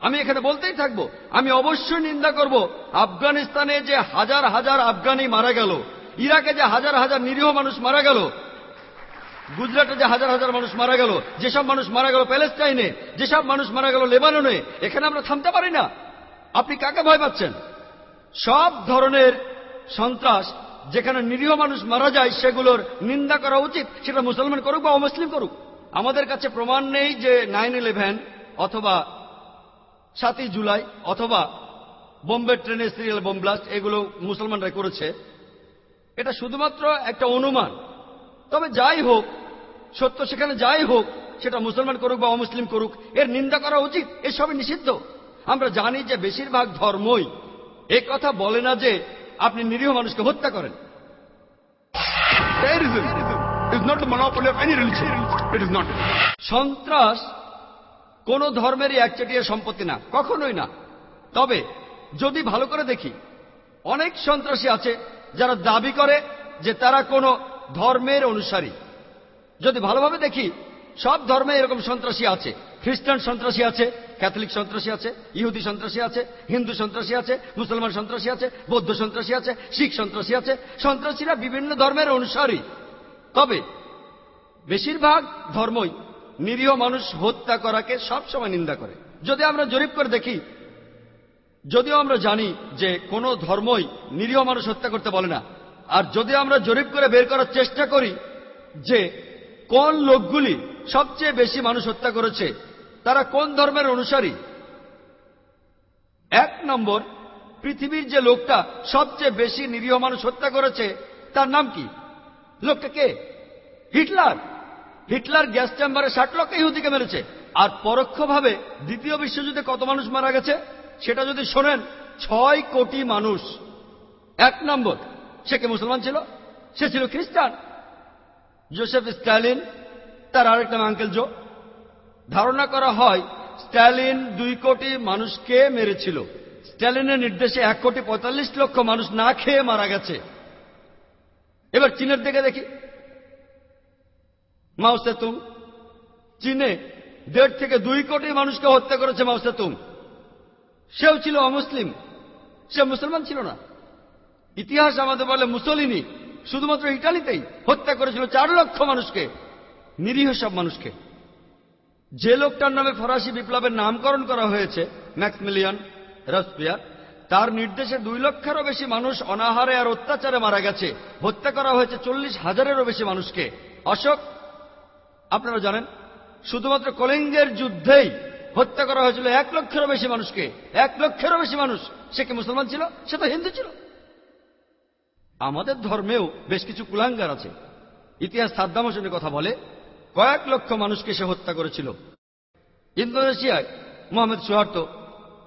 আমি এখানে বলতেই থাকব, আমি অবশ্যই নিন্দা করব, আফগানিস্তানে যে হাজার হাজার আফগানি মারা গেল, ইরাকে যে হাজার হাজার নিরীহ মানুষ মারা গেল গুজরাটে যে হাজার হাজার মানুষ মারা গেল, যেসব মানুষ মারা গেল প্যালেস্টাইনে, যেসব মানুষ মারা গেল লেবাননে, এখানে আমরা থামতে পারি না। আপনি কাকে ভয় পাচ্ছেন? সব ধরনের সন্ত্রাস যেখানে নিরীহ মানুষ মারা যায়, সেগুলোর নিন্দা করা উচিত, সেটা মুসলমান করুক বা অমুসলিম করুক। আমাদের কাছে প্রমাণ নেই যে নাইন ইলেভেন অথবা সাতই জুলাই অথবা বোম্বে ট্রেনের সিরিয়াল বোম ব্লাস্ট এগুলো মুসলমানরা করেছে। এটা শুধুমাত্র একটা অনুমান। তবে যাই হোক সত্য সেখানে যাই হোক সেটা মুসলমান করুক বা অমুসলিম করুক এর নিন্দা করা উচিত এসবই নিষিদ্ধ। আমরা জানি যে বেশিরভাগ ধর্মই এ কথা বলে না যে আপনি নিরীহ মানুষকে হত্যা করেন. সন্ত্রাস কোন ধর্মেরই একচেটিয়া সম্পত্তি না কখনোই না। তবে যদি ভালো করে দেখি অনেক সন্ত্রাসী আছে যারা দাবি করে যে তারা কোন ধর্মের অনুসারী। যদি ভালোভাবে দেখি, সব ধর্মে এরকম সন্ত্রাসী আছে। খ্রিস্টান সন্ত্রাসী আছে, ক্যাথলিক সন্ত্রাসী আছে, ইহুদি সন্ত্রাসী আছে, হিন্দু সন্ত্রাসী আছে, মুসলমান সন্ত্রাসী আছে, বৌদ্ধ সন্ত্রাসী আছে, শিখ সন্ত্রাসী আছে। সন্ত্রাসীরা বিভিন্ন ধর্মের অনুসারী। তবে বেশিরভাগ ধর্মই নিরীহ মানুষ হত্যা করাকে সবসময় নিন্দা করে। যদি আমরা জরিপ করে দেখি, যদিও আমরা জানি যে কোনো ধর্মই নিরীহ মানুষ হত্যা করতে বলে না আর যদি আমরা জরিপ করে বের করার চেষ্টা করি যে কোন লোকগুলি সবচেয়ে বেশি মানুষ হত্যা করেছে, তারা কোন ধর্মের অনুসারী? এক নম্বর, পৃথিবীর যে লোকটা সবচেয়ে বেশি নিরীহ মানুষ হত্যা করেছে, তার নাম কি? লোকটা কে? হিটলার। হিটলার গ্যাস চেম্বারে ষাট লক্ষ ইহুদিকে মেরেছে। আর পরোক্ষভাবে দ্বিতীয় বিশ্বযুদ্ধে কত মানুষ মারা গেছে? সেটা যদি শোনেন, ছয় কোটি মানুষ। এক নম্বর সে কে মুসলমান ছিল? সে ছিল খ্রিস্টান। জোসেফ স্ট্যালিন, তার আরেক নাম আঙ্কেল জো। ধারণা করা হয়, স্ট্যালিন দুই কোটি মানুষকে মেরেছিল। স্ট্যালিনের নির্দেশে এক কোটি পঁয়তাল্লিশ লক্ষ মানুষ না খেয়ে মারা গেছে। এবার চীনের দিকে দেখি। মাও সেতুং। চীনে দেড় থেকে দুই কোটি মানুষকে হত্যা করেছে মাও সেতুং। সেও ছিল অমুসলিম। সে মুসলমান ছিল না। ইতিহাস আমাদের বলে মুসলিনি, শুধুমাত্র ইটালিতেই হত্যা করেছিল চার লক্ষ মানুষকে, নিরীহ সব মানুষকে। যে লোকটার নামে ফরাসি বিপ্লবের নামকরণ করা হয়েছে, ম্যাক্সমিলিয়ান রসপিয়ার তার নির্দেশে দুই লক্ষেরও বেশি মানুষ অনাহারে আর অত্যাচারে মারা গেছে। হত্যা করা হয়েছে চল্লিশ হাজারেরও বেশি মানুষকে। অশোক, আপনারা জানেন, শুধুমাত্র কলিঙ্গের যুদ্ধেই হত্যা করা হয়েছিল এক লক্ষেরও বেশি মানুষকে। এক লক্ষেরও বেশি মানুষ, সে কি মুসলমান ছিল? সে তো হিন্দু ছিল। আমাদের ধর্মেও বেশ কিছু কুলাঙ্গার আছে। ইতিহাস সাদ্দাম হোসেনের কথা বলে, কয়েক লক্ষ মানুষকে সে হত্যা করেছিল। ইন্দোনেশিয়ায় মোহাম্মদ সুহার্তো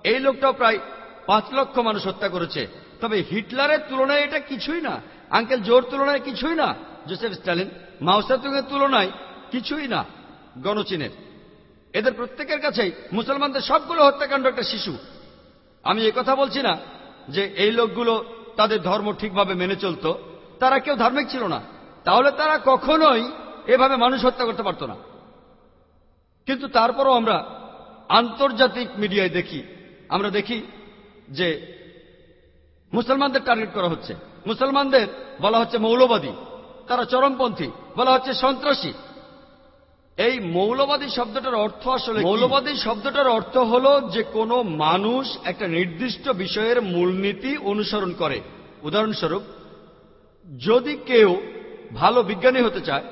এই লোকটাও প্রায় পাঁচ লক্ষ মানুষ হত্যা করেছে। তবে হিটলারের তুলনায় এটা কিছুই না। আঙ্কেল জোর তুলনায় কিছুই না। জোসেফ স্ট্যালিন মাওসাতুংয়ের তুলনায় কিছুই না, গণচীনের। এদের প্রত্যেকের কাছেই মুসলমানদের সবগুলো হত্যাকাণ্ড একটা শিশু। আমি কথা বলছি না যে এই লোকগুলো তাদের ধর্ম ঠিকভাবে মেনে চলত, তারা কেউ ধার্মিক ছিল না। তাহলে তারা কখনোই এভাবে মানুষ হত্যা করতে পারত না। কিন্তু তারপরও আমরা আন্তর্জাতিক মিডিয়ায় দেখি, আমরা দেখি যে মুসলমানদের টার্গেট করা হচ্ছে। মুসলমানদের বলা হচ্ছে মৌলবাদী, তারা চরমপন্থী, বলা হচ্ছে সন্ত্রাসী। এই মৌলবাদী শব্দটার অর্থ আসলে মৌলবাদী শব্দটার অর্থ হল যে কোনো মানুষ একটা নির্দিষ্ট বিষয়ের মূলনীতি অনুসরণ করে। উদাহরণস্বরূপ, যদি কেউ ভালো বিজ্ঞানী হতে চায়,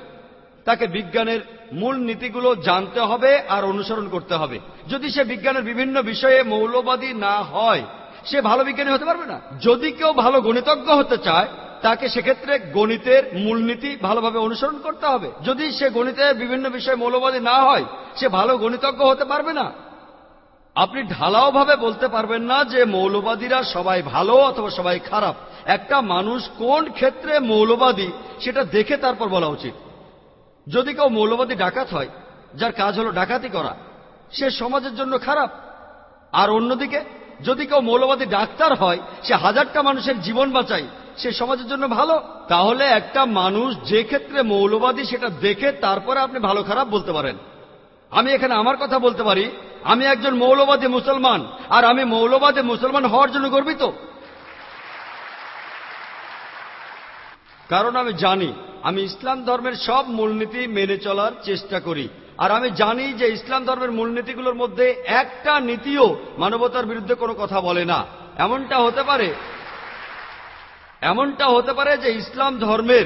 তাকে বিজ্ঞানের মূল নীতিগুলো জানতে হবে আর অনুসরণ করতে হবে। যদি সে বিজ্ঞানের বিভিন্ন বিষয়ে মৌলবাদী না হয়, সে ভালো বিজ্ঞানী হতে পারবে না। যদি কেউ ভালো গণিতজ্ঞ হতে চায় তাকে সেক্ষেত্রে গণিতের মূলনীতি ভালোভাবে অনুসরণ করতে হবে। যদি সে গণিতের বিভিন্ন বিষয়ে মৌলবাদী না হয়, সে ভালো গণিতজ্ঞ হতে পারবে না। আপনি ঢালাও ভাবে বলতে পারবেন না যে মৌলবাদীরা সবাই ভালো অথবা সবাই খারাপ। একটা মানুষ কোন ক্ষেত্রে মৌলবাদী সেটা দেখে তারপর বলা উচিত। যদি কেউ মৌলবাদী ডাকাত হয়, যার কাজ হলো ডাকাতি করা, সে সমাজের জন্য খারাপ। আর অন্যদিকে, যদি কেউ মৌলবাদী ডাক্তার হয়, সে হাজারটা মানুষের জীবন বাঁচায় সে সমাজের জন্য ভালো। তাহলে একটা মানুষ যে ক্ষেত্রে মৌলবাদী সেটা দেখে তারপরে আপনি ভালো খারাপ বলতে পারেন। আমি এখানে আমার কথা বলতে পারি, আমি একজন মৌলবাদী মুসলমান, আর আমি মৌলবাদী মুসলমান হওয়ার জন্য গর্বিত। কারণ আমি জানি, আমি ইসলাম ধর্মের সব মূলনীতি মেনে চলার চেষ্টা করি, আর আমি জানি যে ইসলাম ধর্মের মূলনীতিগুলোর মধ্যে একটা নীতিও মানবতার বিরুদ্ধে কোনো কথা বলে না। এমনটা হতে পারে এমনটা হতে পারে যে ইসলাম ধর্মের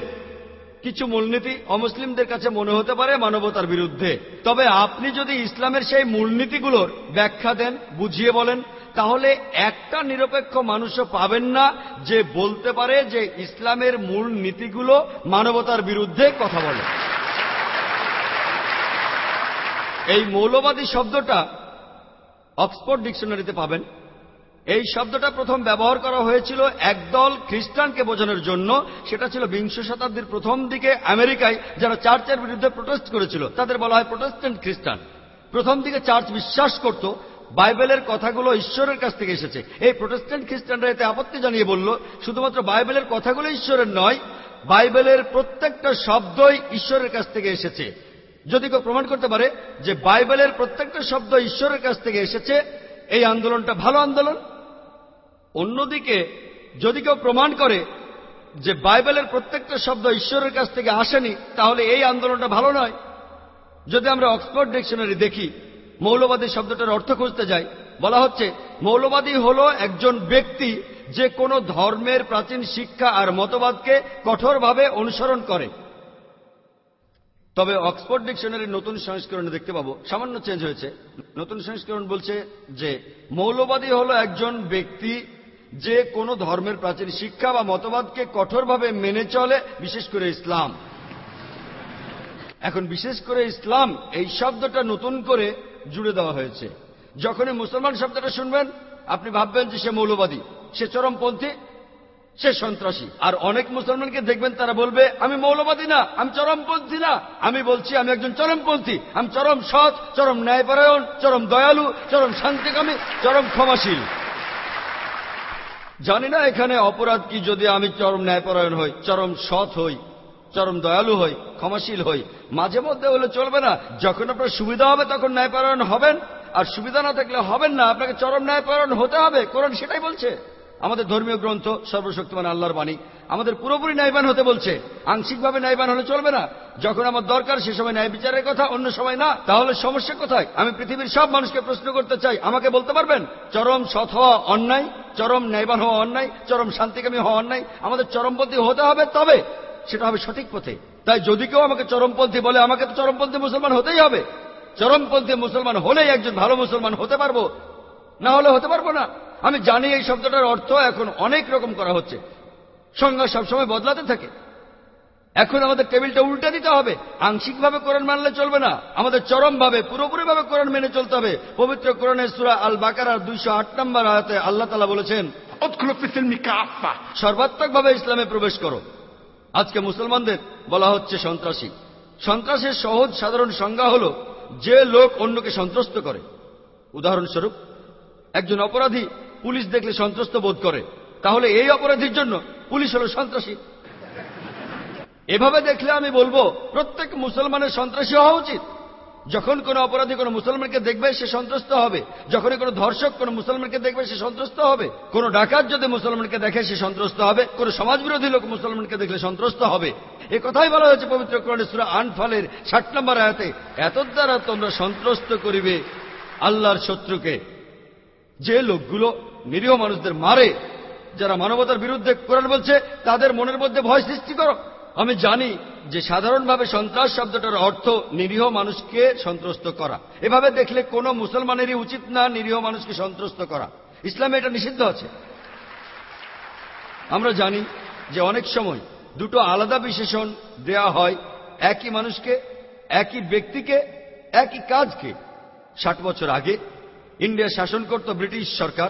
কিছু মূলনীতি অমুসলিমদের কাছে মনে হতে পারে মানবতার বিরুদ্ধে। তবে আপনি যদি ইসলামের সেই মূলনীতিগুলোর ব্যাখ্যা দেন, বুঝিয়ে বলেন, তাহলে একটা নিরপেক্ষ মানুষও পাবেন না যে বলতে পারে যে ইসলামের মূল নীতিগুলো মানবতার বিরুদ্ধে কথা বলে। এই মৌলবাদী শব্দটা অক্সফোর্ড ডিকশনারিতে পাবেন। এই শব্দটা প্রথম ব্যবহার করা হয়েছিল একদল খ্রিস্টানকে বোঝানোর জন্য। সেটা ছিল বিংশ শতাব্দীর প্রথম দিকে আমেরিকায় যারা চার্চের বিরুদ্ধে প্রোটেস্ট করেছিল, তাদের বলা হয় প্রোটেস্ট্যান্ট খ্রিস্টান। প্রথম দিকে চার্চ বিশ্বাস করত, বাইবেলের কথাগুলো ঈশ্বরের কাছ থেকে এসেছে। এই প্রোটেস্ট্যান্ট খ্রিস্টানরা এতে আপত্তি জানিয়ে বলল, শুধুমাত্র বাইবেলের কথাগুলো ঈশ্বরের নয়, বাইবেলের প্রত্যেকটা শব্দই ঈশ্বরের কাছ থেকে এসেছে। যদি কেউ প্রমাণ করতে পারে যে বাইবেলের প্রত্যেকটা শব্দ ঈশ্বরের কাছ থেকে এসেছে, এই আন্দোলনটা ভালো আন্দোলন অন্যদিকে, যদি কেউ প্রমাণ করে যে বাইবেলের প্রত্যেকটা শব্দ ঈশ্বরের কাছ থেকে আসেনি, তাহলে এই আন্দোলনটা ভালো নয়। যদি আমরা অক্সফোর্ড ডিকশনারি দেখি, মৌলবাদী শব্দটার অর্থ খুঁজতে যাই, বলা হচ্ছে, মৌলবাদী হল একজন ব্যক্তি যে কোনো ধর্মের প্রাচীন শিক্ষা আর মতবাদকে কঠোরভাবে অনুসরণ করে। তবে অক্সফোর্ড ডিকশনারির নতুন সংস্করণে দেখতে পাবো, সামান্য চেঞ্জ হয়েছে। নতুন সংস্করণ বলছে যে, মৌলবাদী হল একজন ব্যক্তি যে কোনো ধর্মের প্রাচীন শিক্ষা বা মতবাদকে কঠোরভাবে মেনে চলে, বিশেষ করে ইসলাম। এখন বিশেষ করে ইসলাম এই শব্দটা নতুন করে জুড়ে দেওয়া হয়েছে। যখনই মুসলমান শব্দটা শুনবেন, আপনি ভাববেন যে সে মৌলবাদী, সে চরমপন্থী, সে সন্ত্রাসী। আর অনেক মুসলমানকে দেখবেন তারা বলবে, আমি মৌলবাদী না, আমি চরমপন্থী না। আমি বলছি, আমি একজন চরমপন্থী। আমি চরম সৎ, চরম ন্যায়পরায়ণ, চরম দয়ালু, চরম শান্তিকামী, চরম ক্ষমাশীল। জানি না এখানে অপরাধ কি যদি আমি চরম ন্যায়পরায়ণ হই, চরম সৎ হই, চরম দয়ালু হই, ক্ষমাশীল হই। মাঝে মধ্যে হলে চলবে না। যখন আপনার সুবিধা হবে, তখন ন্যায়পরায়ণ হবেন। আর সুবিধা না থাকলে হবেন না। আপনাকে চরম ন্যায়পরায়ণ হতে হবে। কোরআন সেটাই বলছে। আমাদের ধর্মীয় গ্রন্থ সর্বশক্তিমান আল্লাহর বাণী। আমাদের পুরোপুরি ন্যায়বান হতে বলছে। আংশিকভাবে ন্যায়বান হলে চলবে না। যখন আমার দরকার সে সময় ন্যায় বিচারের কথা, অন্য সময় না। তাহলে সমস্যা কোথায়? আমি পৃথিবীর সব মানুষকে প্রশ্ন করতে চাই। আমাকে বলতে পারবেন? চরম সৎ হওয়া অন্যায়, চরম ন্যায়বান হওয়া অন্যায়, চরম শান্তিকামী হওয়া অন্যায় আমাদের চরমপন্থী হতে হবে? তবে সেটা হবে সঠিক পথে। তাই যদি কেউ আমাকে চরমপন্থী বলে, আমাকে তো চরমপন্থী মুসলমান হতেই হবে। চরমপন্থী মুসলমান হলেই একজন ভালো মুসলমান হতে পারব। না হলে হতে পারব না। আমি জানি এই শব্দটার অর্থ এখন অনেক রকম করা হচ্ছে। সংজ্ঞা সবসময় বদলাতে থাকে। এখন আমাদের টেবিলটা উল্টে দিতে হবে। আংশিকভাবে কোরআন মানলে চলবে না। আমাদের চরমভাবে পুরোপুরিভাবে কোরআন মেনে চলতে হবে। পবিত্র কোরআনের সুরা আল বাকারার দুইশো আট নম্বর আয়তে আল্লাহ তালা বলেছেন সর্বাত্মকভাবে ইসলামে প্রবেশ করো। আজকে মুসলমানদের বলা হচ্ছে সন্ত্রাসী। সন্ত্রাসের সহজ সাধারণ সংজ্ঞা হল যে লোক অন্যকে সন্ত্রস্ত করে। উদাহরণস্বরূপ একজন অপরাধী পুলিশ দেখলে সন্ত্রস্ত বোধ করে। তাহলে এই অপরাধীর জন্য পুলিশ হল সন্ত্রাসী। এভাবে দেখলে আমি বলব, প্রত্যেক মুসলমানের সন্ত্রাসী হওয়া উচিত। যখন কোনো অপরাধী কোনো মুসলমানকে দেখবে সে সন্ত্রস্ত হবে, যখনই কোনো ধর্ষক কোনো মুসলমানকে দেখবে সে সন্ত্রস্ত হবে, কোনো ডাকাত যদি মুসলমানকে দেখে সে সন্ত্রস্ত হবে, কোনো সমাজবিরোধী লোক মুসলমানকে দেখলে সন্ত্রস্ত হবে। এ কথাই বলা হয়েছে পবিত্র কোরআনে সুরা আনফালের ষাট নম্বর আয়াতে এত দ্বারা তোমরা সন্ত্রস্ত করিবে আল্লাহর শত্রুকে যে লোকগুলো নিরীহ মানুষদের মারে, যারা মানবতার বিরুদ্ধে কোরআন বলছে, তাদের মনের মধ্যে ভয় সৃষ্টি করো। আমি জানি যে সাধারণভাবে সন্ত্রাস শব্দটার অর্থ নিরীহ মানুষকে সন্ত্রস্ত করা। এভাবে দেখলে কোনো মুসলমানেরই উচিত না নিরীহ মানুষকে সন্ত্রস্ত করা। ইসলামে এটা নিষিদ্ধ আছে। আমরা জানি যে অনেক সময় দুটো আলাদা বিশেষণ দেয়া হয়, একই মানুষকে, একই ব্যক্তিকে, একই কাজকে। ষাট বছর আগে ইন্ডিয়া শাসন করত ব্রিটিশ সরকার,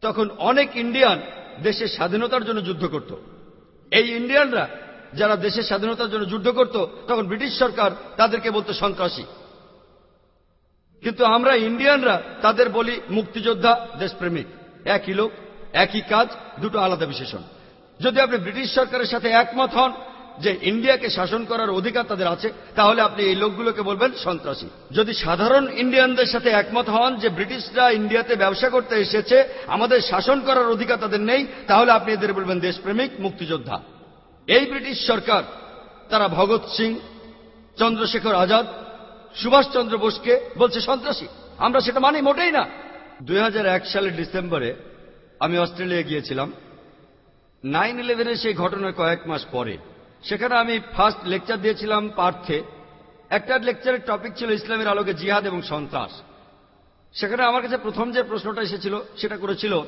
তখন অনেক ইন্ডিয়ান দেশের স্বাধীনতার জন্য যুদ্ধ করত। এই ইন্ডিয়ানরা যারা দেশের স্বাধীনতার জন্য যুদ্ধ করত, তখন ব্রিটিশ সরকার তাদেরকে বলতো সন্ত্রাসী। কিন্তু আমরা ইন্ডিয়ানরা তাদের বলি মুক্তিযোদ্ধা, দেশপ্রেমিক। একই লোক, একই কাজ, দুটো আলাদা বিশেষণ। যদি আপনি ব্রিটিশ সরকারের সাথে একমত হন যে ইন্ডিয়াকে শাসন করার অধিকার তাদের আছে, তাহলে আপনি এই লোকগুলোকে বলবেন সন্ত্রাসী। যদি সাধারণ ইন্ডিয়ানদের সাথে একমত হন যে ব্রিটিশরা ইন্ডিয়াতে ব্যবসা করতে এসেছে, আমাদের শাসন করার অধিকার তাদের নেই, তাহলে আপনি এদের বলবেন দেশপ্রেমিক, মুক্তিযোদ্ধা। এই ব্রিটিশ সরকার, তারা ভগৎ সিং, চন্দ্রশেখর আজাদ, সুভাষচন্দ্র বোসকে বলছে সন্ত্রাসী। আমরা সেটা মানি মোটেই না। দু হাজার এক সালের ডিসেম্বরে আমি অস্ট্রেলিয়া গিয়েছিলাম। নাইন ইলেভেনের সেই ঘটনার কয়েক মাস পরে সেখানে আমি ফার্স্ট লেকচার দিয়েছিলাম পার্থে। একটা লেকচারের টপিক ছিল ইসলামের আলোকে জিহাদ এবং সন্ত্রাস। সেখানে আমার কাছে প্রথম যে প্রশ্নটা এসেছিল, সেটা করেছিল,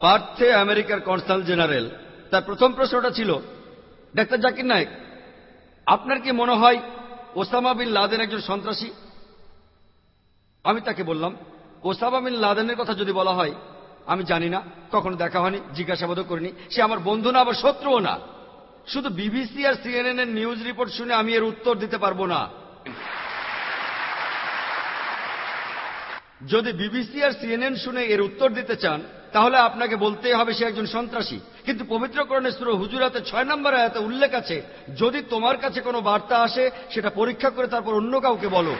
পার্থে আমেরিকার কনসাল জেনারেল তার প্রথম প্রশ্নটা ছিল, ডাক্তার জাকির নায়েক, আপনার কি মনে হয় ওসামা বিন লাদেন একজন সন্ত্রাসী? আমি তাকে বললাম, ওসামা বিন লাদেনের কথা যদি বলা হয়, আমি জানি না। কখনো দেখা হয়নি, জিজ্ঞাসাবাদও করিনি। সে আমার বন্ধু না, আবার শত্রুও না। শুধু বিবিসি আর সিএনএন এর নিউজ রিপোর্ট শুনে আমি এর উত্তর দিতে পারব না। যদি বিবিসি আর সিএনএন শুনে এর উত্তর দিতে চান, তাহলে আপনাকে বলতেই হবে সে একজন সন্ত্রাসী। কিন্তু পবিত্রকরণের সুর হুজুরাতে ছয় নম্বর আয়াতে উল্লেখ আছে, যদি তোমার কাছে কোনো বার্তা আসে, সেটা পরীক্ষা করে তারপর অন্য কাউকে বলো।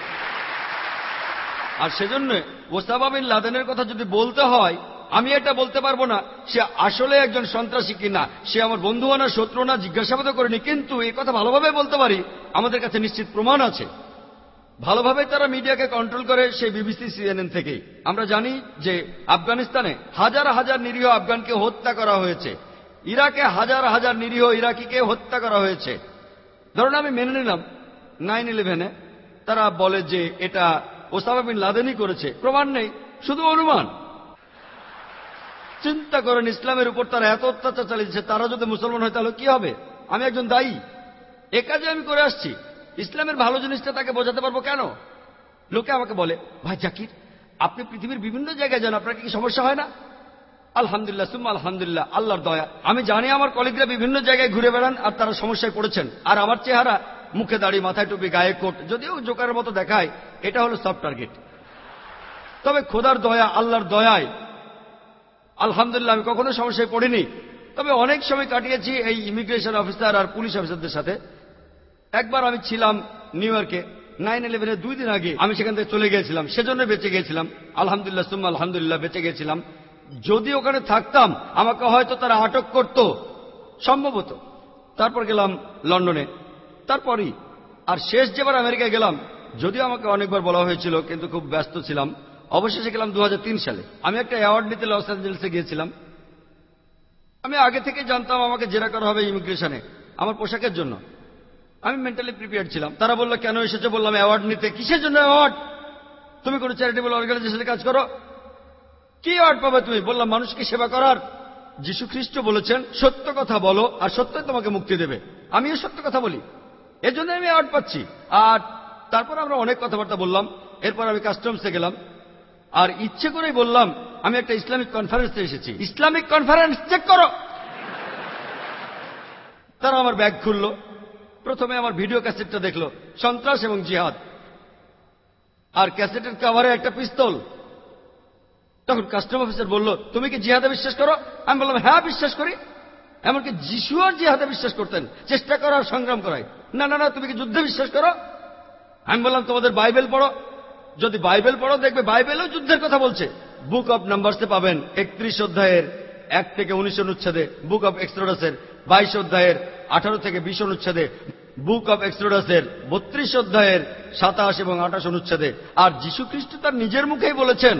আর সেজন্য ওসামা বিন লাদেনের কথা যদি বলতে হয় আমি এটা বলতে পারব না, সে আসলে একজন সন্ত্রাসী কিনা, সে আমার বন্ধু না শত্রু না জিজ্ঞাসাবাদ করেনি, কিন্তু এই কথা ভালোভাবে বলতে পারি, আমাদের কাছে নিশ্চিত প্রমাণ আছে। ভালোভাবে তারা মিডিয়াকে কন্ট্রোল করে সেই বিবিসি, সিএনএন থেকে আমরা জানি যে আফগানিস্তানে হাজার হাজার নিরীহ আফগানকে হত্যা করা হয়েছে। ইরাকে হাজার হাজার নিরীহ ইরাকিকে হত্যা করা হয়েছে। ধরুন আমি মেনে নিলাম নাইন ইলেভেনে তারা বলে যে এটা ওসামা বিন লাদেনই করেছে, প্রমাণ নেই, শুধু অনুমান। চিন্তা করেন, ইসলামের উপর তারা এত অত্যাচার চালিয়েছে, তারা যদি মুসলমান হয় তাহলে কি হবে? আমি একজন দায়ী। এ কাজে আমি করে আসছি। ইসলামের ভালো জিনিসটা তাকে বোঝাতে পারব কেন? লোকে আমাকে বলে, ভাই জাকির, আপনি পৃথিবীর বিভিন্ন জায়গায় যান, আপনার কি সমস্যা হয় না? আলহামদুলিল্লাহ, সুম্মা আলহামদুলিল্লাহ, আল্লাহর দয়া। আমি জানি আমার কলিগরা বিভিন্ন জায়গায় ঘুরে বেড়ান আর তারা সমস্যায় পড়েছেন। আর আমার চেহারা, মুখে দাড়ি, মাথায় টুপি, গায়ে কোট, যদিও জোকারের মতো দেখায়, এটা হলো সফট টার্গেট তবে খোদার দয়া, আল্লাহর দয়ায় আলহামদুলিল্লাহ, আমি কখনো সমস্যায় পড়িনি। তবে অনেক সময় কাটিয়েছি এই ইমিগ্রেশন অফিসার আর পুলিশ অফিসারদের সাথে। একবার আমি ছিলাম নিউ ইয়র্কে নাইন ইলেভেনের দুই দিন আগে আমি সেখান থেকে চলে গিয়েছিলাম, সেজন্য বেঁচে গিয়েছিলাম। আলহামদুলিল্লাহ, সুম্মা আলহামদুলিল্লাহ, বেঁচে গিয়েছিলাম। যদি ওখানে থাকতাম, আমাকে হয়তো তারা আটক করত। সম্ভবত তারপর গেলাম লন্ডনে। তারপরই, আর শেষ যেবার আমেরিকায় গেলাম, যদিও আমাকে অনেকবার বলা হয়েছিল, কিন্তু খুব ব্যস্ত ছিলাম। অবশেষে গেলাম দু হাজার তিন সালে। আমি একটা অ্যাওয়ার্ড নিতে লস অ্যাঞ্জেলেসে গিয়েছিলাম। আমি আগে থেকে জানতাম আমাকে জেরা করা হবে ইমিগ্রেশনে, আমার পোশাকের জন্য। আমি মেন্টালি প্রিপেয়ার ছিলাম। তারা বলল, কেন এসেছে? বললাম অ্যাওয়ার্ড নিতে। কিসের জন্য অ্যাওয়ার্ড তুমি কোনো চ্যারিটেবল অর্গানাইজেশনে কাজ করো? কি অ্যাওয়ার্ড পাবে তুমি? বললাম, মানুষকে সেবা করার। যীশু খ্রিস্ট বলেছেন, সত্য কথা বলো আর সত্যই তোমাকে মুক্তি দেবে। আমিও সত্য কথা বলি। এজন্য আমি অ্যাওয়ার্ড পাচ্ছি। আর তারপর আমরা অনেক কথাবার্তা বললাম। এরপর আমি কাস্টমসে গেলাম। আর ইচ্ছে করেই বললাম, আমি একটা ইসলামিক কনফারেন্সে এসেছি। ইসলামিক কনফারেন্স চেক করো। তারা আমার ব্যাগ খুললো। প্রথমে আমার ভিডিও ক্যাসেটটা দেখল, সন্ত্রাস এবং জিহাদ। আর ক্যাসেটের কাভারে একটা পিস্তল তখন কাস্টম অফিসার বলল, তুমি কি জিহাদে বিশ্বাস করো? আমি বললাম হ্যাঁ বিশ্বাস করি। এমনকি যিশুয়ার জিহাদে বিশ্বাস করতেন, চেষ্টা করার সংগ্রাম করায়। না না না, তুমি কি যুদ্ধে বিশ্বাস করো? আমি বললাম, তোমাদের বাইবেল পড়ো। যদি বাইবেল পড়ো, দেখবে বাইবেলও যুদ্ধের কথা বলছে। বুক অব নাম্বারসে পাবেন একত্রিশ অধ্যায়ের এক থেকে উনিশ অনুচ্ছেদে বুক অব এক্সট্রোডাসের বাইশ অধ্যায়ের আঠারো থেকে বিশ অনুচ্ছেদে বুক অব এক্সট্রোডাসের বত্রিশ অধ্যায়ের সাতাশ এবং আঠাশ অনুচ্ছেদে। আর যীশু খ্রিস্ট তার নিজের মুখেই বলেছেন,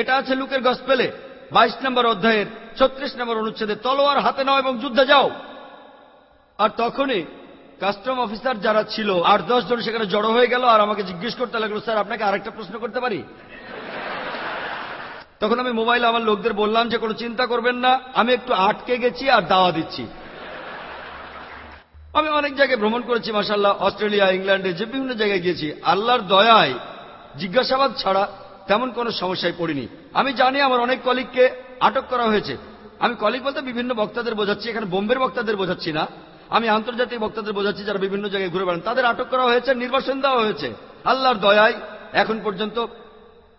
এটা আছে লুকের গসপেলে। বাইশ নম্বর অধ্যায়ের ছত্রিশ নম্বর অনুচ্ছেদে তলোয়ার হাতে নাও এবং যুদ্ধে যাও। আর তখনই কাস্টম অফিসার যারা ছিল দশ জন সেখানে জড়ো হয়ে গেল, আর আমাকে জিজ্ঞেস করতে লাগল, স্যার, আপনাকে আরেকটা প্রশ্ন করতে পারি? তখন আমি মোবাইলে আমার লোকদের বললাম যে, কোনো চিন্তা করবেন না, আমি একটু আটকে গেছি আর দাওয়া দিচ্ছি। আমি অনেক জায়গায় ভ্রমণ করেছি মাসাল্লাহ অস্ট্রেলিয়া, ইংল্যান্ডে, যে বিভিন্ন জায়গায় গিয়েছি। আল্লাহর দয়ায় জিজ্ঞাসাবাদ ছাড়া তেমন কোনো সমস্যায় পড়িনি। আমি জানি আমার অনেক কলিগকে আটক করা হয়েছে। আমি কলিগ বলতে বিভিন্ন বক্তাদের বোঝাচ্ছি, এখানে বোম্বের বক্তাদের বোঝাচ্ছি না। আমি আন্তর্জাতিক বক্তাদের বোঝাচ্ছি যারা বিভিন্ন জায়গায় ঘুরে বেড়ান। তাদের আটক করা হয়েছে, নির্বাসন দেওয়া হয়েছে। আল্লাহর দয়ায় এখন পর্যন্ত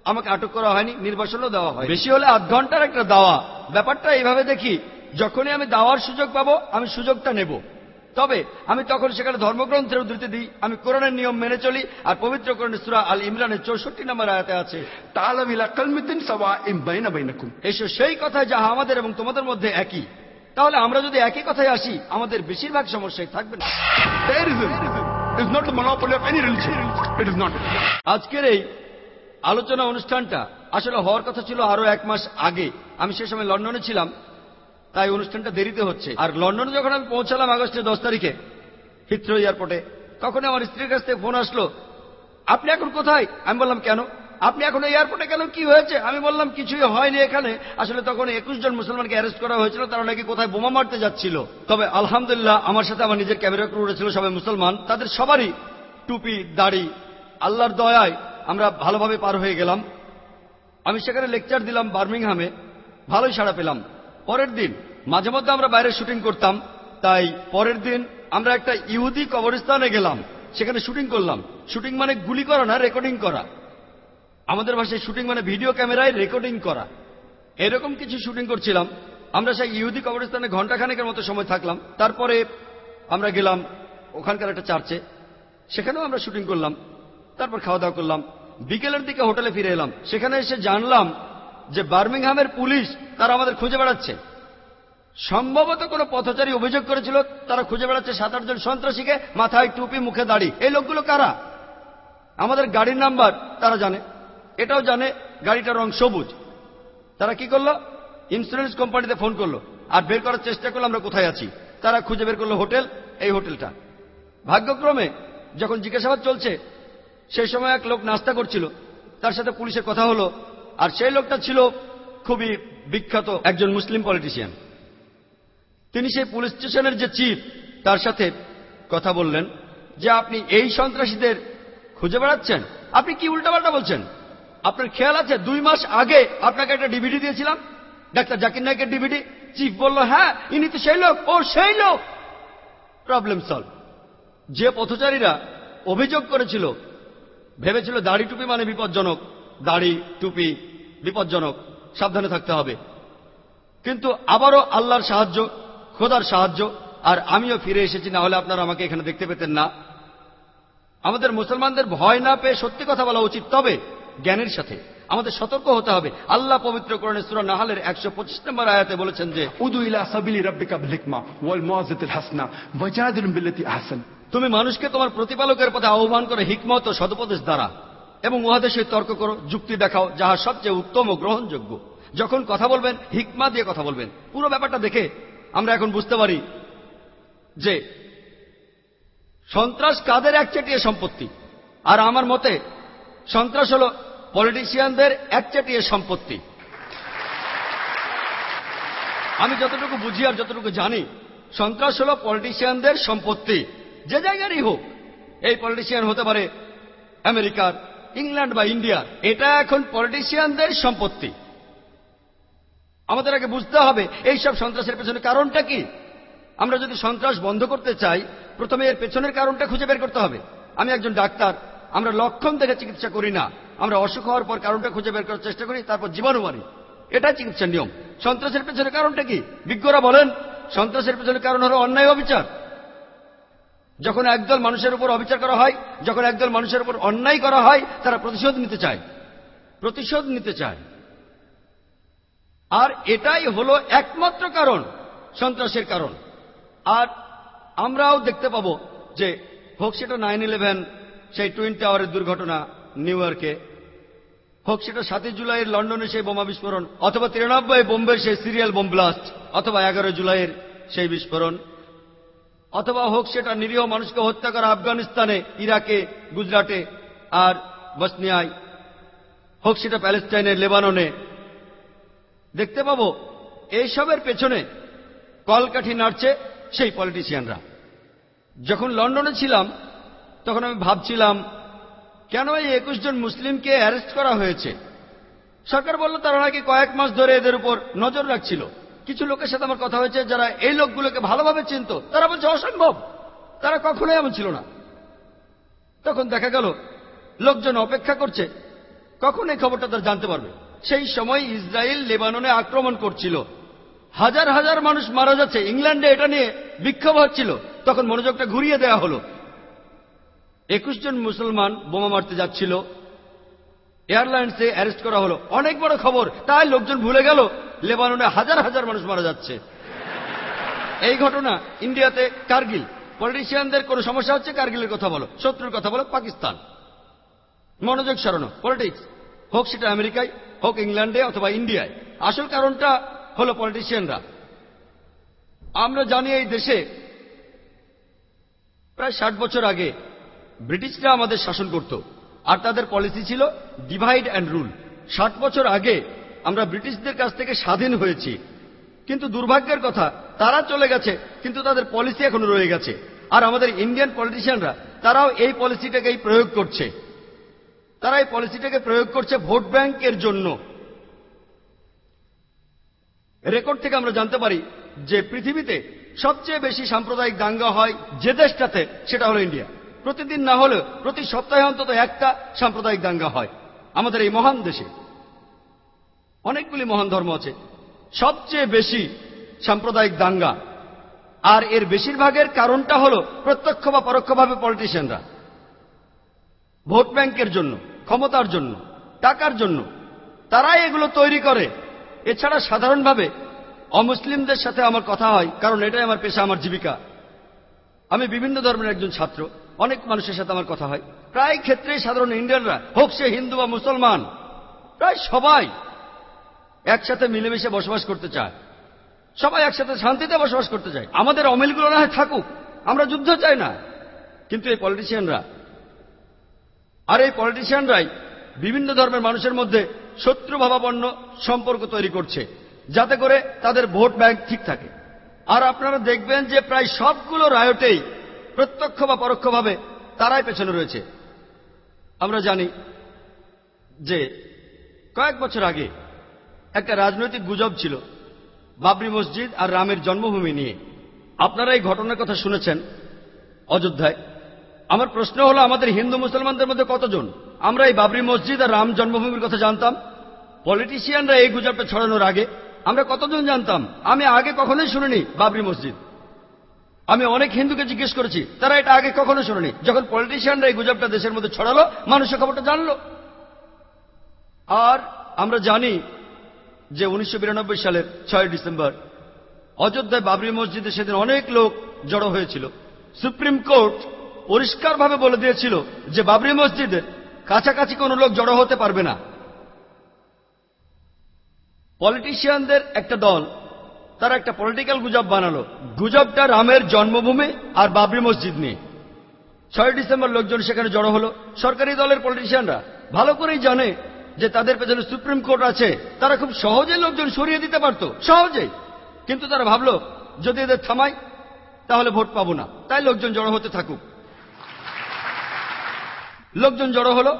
আমাকে আটক করা হয়নি, নির্বাসনও দেওয়া হয় বেশি হলে আধ ঘণ্টার একটা দাওয়া। ব্যাপারটা এইভাবে দেখি, যখনই আমি দাওয়ার সুযোগ পাবো, আমি সুযোগটা নেব। তবে আমি তখন সেখানে ধর্মগ্রন্থের উদ্ধৃতি দিই, আমি কোরআনের নিয়ম মেনে চলি, আর পবিত্র কোরআন সুরা আল ইমরানের চৌষট্টি নাম্বার আয়তে আছে এসো সেই কথা যাহা আমাদের এবং তোমাদের মধ্যে একই। তাহলে আমরা যদি একই কথায় আসি আমাদের বেশিরভাগ সমস্যায় থাকবে না। Terrorism is not the monopoly of any religion. It is not. আজকের এই আলোচনা অনুষ্ঠানটা আসলে হওয়ার কথা ছিল আরও এক মাস আগে। আমি সে সময় লন্ডনে ছিলাম তাই অনুষ্ঠানটা দেরিতে হচ্ছে। আর লন্ডনে যখন আমি পৌঁছালাম আগস্টের দশ তারিখে হিথ্রো এয়ারপোর্টে তখন আমার স্ত্রীর কাছ থেকে ফোন আসলো আপনি এখন কোথায়? আমি বললাম কেন? আপনি এখন এয়ারপোর্টে কেন কি হয়েছে? আমি বললাম, কিছুই হয়নি এখানে। আসলে তখন একুশ জন মুসলমানকে অ্যারেস্ট করা হয়েছিল, তারা নাকি কোথায় বোমা মারতে যাচ্ছিল। তবে আলহামদুলিল্লাহ, আমার সাথে আমার নিজের ক্যামেরা ক্রু ছিল সবাই মুসলমান। তাদের সবারই টুপি, দাড়ি, আল্লাহর দয়ায় আমরা ভালোভাবে পার হয়ে গেলাম। আমি সেখানে লেকচার দিলাম বার্মিংহামে, ভালোই সাড়া পেলাম। পরের দিন, মাঝে মধ্যে আমরা বাইরে শুটিং করতাম, তাই পরের দিন আমরা একটা ইহুদি কবরস্থানে গেলাম। সেখানে শুটিং করলাম। শুটিং মানে গুলি করা না রেকর্ডিং করা। আমাদের ভাষায় শুটিং মানে ভিডিও ক্যামেরায় রেকর্ডিং করা। এরকম কিছু শুটিং করছিলাম। আমরা সেই ইহুদি কবরস্থানে ঘন্টাখানেকের মতো সময় থাকলাম। তারপরে আমরা গেলাম ওখানকার একটা চার্চে। সেখানেও আমরা শুটিং করলাম। তারপর খাওয়া দাওয়া করলাম। বিকেলের দিকে হোটেলে ফিরে এলাম। সেখানে এসে জানলাম যে বার্মিংহামের পুলিশ তারা আমাদের খুঁজে বেড়াচ্ছে। সম্ভবত কোনো পথচারী অভিযোগ করেছিল, তারা খুঁজে বেড়াচ্ছে সাত আটজন সন্ত্রাসীকে মাথায় টুপি, মুখে দাড়ি। এই লোকগুলো কারা? আমাদের গাড়ির নাম্বার তারা জানে। এটাও জানে গাড়িটার রং সবুজ। তারা কি করল? ইন্স্যুরেন্স কোম্পানিতে ফোন করল। আর বের করার চেষ্টা করল আমরা কোথায় আছি। তারা খুঁজে বের করল হোটেল, এই হোটেলটা। ভাগ্যক্রমে যখন জিজ্ঞাসাবাদ চলছে, সেই সময় এক লোক নাস্তা করছিল। তার সাথে পুলিশের কথা হলো। আর সেই লোকটা ছিল খুবই বিখ্যাত একজন মুসলিম পলিটিশিয়ান তিনি সেই পুলিশ স্টেশনের যে চিফ, তার সাথে কথা বললেন যে, আপনি এই সন্ত্রাসীদের খুঁজে বেড়াচ্ছেন? আপনি কি উল্টাপাল্টা বলছেন? আপনার খেয়াল আছে? দুই মাস আগে আপনাকে একটা ডিভিডি দিয়েছিলাম। ডাক্তার জাকির নায়কের ডিভিডি চিফ বলল হ্যাঁ ইনি তো সেই লোক, ও সেই লোক। প্রবলেম সলভ যে পথচারীরা অভিযোগ করেছিল, ভেবেছিল দাড়ি টুপি মানে বিপজ্জনক, দাড়ি টুপি বিপজ্জনক, সাবধানে থাকতে হবে। কিন্তু আবারও আল্লাহর সাহায্য, খোদার সাহায্য, আর আমিও ফিরে এসেছি, না হলে আপনারা আমাকে এখানে দেখতে পেতেন না। আমাদের মুসলমানদের ভয় না পেয়ে সত্যি কথা বলা উচিত। তবে জ্ঞানের সাথে। আমাদের সতর্ক হতে হবে। আল্লাহ পবিত্র নাহালের একশো পঁচিশ নম্বর আয়াতে বলেছেন যে তুমি মানুষকে তোমার প্রতিপালকের পথে আহ্বান করে হিকমত ও দ্বারা এবং তর্ক করো যুক্তি দেখাও যাহা সবচেয়ে উত্তম ও গ্রহণযোগ্য। যখন কথা বলবেন হিকমা দিয়ে কথা বলবেন। পুরো ব্যাপারটা দেখে আমরা এখন বুঝতে পারি যে সন্ত্রাস কাদের একচেটিয়া সম্পত্তি? আর আমার মতে সন্ত্রাস হল পলিটিশিয়ানদের একচেটিয়া সম্পত্তি। আমি যতটুকু বুঝি আর যতটুকু জানি, সন্ত্রাস হল পলিটিশিয়ানদের সম্পত্তি, যে জায়গারই হোক। এই পলিটিশিয়ান হতে পারে আমেরিকার, ইংল্যান্ড বা ইন্ডিয়ার, এটা এখন পলিটিশিয়ানদের সম্পত্তি। আমাদের আগে বুঝতে হবে এই সব সন্ত্রাসের পেছনে কারণটা কি। আমরা যদি সন্ত্রাস বন্ধ করতে চাই, প্রথমে এর পেছনের কারণটা খুঁজে বের করতে হবে। আমি একজন ডাক্তার আমরা লক্ষণ দেখে চিকিৎসা করি না। আমরা অসুখ হওয়ার পর কারণটা খুঁজে বের করার চেষ্টা করি, তারপর জীবাণু মারি। এটাই চিকিৎসার নিয়ম। সন্ত্রাসের পেছনে কারণটা কি? বিজ্ঞরা বলেন, সন্ত্রাসের পেছনে কারণ হলো অন্যায় অবিচার। যখন একদল মানুষের উপর অবিচার করা হয়, যখন একদল মানুষের উপর অন্যায় করা হয়, তারা প্রতিশোধ নিতে চায়। প্রতিশোধ নিতে চায়। আর এটাই হলো একমাত্র কারণ, সন্ত্রাসের কারণ। আর আমরাও দেখতে পাবো যে, হোক সেটা নাইন ইলেভেন সেই টুইন টাওয়ারের দুর্ঘটনা নিউ ইয়র্কে। হোক সেটা সাতই জুলাইয়ের লন্ডনে সেই বোমা বিস্ফোরণ, অথবা তিরানব্বই বোম্বের সেই সিরিয়াল বোম ব্লাস্ট, অথবা এগারো জুলাইয়ের সেই বিস্ফোরণ। অথবা হোক সেটা নিরীহ মানুষকে হত্যা করা আফগানিস্তানে, ইরাকে, গুজরাটে আর বসনিয়ায়। হোক সেটা প্যালেস্টাইনের লেবাননে। দেখতে পাবো, এইসবের পেছনে কলকাঠি নাড়ছে সেই পলিটিশিয়ানরা। যখন লন্ডনে ছিলাম তখন আমি ভাবছিলাম, কেন এই একুশ জন মুসলিমকে অ্যারেস্ট করা হয়েছে? সরকার বলল, তারা নাকি কয়েক মাস ধরে এদের উপর নজর রাখছিল। কিছু লোকের সাথে আমার কথা হয়েছে, যারা এই লোকগুলোকে ভালোভাবে চিনত, তারা বলছে, অসম্ভব! তারা কখনোই এমন ছিল না। তখন দেখা গেল, লোকজন অপেক্ষা করছে, কখন এই খবরটা তারা জানতে পারবে? সেই সময় ইসরায়েল লেবাননে আক্রমণ করছিল। হাজার হাজার মানুষ মারা যাচ্ছে। ইংল্যান্ডে এটা নিয়ে বিক্ষোভ হচ্ছিল। তখন মনোযোগটা ঘুরিয়ে দেওয়া হলো। একুশ জন মুসলমান বোমা মারতে যাচ্ছিল। এয়ারলাইন্সে অ্যারেস্ট করা হলো। অনেক বড় খবর। তাই লোকজন ভুলে গেল, লেবাননে হাজার হাজার মানুষ মারা যাচ্ছে। এই ঘটনা ইন্ডিয়াতে কার্গিল। পলিটিশিয়ানদের কোনো সমস্যা হচ্ছে? কার্গিলের কথা বলো। শত্রুর কথা বলো, পাকিস্তান। মনোযোগ সরানো। পলিটিক্স। হোক সেটা আমেরিকায়, হোক ইংল্যান্ডে অথবা ইন্ডিয়ায়। আসল কারণটা হলো পলিটিশিয়ানরা। আমরা জানি এই দেশে প্রায় ষাট বছর আগে ব্রিটিশরা আমাদের শাসন করত। আর তাদের পলিসি ছিল ডিভাইড অ্যান্ড রুল। ষাট বছর আগে আমরা ব্রিটিশদের কাছ থেকে স্বাধীন হয়েছি। কিন্তু দুর্ভাগ্যের কথা, তারা চলে গেছে, কিন্তু তাদের পলিসি এখনও রয়ে গেছে। আর আমাদের ইন্ডিয়ান পলিটিশিয়ানরা, তারাও এই পলিসিটাকেই প্রয়োগ করছে। তারা এই পলিসিটাকে প্রয়োগ করছে ভোট ব্যাংকের জন্য। রেকর্ড থেকে আমরা জানতে পারি যে পৃথিবীতে সবচেয়ে বেশি সাম্প্রদায়িক দাঙ্গা হয় যে দেশটাতে, সেটা হলো ইন্ডিয়া। প্রতিদিন না হলেও প্রতি সপ্তাহে অন্তত একটা সাম্প্রদায়িক দাঙ্গা হয়। আমাদের এই মহান দেশে। অনেকগুলি মহান ধর্ম আছে। সবচেয়ে বেশি সাম্প্রদায়িক দাঙ্গা। আর এর বেশিরভাগের কারণটা হল প্রত্যক্ষ বা পরোক্ষভাবে পলিটিশিয়ানরা ভোট ব্যাংকের জন্য, ক্ষমতার জন্য, টাকার জন্য। তারাই এগুলো তৈরি করে। এছাড়া সাধারণভাবে অমুসলিমদের সাথে আমার কথা হয়, কারণ এটাই আমার পেশা, আমার জীবিকা। আমি বিভিন্ন ধর্মের একজন ছাত্র। অনেক মানুষের সাথে আমার কথা হয়। প্রায় ক্ষেত্রেই সাধারণ ইন্ডিয়ানরা, হোক সে হিন্দু বা মুসলমান, প্রায় সবাই একসাথে মিলেমিশে বসবাস করতে চায়। সবাই একসাথে শান্তিতে বসবাস করতে চায়। আমাদের অমিলগুলো না হয় থাকুক, আমরা যুদ্ধ চাই না। কিন্তু এই পলিটিশিয়ানরা আর এই পলিটিশিয়ানরাই বিভিন্ন ধর্মের মানুষের মধ্যে শত্রুভাবাপন্ন সম্পর্ক তৈরি করছে, যাতে করে তাদের ভোট ব্যাংক ঠিক থাকে। আর আপনারা দেখবেন যে প্রায় সবগুলো রায়টেই প্রত্যক্ষ বা পরোক্ষভাবে তারাই পেছনে রয়েছে। আমরা জানি যে কয়েক বছর আগে একটা রাজনৈতিক গুজব ছিল বাবরি মসজিদ আর রামের জন্মভূমি নিয়ে। আপনারা এই ঘটনার কথা শুনেছেন অযোধ্যায়। আমার প্রশ্ন হলো, আমাদের হিন্দু মুসলমানদের মধ্যে কতজন? আমরা এই বাবরি মসজিদ আর রাম জন্মভূমির কথা জানতাম। পলিটিশিয়ানরা এই গুজবটা ছড়ানোর আগে আমরা কতজন জানতাম? আমি আগে কখনোই শুনিনি বাবরি মসজিদ। আমি অনেক হিন্দুকে জিজ্ঞেস করেছি, তারা এটা আগে কখনো শোনেনি। যখন পলিটিশিয়ানরা এই গুজবটা দেশের মধ্যে ছড়ালো, মানুষের খবরটা জানলো। আর আমরা জানি যে উনিশশো বিরানব্বই সালের ছয় ডিসেম্বর, অযোধ্যায় বাবরি মসজিদে সেদিন অনেক লোক জড়ো হয়েছিল। সুপ্রিম কোর্ট পরিষ্কারভাবে বলে দিয়েছিল যে বাবরি মসজিদের কাছাকাছি কোনো লোক জড়ো হতে পারবে না। পলিটিশিয়ানদের একটা দল তারা একটা পলিটিক্যাল গুজব বানালো। গুজবটা রামের জন্মভূমি আর বাবরি মসজিদ নিয়ে। ছয় ডিসেম্বর লোকজন সেখানে জড়ো হলো। সরকারি দলের পলিটিশিয়ানরা ভালো করেই জানে যে তাদের পেছনে সুপ্রিম কোর্ট আছে। তারা খুব সহজে লোকজন সরিয়ে দিতে পারত। সহজেই। কিন্তু তারা ভাবলো, যদি এদের থামাই, তাহলে ভোট পাবো না। তাই লোকজন জড়ো হতে থাকুক। লোকজন জড়ো হলো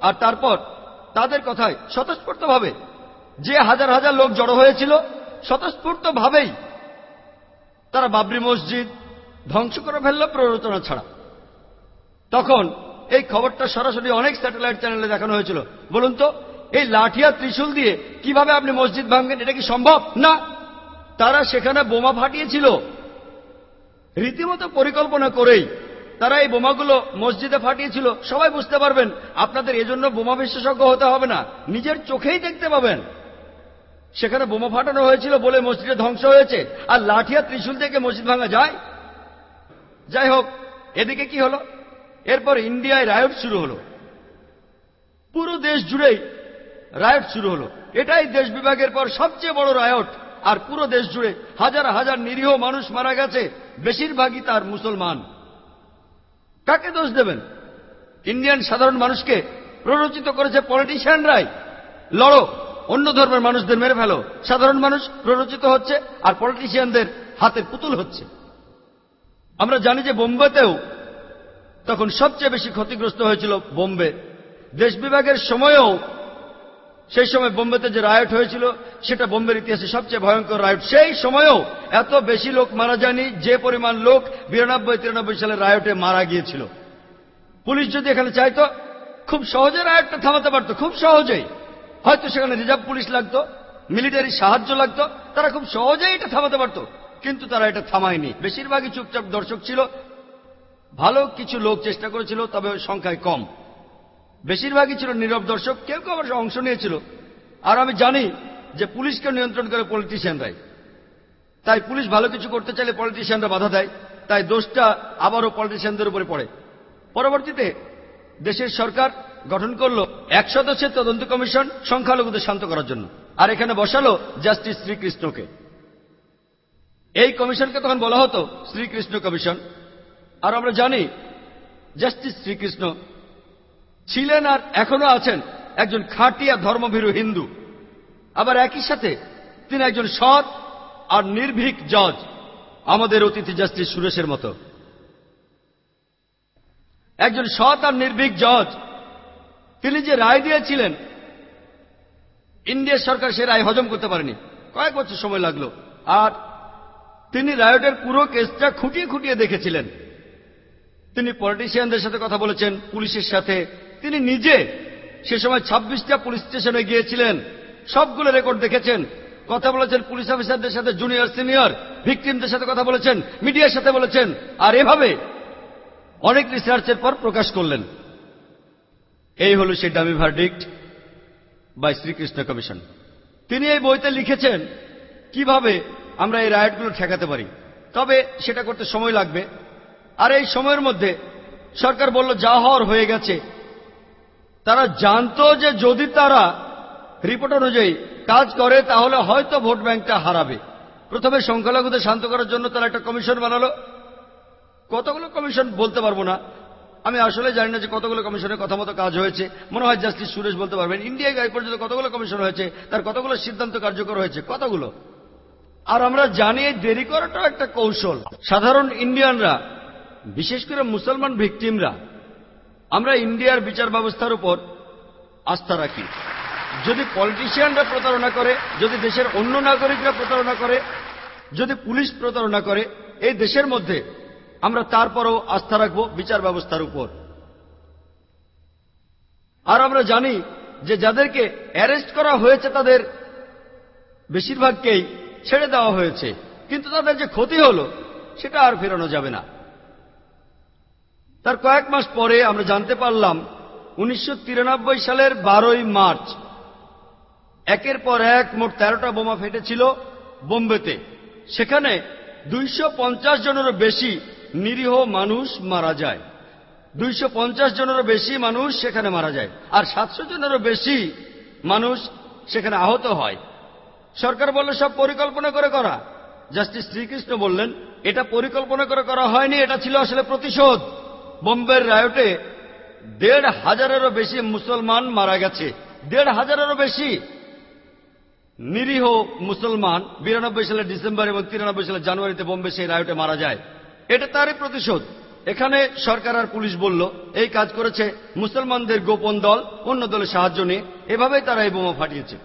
আর তারপর তাদের কথায় স্বতঃস্ফূর্তভাবে যে হাজার হাজার লোক জড়ো হয়েছিল স্বতঃস্ফূর্তভাবেই তারা বাবরি মসজিদ ধ্বংস করে ফেলল প্ররোচনা ছাড়া। তখন এই খবরটা সরাসরি অনেক স্যাটেলাইট চ্যানেলে দেখানো হয়েছিল। বলুন তো, এই লাঠিয়া ত্রিশূল দিয়ে কীভাবে আপনি মসজিদ ভাঙবেন, এটা কি সম্ভব? না। তারা সেখানে বোমা ফাটিয়েছিল। রীতিমতো পরিকল্পনা করেই তারা এই বোমাগুলো মসজিদে ফাটিয়েছিল। সবাই বুঝতে পারবেন, আপনাদের এজন্য বোমা বিশেষজ্ঞ হতে হবে না। নিজের চোখেই দেখতে পাবেন। সেখানে বোমা ফাটানো হয়েছিল বলে মসজিদে ধ্বংস হয়েছে। আর লাঠিয়া ত্রিশূল থেকে মসজিদ ভাঙা যায়। যাই হোক, এদিকে কি হলো? এরপর ইন্ডিয়ায় রায়ট শুরু হলো। পুরো দেশ জুড়েই রায়ট শুরু হলো। এটাই দেশ বিভাগের পর সবচেয়ে বড় রায়ট। আর পুরো দেশ জুড়ে হাজার হাজার নিরীহ মানুষ মারা গেছে, বেশিরভাগই তার মুসলমান। কাকে দোষ দেবেন? ইন্ডিয়ান সাধারণ মানুষকে প্ররোচিত করেছে পলিটিশিয়ানরাই। লড়ো। অন্য ধর্মের মানুষদের মেরে ফেলো। সাধারণ মানুষ প্ররোচিত হচ্ছে আর পলিটিশিয়ানদের হাতের পুতুল হচ্ছে। আমরা জানি যে বোম্বেতেও তখন সবচেয়ে বেশি ক্ষতিগ্রস্ত হয়েছিল বোম্বে। দেশ বিভাগের সময়েও সেই সময় বোম্বেতে যে রায়ট হয়েছিল, সেটা বোম্বের ইতিহাসে সবচেয়ে ভয়ঙ্কর রায়ট। সেই সময়েও এত বেশি লোক মারা যায়নি, যে পরিমাণ লোক বিরানব্বই, তিরানব্বই সালে রায়টে মারা গিয়েছিল। পুলিশ যদি এখানে চাইতো, খুব সহজে রায়টটা থামাতে পারত, খুব সহজেই। হয়তো সেখানে রিজার্ভ পুলিশ লাগতো মিলিটারি সাহায্য লাগতো, তারা খুব সহজেই এটা থামাতে পারত। কিন্তু তারা এটা থামায়নি। বেশিরভাগই চুপচাপ দর্শক ছিল। ভালো কিছু লোক চেষ্টা করেছিল, তবে সংখ্যায় কম। বেশিরভাগই ছিল নীরব দর্শক, কেউ কেউ আবার অংশ নিয়েছিল। আর আমি জানি যে পুলিশকে নিয়ন্ত্রণ করে পলিটিশিয়ানরাই। তাই পুলিশ ভালো কিছু করতে চাইলে পলিটিশিয়ানরা বাধা দেয়, তাই দোষটা আবারও পলিটিশিয়ানদের উপরে পড়ে। পরবর্তীতে দেশের সরকার গঠন করল এক সদস্যের তদন্ত কমিশন সংখ্যালঘুদের শান্ত করার জন্য। আর এখানে বসালো জাস্টিস শ্রীকৃষ্ণকে। এই কমিশনকে তখন বলা হতো শ্রীকৃষ্ণ কমিশন। আর আমরা জানি জাস্টিস শ্রীকৃষ্ণ ছিলেন আর এখনও আছেন একজন খাঁটিয়া ধর্মভীরু হিন্দু। আবার একই সাথে তিনি একজন সৎ আর নির্ভীক জজ আমাদের অতিথি জাস্টিস সুরেশের মতো। একজন সৎ আর নির্ভীক জজ তিনি যে রায় দিয়েছিলেন, ইন্ডিয়ার সরকার সে রায় হজম করতে পারেনি। কয়েক বছর সময় লাগল। আর তিনি রায়টের পুরো কেসটা খুঁটিয়ে খুঁটিয়ে দেখেছিলেন। তিনি পলিটিশিয়ানদের সাথে কথা বলেছেন, পুলিশের সাথে। তিনি নিজে সে সময় ছাব্বিশটা পুলিশ স্টেশনে গিয়েছিলেন। সবগুলো রেকর্ড দেখেছেন। কথা বলেছেন পুলিশ অফিসারদের সাথে, জুনিয়র, সিনিয়র, ভিকটিমদের সাথে কথা বলেছেন, মিডিয়ার সাথে বলেছেন। আর এভাবে অনেক রিসার্চের পর প্রকাশ করলেন। এই হল সেই dummy verdict by Srikrishna commission তিনি এই বইতে লিখেছেন, কীভাবে আমরা এই রায়টগুলো ঠেকাতে পারি। তবে সেটা করতে সময় লাগবে। আর এই সময়ের মধ্যে সরকার বলল, যা হওয়ার হয়ে গেছে। তারা জানতো যে যদি তারা রিপোর্ট অনুযায়ী কাজ করে, তাহলে হয়তো ভোট ব্যাংকটা হারাবে। প্রথমে সংখ্যালঘুদের শান্ত করার জন্য তারা একটা কমিশন বানালো। কতগুলো কমিশন বলতে পারব না। আমি আসলে জানি না যে কতগুলো কমিশনের কথা মতো কাজ হয়েছে। মনে হয় জাস্টিস সুরেশ বলতে পারবেন, ইন্ডিয়া গাই পর্যন্ত কতগুলো কমিশন হয়েছে, তার কতগুলো সিদ্ধান্ত কার্যকর হয়েছে, কতগুলো? আর আমরা জানি দেরি করাটাও একটা কৌশল। সাধারণ ইন্ডিয়ানরা, বিশেষ করে মুসলমান ভিকটিমরা, আমরা ইন্ডিয়ার বিচার ব্যবস্থার উপর আস্থা রাখি। যদি পলিটিশিয়ানরা প্রতারণা করে, যদি দেশের অন্য নাগরিকরা প্রতারণা করে, যদি পুলিশ প্রতারণা করে, এই দেশের মধ্যে আমরা তারপরও আস্থা রাখব বিচার ব্যবস্থার উপর। আর আমরা জানি যে যাদেরকে অ্যারেস্ট করা হয়েছে তাদের বেশিরভাগকেই ছেড়ে দেওয়া হয়েছে। কিন্তু তাদের যে ক্ষতি হলো, সেটা আর ফেরানো যাবে না। তার কয়েক মাস পরে আমরা জানতে পারলাম, উনিশশো তিরানব্বই সালের বারোই মার্চ, একের পর এক মোট তেরোটা বোমা ফেটেছিল বোম্বেতে। সেখানে দুইশো পঞ্চাশ জনেরও বেশি নিরীহ মানুষ মারা যায়। দুইশো পঞ্চাশ জনেরও বেশি মানুষ সেখানে মারা যায়। আর সাতশো জনেরও বেশি মানুষ সেখানে আহত হয়। সরকার বলল, সব পরিকল্পনা করে করা। জাস্টিস শ্রীকৃষ্ণ বললেন, এটা পরিকল্পনা করে করা হয়নি, এটা ছিল আসলে প্রতিশোধ। বোম্বের রায়টে দেড় হাজারেরও বেশি মুসলমান মারা গেছে। দেড় হাজারেরও বেশি নিরীহ মুসলমান বিরানব্বই সালের ডিসেম্বর এবং তিরানব্বই সালে জানুয়ারিতে বোম্বে সেই রায়টে মারা যায়। এটা তারই প্রতিশোধ। এখানে সরকার আর পুলিশ বলল, এই কাজ করেছে মুসলমানদের গোপন দল, অন্য দলের সাহায্য নিয়ে। এভাবেই তারা এই বোমা ফাটিয়েছে।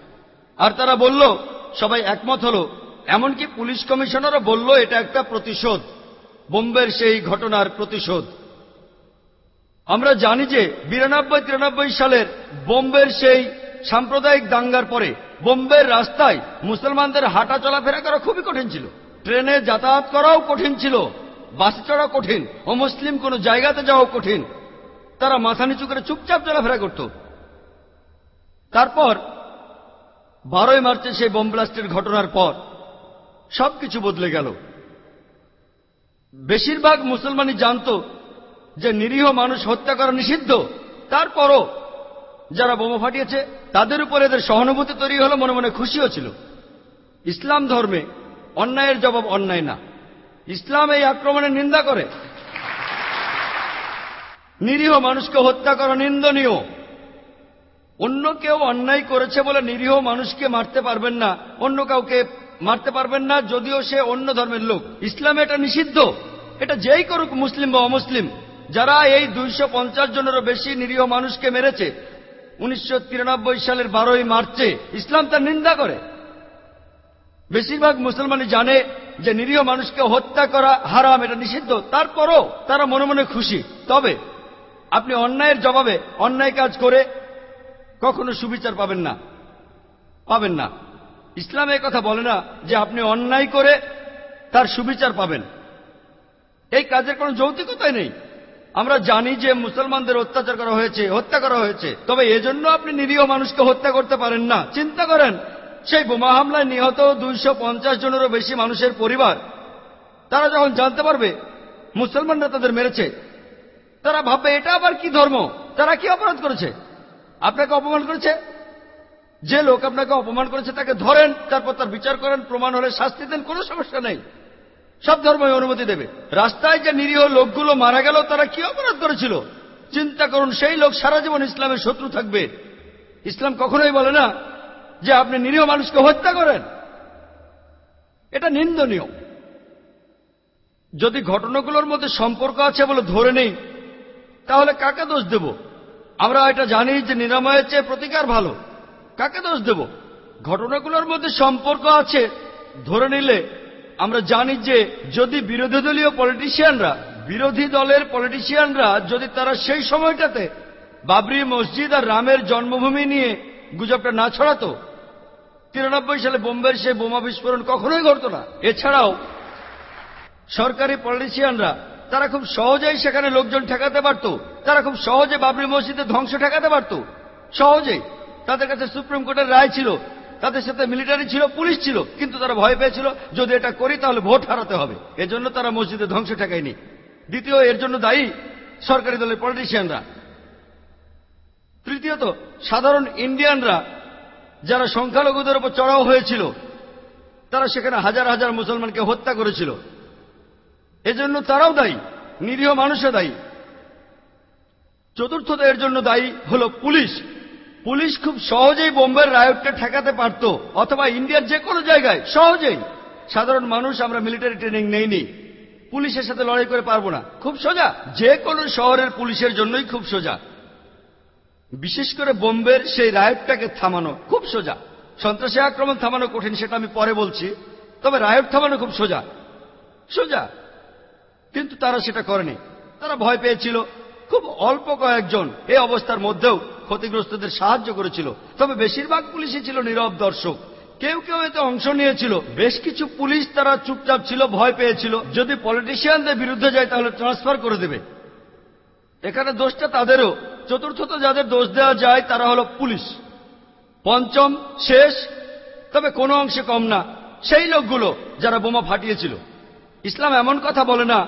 আর তারা বলল, সবাই একমত হল। এমনকি পুলিশ কমিশনারও বলল, এটা একটা প্রতিশোধ। বোম্বের সেই ঘটনার প্রতিশোধ। আমরা জানি যে বিরানব্বই তিরানব্বই সালের বোম্বের সেই সাম্প্রদায়িক দাঙ্গার পরে বোম্বের রাস্তায় মুসলমানদের হাঁটা চলাফেরা করা খুবই কঠিন ছিল। ট্রেনে যাতায়াত করাও কঠিন ছিল। বাসে চড়া কঠিন অমুসলিম কোনো জায়গাতে যাওয়া কঠিন। তারা মাথা নিচু করে চুপচাপ চলাফেরা করত। তারপর বারোই মার্চে সেই বোম ব্লাস্টের ঘটনার পর সবকিছু বদলে গেল। বেশিরভাগ মুসলমানই জানত যে নিরীহ মানুষ হত্যা করা নিষিদ্ধ। তারপরও যারা বোমা ফাটিয়েছে, তাদের উপর এদের সহানুভূতি তৈরি হলো মনে মনে খুশিও ছিল। ইসলাম ধর্মে অন্যায়ের জবাব অন্যায় না। ইসলাম এই আক্রমণের নিন্দা করে। নিরীহ মানুষকে হত্যা করা নিন্দনীয়। অন্য কেউ অন্যায় করেছে বলে নিরীহ মানুষকে মারতে পারবেন না। অন্য কাউকে মারতে পারবেন না, যদিও সে অন্য ধর্মের লোক। ইসলামে এটা নিষিদ্ধ। এটা যেই করুক, মুসলিম বা অমুসলিম, যারা এই দুইশো পঞ্চাশ জনেরও বেশি নিরীহ মানুষকে মেরেছে, উনিশশো তিরানব্বই সালের বারোই মার্চে ইসলাম তার নিন্দা করে। বেশিরভাগ মুসলমানই জানে যে নিরীহ মানুষকে হত্যা করা হারাম, এটা নিষিদ্ধ। তারপরও তারা মনে মনে খুশি। তবে আপনি অন্যায়ের জবাবে অন্যায় কাজ করে কখনো সুবিচার পাবেন না। পাবেন না। ইসলাম কথা বলে না যে আপনি অন্যায় করে তার সুবিচার পাবেন। এই কাজের কোনো যৌতিকতাই নেই। আমরা জানি যে মুসলমানদের অত্যাচার করা হয়েছে, হত্যা করা হয়েছে। তবে এজন্য আপনি নিরীহ মানুষকে হত্যা করতে পারেন না। চিন্তা করেন সেই বোমা হামলায় নিহত দুইশো পঞ্চাশ জনেরও বেশি মানুষের পরিবার। তারা যখন জানতে পারবে, মুসলমানরা তাদের মেরেছে, তারা ভাববে, এটা আবার কি ধর্ম? তারা কি অপরাধ করেছে? আপনাকে অপমান করেছে? যে লোক আপনাকে অপমান করেছে তাকে ধরেন, তারপর তার বিচার করেন, প্রমাণ হলে শাস্তি দেন, কোনো সমস্যা নেই। সব ধর্মই অনুমতি দেবে। রাস্তায় যে নিরীহ লোকগুলো মারা গেল, তারা কি অপরাধ করেছিল? চিন্তা করুন, সেই লোক সারা জীবন ইসলামের শত্রু থাকবে। ইসলাম কখনোই বলে না যে আপনি নিরীহ মানুষকে হত্যা করেন। এটা নিন্দনীয়। যদি ঘটনাগুলোর মধ্যে সম্পর্ক আছে বলে ধরে নেই, তাহলে কাকে দোষ দেব? আমরা এটা জানি যে নিরাময়ের চেয়ে প্রতিকার ভালো। কাকে দোষ দেব? ঘটনাগুলোর মধ্যে সম্পর্ক আছে ধরে নিলে আমরা জানি যে যদি বিরোধী দলীয় পলিটিশিয়ানরা বিরোধী দলের পলিটিশিয়ানরা যদি তারা সেই সময়টাতে বাবরি মসজিদ আর রামের জন্মভূমি নিয়ে গুজবটা না ছড়াতো তিরানব্বই সালে বোম্বের সেই বোমা বিস্ফোরণ কখনোই ঘটত না। এছাড়াও সরকারি পলিটিশিয়ানরা, তারা খুব সহজেই সেখানে লোকজন ঠেকাতে পারত, তারা খুব সহজে বাবরি মসজিদে ধ্বংস ঠেকাতে পারত। সহজেই। তাদের কাছে সুপ্রিম কোর্টের রায় ছিল, তাদের সাথে মিলিটারি ছিল, পুলিশ ছিল, কিন্তু তারা ভয় পেয়েছিল, যদি এটা করি তাহলে ভোট হারাতে হবে। এজন্য তারা মসজিদে ধ্বংস ঠেকায়নি। দ্বিতীয়, এর জন্য দায়ী সরকারি দলের পলিটিশিয়ানরা। তৃতীয়ত, সাধারণ ইন্ডিয়ানরা যারা সংখ্যালঘুদের উপর চড়াও হয়েছিল, তারা সেখানে হাজার হাজার মুসলমানকে হত্যা করেছিল। এজন্য তারাও দায়ী, নিরীহ মানুষও দায়ী। চতুর্থত এর জন্য দায়ী হল পুলিশ। পুলিশ খুব সহজেই বোম্বের রায়টকে ঠেকাতে পারত, অথবা ইন্ডিয়ার যে কোনো জায়গায়, সহজেই। সাধারণ মানুষ আমরা মিলিটারি ট্রেনিং নেইনি। পুলিশের সাথে লড়াই করে পারব না। খুব সোজা, যে কোনো শহরের পুলিশের জন্যই খুব সোজা। বিশেষ করে বোম্বের সেই রায়টটাকে থামানো খুব সোজা। সন্ত্রাসী আক্রমণ থামানো কঠিন, সেটা আমি পরে বলছি। তবে রায়ট থামানো খুব সোজা। সোজা। কিন্তু তারা সেটা করেনি। তারা ভয় পেয়েছিল। খুব অল্প কয়েকজন এই অবস্থার মধ্যেও ক্ষতিগ্রস্তদের সাহায্য করেছিল। তবে বেশিরভাগ পুলিশই ছিল নীরব দর্শক। কেউ কেউ এতে অংশ নিয়েছিল। বেশ কিছু পুলিশ তারা চুপচাপ ছিল, ভয় পেয়েছিল। যদি পলিটিশিয়ানদের বিরুদ্ধে যায়, তাহলে ট্রান্সফার করে দেবে। এখানে দোষটা তাদেরও। চতুর্থত যাদের দোষ দেওয়া যায় তারা হলো পুলিশ। পঞ্চম, শেষ, তবে কোনো অংশে কম না। সেই লোকগুলো যারা বোমা ফাটিয়েছিল। ইসলাম এমন কথা বলে না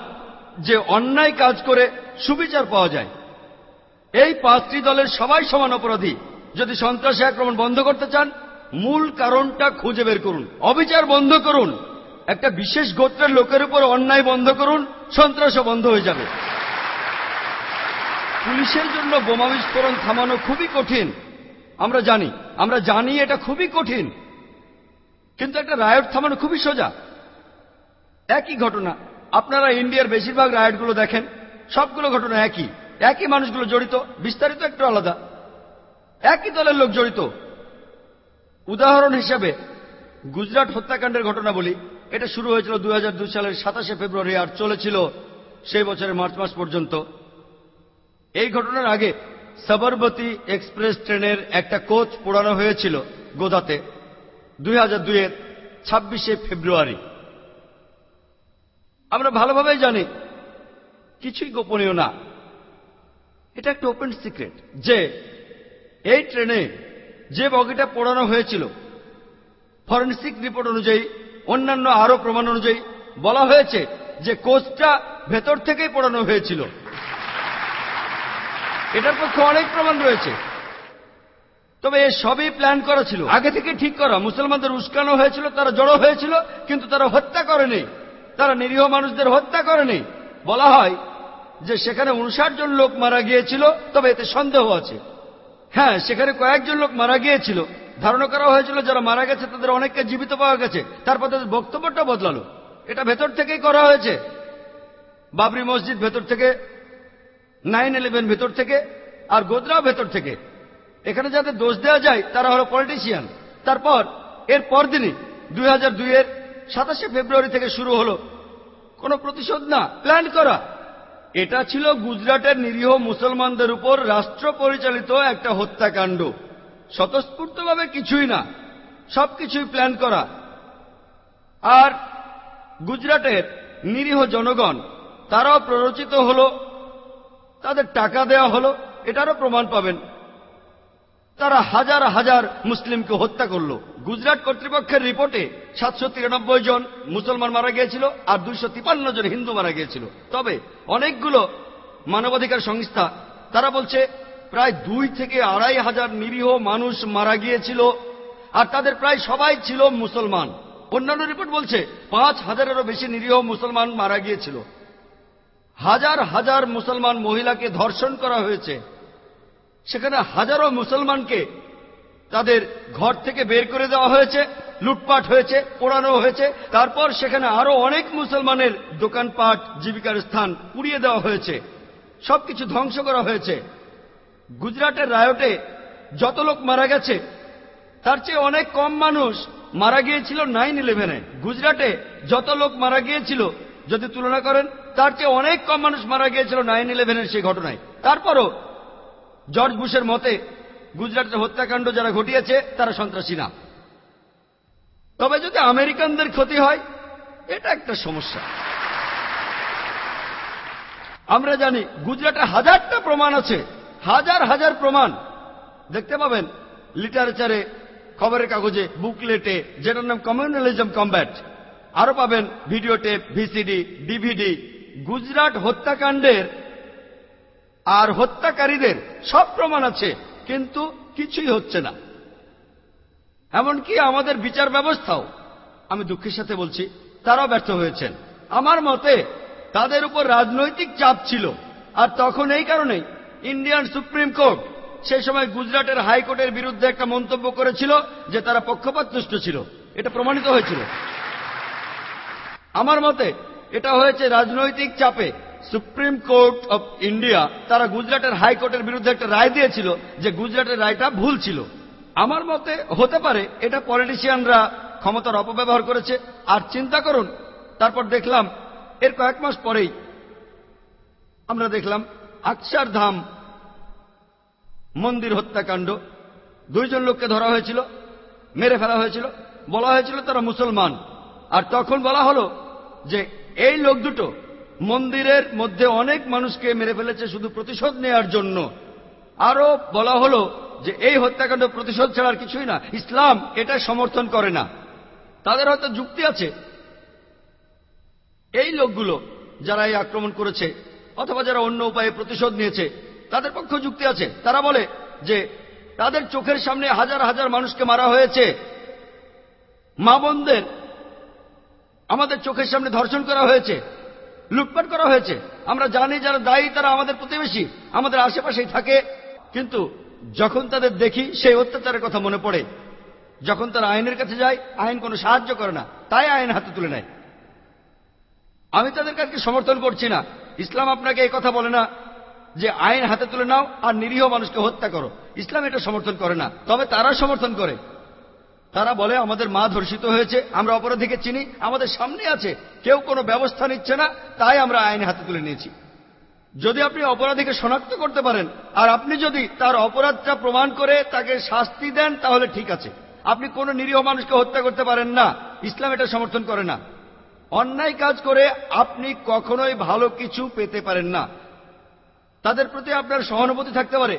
যে অন্যায় কাজ করে সুবিচার পাওয়া যায়। এই পাঁচটি দলের সবাই সমান অপরাধী। যদি সন্ত্রাসী আক্রমণ বন্ধ করতে চান, মূল কারণটা খুঁজে বের করুন। অবিচার বন্ধ করুন। একটা বিশেষ গোত্রের লোকের উপর অন্যায় বন্ধ করুন, সন্ত্রাসও বন্ধ হয়ে যাবে। পুলিশের জন্য বোমা বিস্ফোরণ থামানো খুবই কঠিন। আমরা জানি আমরা জানি এটা খুবই কঠিন। কিন্তু একটা রায়ট থামানো খুবই সোজা। একই ঘটনা, আপনারা ইন্ডিয়ার বেশিরভাগ রায়টগুলো দেখেন, সবগুলো ঘটনা একই। একই মানুষগুলো জড়িত, বিস্তারিত একটু আলাদা। একই দলের লোক জড়িত। উদাহরণ হিসাবে, গুজরাট হত্যাকাণ্ডের ঘটনা বলি, এটা শুরু হয়েছিল দুই হাজার দুই সালের সাতাশে ফেব্রুয়ারি আর চলেছিল সেই বছরের মার্চ মাস পর্যন্ত। এই ঘটনার আগে সবরবতী এক্সপ্রেস ট্রেনের একটা কোচ পোড়ানো হয়েছিল গোদাতে, দুই হাজার দুইয়ের ছাব্বিশে ফেব্রুয়ারি। আমরা ভালোভাবেই জানি, কিছুই গোপনীয় না। এটা একটা ওপেন সিক্রেট যে এই ট্রেনে যে বগিটা পোড়ানো হয়েছিল ফরেন্সিক রিপোর্ট অনুযায়ী, অন্যান্য আরও প্রমাণ অনুযায়ী বলা হয়েছে যে কোচটা ভেতর থেকেই পোড়ানো হয়েছিল। এটার পক্ষে অনেক প্রমাণ রয়েছে। তবে সবই প্ল্যান করা ছিল। আগে থেকে ঠিক করা। মুসলমানদের উস্কানো হয়েছিল, তারা জড়ো হয়েছিল, কিন্তু তারা হত্যা করেনি। তারা নিরীহ মানুষদের হত্যা করেনি। বলা হয় যে সেখানে উনষাট জন লোক মারা গিয়েছিল, তবে এতে সন্দেহ আছে। হ্যাঁ সেখানে কয়েকজন লোক মারা গিয়েছিল। ধারণা করা হয়েছিল যারা মারা গেছে, তাদের অনেককে জীবিত পাওয়া গেছে। তারপর তাদের বক্তব্যটা বদলালো। এটা ভেতর থেকেই করা হয়েছে। বাবরি মসজিদ ভেতর থেকে নাইন ইলেভেন ভেতর থেকে আর গোদরাও ভেতর থেকে। এখানে যাদের দোষ দেওয়া যায়, তারা হলো পলিটিশিয়ান তারপর, এর পরদিনই, দুই হাজার দুইয়ের সাতাশে ফেব্রুয়ারি থেকে শুরু হলো। কোনো প্রতিশোধ না প্ল্যান করা। এটা ছিল গুজরাটের নিরীহ মুসলমানদের উপর রাষ্ট্র পরিচালিত একটা হত্যাকাণ্ড। স্বতঃস্ফূর্তভাবে কিছুই না, সবকিছুই প্ল্যান করা। আর গুজরাটের নিরীহ জনগণ, তারাও প্ররোচিত হলো তাদের টাকা দেওয়া হলো, এটারও প্রমাণ পাবেন। তারা হাজার হাজার মুসলিমকে হত্যা করল। গুজরাট কর্তৃপক্ষের রিপোর্টে সাতশো তিরানব্বই জন মুসলমান মারা গিয়েছিল আর দুইশো তিপান্ন জন হিন্দু মারা গিয়েছিল। তবে অনেকগুলো মানবাধিকার সংস্থা, তারা বলছে প্রায় দুই থেকে আড়াই হাজার নিরীহ মানুষ মারা গিয়েছিল আর তাদের প্রায় সবাই ছিল মুসলমান। অন্যান্য রিপোর্ট বলছে পাঁচ হাজারেরও বেশি নিরীহ মুসলমান মারা গিয়েছিল। হাজার হাজার মুসলমান মহিলাকে ধর্ষণ করা হয়েছে। সেখানে হাজারো মুসলমানকে তাদের ঘর থেকে বের করে দেওয়া হয়েছে, লুটপাট হয়েছে, পোড়ানো হয়েছে। তারপর সেখানে আরও অনেক মুসলমানের দোকানপাট, জীবিকার স্থান পুড়িয়ে দেওয়া হয়েছে। সবকিছু ধ্বংস করা হয়েছে। গুজরাটের রায়টে যত লোক মারা গেছে, তার চেয়ে অনেক কম মানুষ মারা গিয়েছিল নাইন ইলেভেনে। গুজরাটে যত লোক মারা গিয়েছিল, যদি তুলনা করেন তার চেয়ে অনেক কম মানুষ মারা গিয়েছিল নাইন ইলেভেনের সেই ঘটনায়। তারপরও জর্জ বুশের মতে গুজরাটের হত্যাকাণ্ড যারা ঘটিয়েছে, তারা সন্ত্রাসী না। তবে যদি আমেরিকানদের ক্ষতি হয়, এটা একটা সমস্যা। আমরা জানি, গুজরাটে হাজারটা প্রমাণ আছে। হাজার হাজার প্রমাণ। দেখতে পাবেন, লিটারেচারে, খবরের কাগজে, বুকলেটে, যেটার নাম কমিউনালিজম কম্ব্যাট আরও পাবেন, video tape, VCD, DVD Gujarat হত্যাকাণ্ডের আর হত্যাকারীদের সব প্রমাণ আছে, কিন্তু কিছুই হচ্ছে না। এমনকি আমাদের বিচার ব্যবস্থাও, আমি দুঃখের সাথে বলছি, তারাও ব্যর্থ হয়েছেন। আমার মতে, তাদের উপর রাজনৈতিক চাপ ছিল, আর তখন এই কারণেই ইন্ডিয়ান সুপ্রিম কোর্ট সেই সময় গুজরাটের হাইকোর্টের বিরুদ্ধে একটা মন্তব্য করেছিল যে তারা পক্ষপাত পক্ষপাতদুষ্ট ছিল। এটা প্রমাণিত হয়েছিল। আমার মতে এটা হয়েছে রাজনৈতিক চাপে সুপ্রিম কোর্ট অফ ইন্ডিয়া তারা গুজরাটের হাইকোর্টের বিরুদ্ধে একটা রায় দিয়েছিল যে গুজরাটের রায়টা ভুল ছিল। আমার মতে হতে পারে এটা পলিটিশিয়ানরা ক্ষমতার অপব্যবহার করেছে। আর চিন্তা করুন, তারপর দেখলাম এর কয়েক মাস পরেই আমরা দেখলাম আকসার ধাম মন্দির হত্যাকাণ্ড। দুইজন লোককে ধরা হয়েছিল, মেরে ফেলা হয়েছিল, বলা হয়েছিল তারা মুসলমান। আর তখন বলা হলো যে এই লোক দুটো মন্দিরের মধ্যে অনেক মানুষকে মেরে ফেলেছে শুধু প্রতিশোধ নেয়ার জন্য। আরও বলা হলো যে এই হত্যাকাণ্ড প্রতিশোধ ছাড়ার কিছুই না। ইসলাম এটা সমর্থন করে না। তাদের হয়তো যুক্তি আছে। এই লোকগুলো যারা এই আক্রমণ করেছে অথবা যারা অন্য উপায়ে প্রতিশোধ নিয়েছে, তাদের পক্ষ যুক্তি আছে। তারা বলে যে তাদের চোখের সামনে হাজার হাজার মানুষকে মারা হয়েছে। মা আমাদের চোখের সামনে ধর্ষণ করা হয়েছে, লুটপাট করা হয়েছে। আমরা জানি যারা দায়ী, তারা আমাদের প্রতিবেশী, আমাদের আশেপাশেই থাকে। কিন্তু যখন তাদের দেখি, সেই অত্যাচারের কথা মনে পড়ে। যখন তারা আইনের কাছে যায়, আইন কোনো সাহায্য করে না, তাই আইন হাতে তুলে নেয়। আমি তাদের কাছে সমর্থন করছি না। ইসলাম আপনাকে এই কথা বলে না যে আইন হাতে তুলে নাও আর নিরীহ মানুষকে হত্যা করো। ইসলাম এটা সমর্থন করে না, তবে তারা সমর্থন করে। তারা বলে, আমাদের মা ধর্ষিত হয়েছে, আমরা অপরাধীকে চিনি, আমাদের সামনে আছে, কেউ কোনো ব্যবস্থা নিচ্ছে না, তাই আমরা আইন হাতে তুলে নিয়েছি। যদি আপনি অপরাধীকে শনাক্ত করতে পারেন, আর আপনি যদি তার অপরাধটা প্রমাণ করে তাকে শাস্তি দেন, তাহলে ঠিক আছে। আপনি কোনো নিরীহ মানুষকে হত্যা করতে পারেন না, ইসলাম এটা সমর্থন করে না। অন্যায় কাজ করে আপনি কখনোই ভালো কিছু পেতে পারেন না। তাদের প্রতি আপনার সহানুভূতি থাকতে পারে,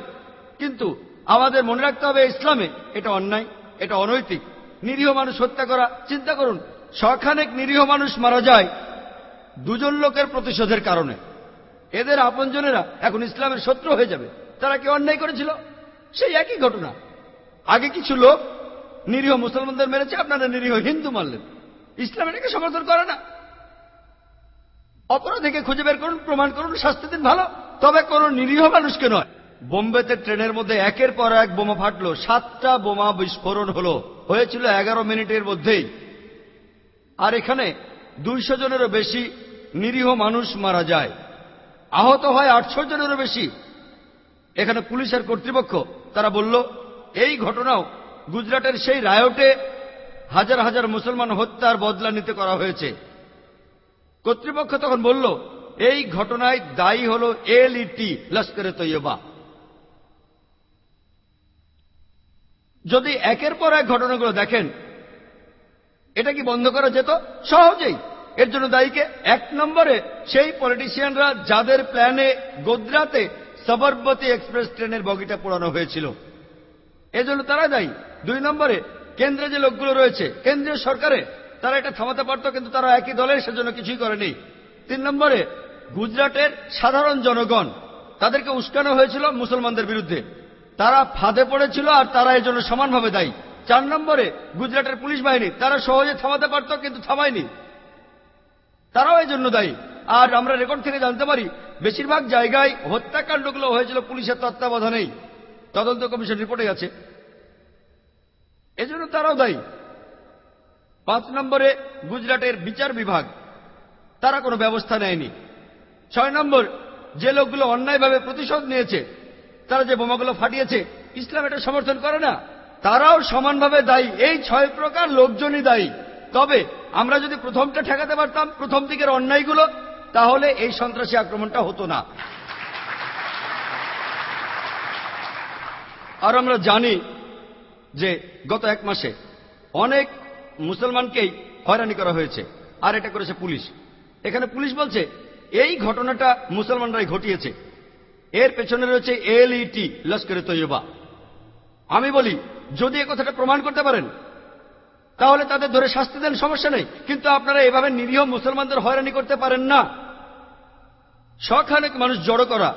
কিন্তু আমাদের মনে রাখতে হবে, ইসলামে এটা অন্যায়। এটা অনৈতিক। নিরীহ মানুষ হত্যা করা, চিন্তা করুন, শখানেক নিরীহ মানুষ মারা যায় দুজন লোকের প্রতিশোধের কারণে। এদের আপনজনেরা এখন ইসলামের শত্রু হয়ে যাবে। তারা কি অন্যায় করেছিল? সেই একই ঘটনা। আগে কিছু লোক নিরীহ মুসলমানদের মেরেছে, আপনারা নিরীহ হিন্দু মারলেন ইসলাম এটাকে সমর্থন করে না। অপরাধীকে খুঁজে বের করুন, প্রমাণ করুন, শাস্তি দিন ভালো। তবে কোন নিরীহ মানুষকে নয়। বোম্বেতে ট্রেনের মধ্যে একের পর এক বোমা ফাটলো। সাতটা বোমা বিস্ফোরণ হলো। হয়েছিল এগারো মিনিটের মধ্যেই। আর এখানে দুইশো জনেরও বেশি নিরীহ মানুষ মারা যায়। আহত হয় আটশো জনেরও বেশি। এখানে পুলিশের কর্তৃপক্ষ, তারা বলল, এই ঘটনাও গুজরাটের সেই রায়টে হাজার হাজার মুসলমান হত্যার বদলা নিতে করা হয়েছে। কর্তৃপক্ষ তখন বলল, এই ঘটনায় দায়ী হল এলইটি লস্করে তৈয়বা। যদি একের পর এক ঘটনাগুলো দেখেন, এটা কি বন্ধ করা যেত? সহজেই। এর জন্য দায়ীকে এক নম্বরে সেই পলিটিশিয়ানরা যাদের প্ল্যানে গোদ্রাতে সবরবতী এক্সপ্রেস ট্রেনের বগিটা পোড়ানো হয়েছিল। এজন্য তারা দায়ী। দুই নম্বরে, কেন্দ্রে যে লোকগুলো রয়েছে, কেন্দ্রীয় সরকারে, তারা এটা থামাতে পারত, কিন্তু তারা একই দলের, সেজন্য কিছুই করেনি। তিন নম্বরে, গুজরাটের সাধারণ জনগণ, তাদেরকে উস্কানো হয়েছিল মুসলমানদের বিরুদ্ধে। তারা ফাঁদে পড়েছিল আর তারা এর জন্য সমানভাবে দায়ী। চার নম্বরে গুজরাটের পুলিশ বাহিনী, তারা সহজে থামাতে পারত কিন্তু থামায়নি। তারাও এই জন্য দায়ী। আর আমরা রেকর্ড থেকে জানতে পারি, বেশিরভাগ জায়গায় হত্যাকাণ্ডগুলো হয়েছিল পুলিশের তত্ত্বাবধানেই। তদন্ত কমিশন রিপোর্টে আছে। এজন্য তারাও দায়ী। পাঁচ নম্বরে গুজরাটের বিচার বিভাগ, তারা কোনো ব্যবস্থা নেয়নি। ছয় নম্বর, যে লোকগুলো অন্যায়ভাবে প্রতিশোধ নিয়েছে তারা যে বোমাগুলো ফাটিয়েছে, ইসলাম এটা সমর্থন করে না। তারাও সমানভাবে দায়ী। এই ছয় প্রকার লোকজনই দায়ী। তবে আমরা যদি প্রথমটা ঠেকাতে পারতাম, প্রথম দিকের অন্যায়গুলো, তাহলে এই সন্ত্রাসী আক্রমণটা হতো না। আর আমরা জানি যে গত এক মাসে অনেক মুসলমানকেই হয়রানি করা হয়েছে, আর এটা করেছে পুলিশ। এখানে পুলিশ বলছে, এই ঘটনাটা মুসলমানরাই ঘটিয়েছে। এর পেছনে রয়েছে এলইটি লস্করে তৈয়বা আমি বলি, যদি এ কথাটা প্রমাণ করতে পারেন, তাহলে তাদের ধরে শাস্তি দেন, সমস্যা নেই। কিন্তু আপনারা এভাবে নিরীহ মুসলমানদের হয়রানি করতে পারেন না। শখানেক মানুষ জড়ো করা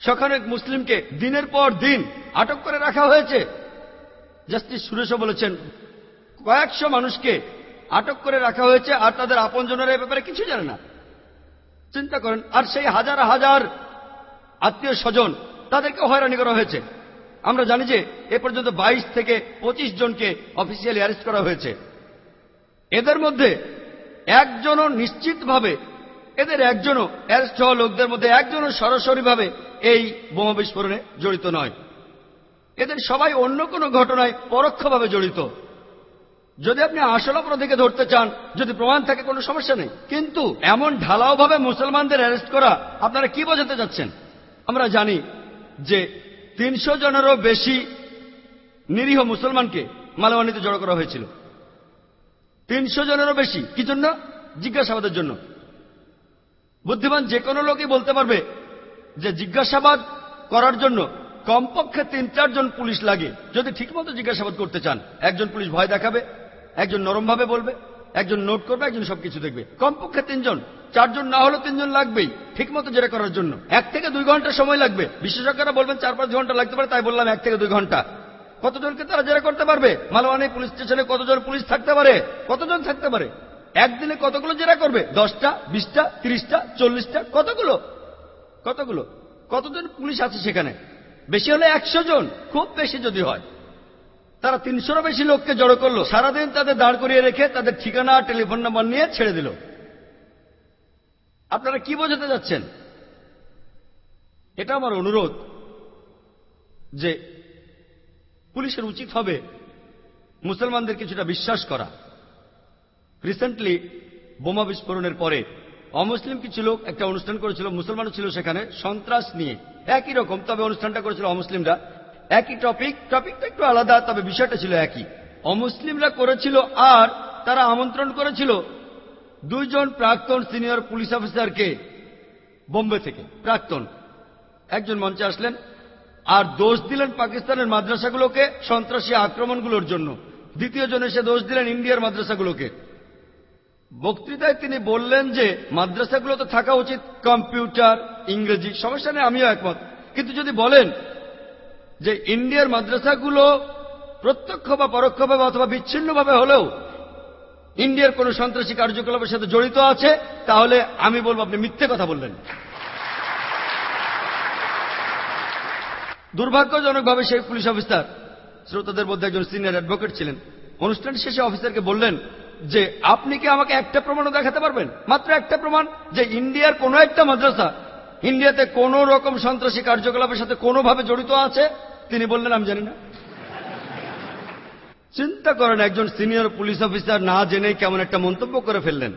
শখানেক মুসলিমকে দিনের পর দিন আটক করে রাখা হয়েছে। জাস্টিস সুরেশও বলেছেন, কয়েকশো মানুষকে আটক করে রাখা হয়েছে আর তাদের আপনজনেরা এ ব্যাপারে কিছু জানে না। চিন্তা করেন, আর সেই হাজার হাজার আত্মীয় স্বজন তাদেরকে হয়রানি করা হয়েছে। আমরা জানি যে এ পর্যন্ত বাইশ থেকে পঁচিশ জনকে অফিসিয়ালি অ্যারেস্ট করা হয়েছে। এদের মধ্যে একজনও নিশ্চিতভাবে, এদের একজনও অ্যারেস্ট হওয়া লোকদের মধ্যে একজনও সরাসরিভাবে এই বোমা বিস্ফোরণে জড়িত নয়। এদের সবাই অন্য কোনো ঘটনায় পরোক্ষভাবে জড়িত। যদি আপনি আসল অপরাধীকে ধরতে চান, যদি প্রমাণ থাকে কোনো সমস্যা নেই। কিন্তু এমন ঢালাওভাবে মুসলমানদের অ্যারেস্ট করা, আপনারা কি বোঝাতে যাচ্ছেন আমরা জানি যে তিনশো জনেরও বেশি নিরীহ মুসলমানকে মালওয়ানিতে জড়ো করা হয়েছিল। তিনশো জনেরও বেশি। কি জন্য? জিজ্ঞাসাবাদের জন্য। বুদ্ধিমান যে কোনো লোকই বলতে পারবে যে জিজ্ঞাসাবাদ করার জন্য কমপক্ষে তিন চারজন পুলিশ লাগে। যদি ঠিকমতো জিজ্ঞাসাবাদ করতে চান, একজন পুলিশ ভয় দেখাবে, একজন নরমভাবে বলবে, একজন নোট করবে, একজন সবকিছু দেখবে। কমপক্ষে তিনজন। চারজন না হলেও তিনজন লাগবেই, ঠিকমতো জেরা করার জন্য। এক থেকে দুই ঘণ্টা সময় লাগবে। বিশেষজ্ঞরা বলবেন চার পাঁচ ঘণ্টা লাগতে পারে, তাই বললাম এক থেকে দুই ঘণ্টা। কতজনকে তারা জেরা করতে পারবে? মালওয়ানি পুলিশ স্টেশনে কতজন পুলিশ থাকতে পারে? কতজন থাকতে পারে? একদিনে কতগুলো জেরা করবে? দশটা, বিশটা, তিরিশটা, চল্লিশটা, কতগুলো? কতগুলো? কতজন পুলিশ আছে সেখানে? বেশি হলে একশো জন, খুব বেশি যদি হয়। তারা তিনশোরও বেশি লোককে জড়ো করল। সারাদিন তাদের দাঁড় করিয়ে রেখে তাদের ঠিকানা টেলিফোন নাম্বার নিয়ে ছেড়ে দিল। আপনারা কি বোঝাতে যাচ্ছেন? এটা আমার অনুরোধ যে পুলিশের উচিত হবে মুসলমানদের কিছুটা বিশ্বাস করা। রিসেন্টলি বোমা বিস্ফোরণের পরে অমুসলিম কিছু লোক একটা অনুষ্ঠান করেছিল মুসলমানও ছিল সেখানে, সন্ত্রাস নিয়ে। একই রকম, তবে অনুষ্ঠানটা করেছিল অমুসলিমরা। একই টপিক টপিকটা একটু আলাদা, তবে বিষয়টা ছিল একই। অমুসলিমরা করেছিল আর তারা আমন্ত্রণ করেছিল দুইজন প্রাক্তন সিনিয়র পুলিশ অফিসারকে বোম্বে থেকে, প্রাক্তন। একজন মঞ্চে আসলেন আর দোষ দিলেন পাকিস্তানের মাদ্রাসাগুলোকে সন্ত্রাসী আক্রমণগুলোর জন্য। দ্বিতীয় জন এসে দোষ দিলেন ইন্ডিয়ার মাদ্রাসাগুলোকে। বক্তৃতায় তিনি বললেন যে, মাদ্রাসাগুলো তো থাকা উচিত, কম্পিউটার, ইংরেজি, সমস্যা নেই, আমিও একমত। কিন্তু যদি বলেন যে, ইন্ডিয়ার মাদ্রাসাগুলো প্রত্যক্ষ বা পরোক্ষভাবে অথবা বিচ্ছিন্নভাবে হলেও ইন্ডিয়ার কোন সন্ত্রাসী কার্যকলাপের সাথে জড়িত আছে, তাহলে আমি বলব আপনি মিথ্যে কথা বললেন। দুর্ভাগ্যজনকভাবে সেই পুলিশ অফিসার, শ্রোতাদের মধ্যে একজন সিনিয়র অ্যাডভোকেট ছিলেন। অনুষ্ঠান শেষে অফিসারকে বললেন যে, আপনি কি আমাকে একটা প্রমাণও দেখাতে পারবেন? মাত্র একটা প্রমাণ যে ইন্ডিয়ার কোন একটা মাদ্রাসা, ইন্ডিয়াতে কোন রকম সন্ত্রাসী কার্যকলাপের সাথে কোনোভাবে জড়িত আছে? তিনি বললেন, আমি জানি না। চিন্তা করেন একজন সিনিয়র পুলিশ অফিসার না জেনে কেমন একটা মন্তব্য করে ফেললেন।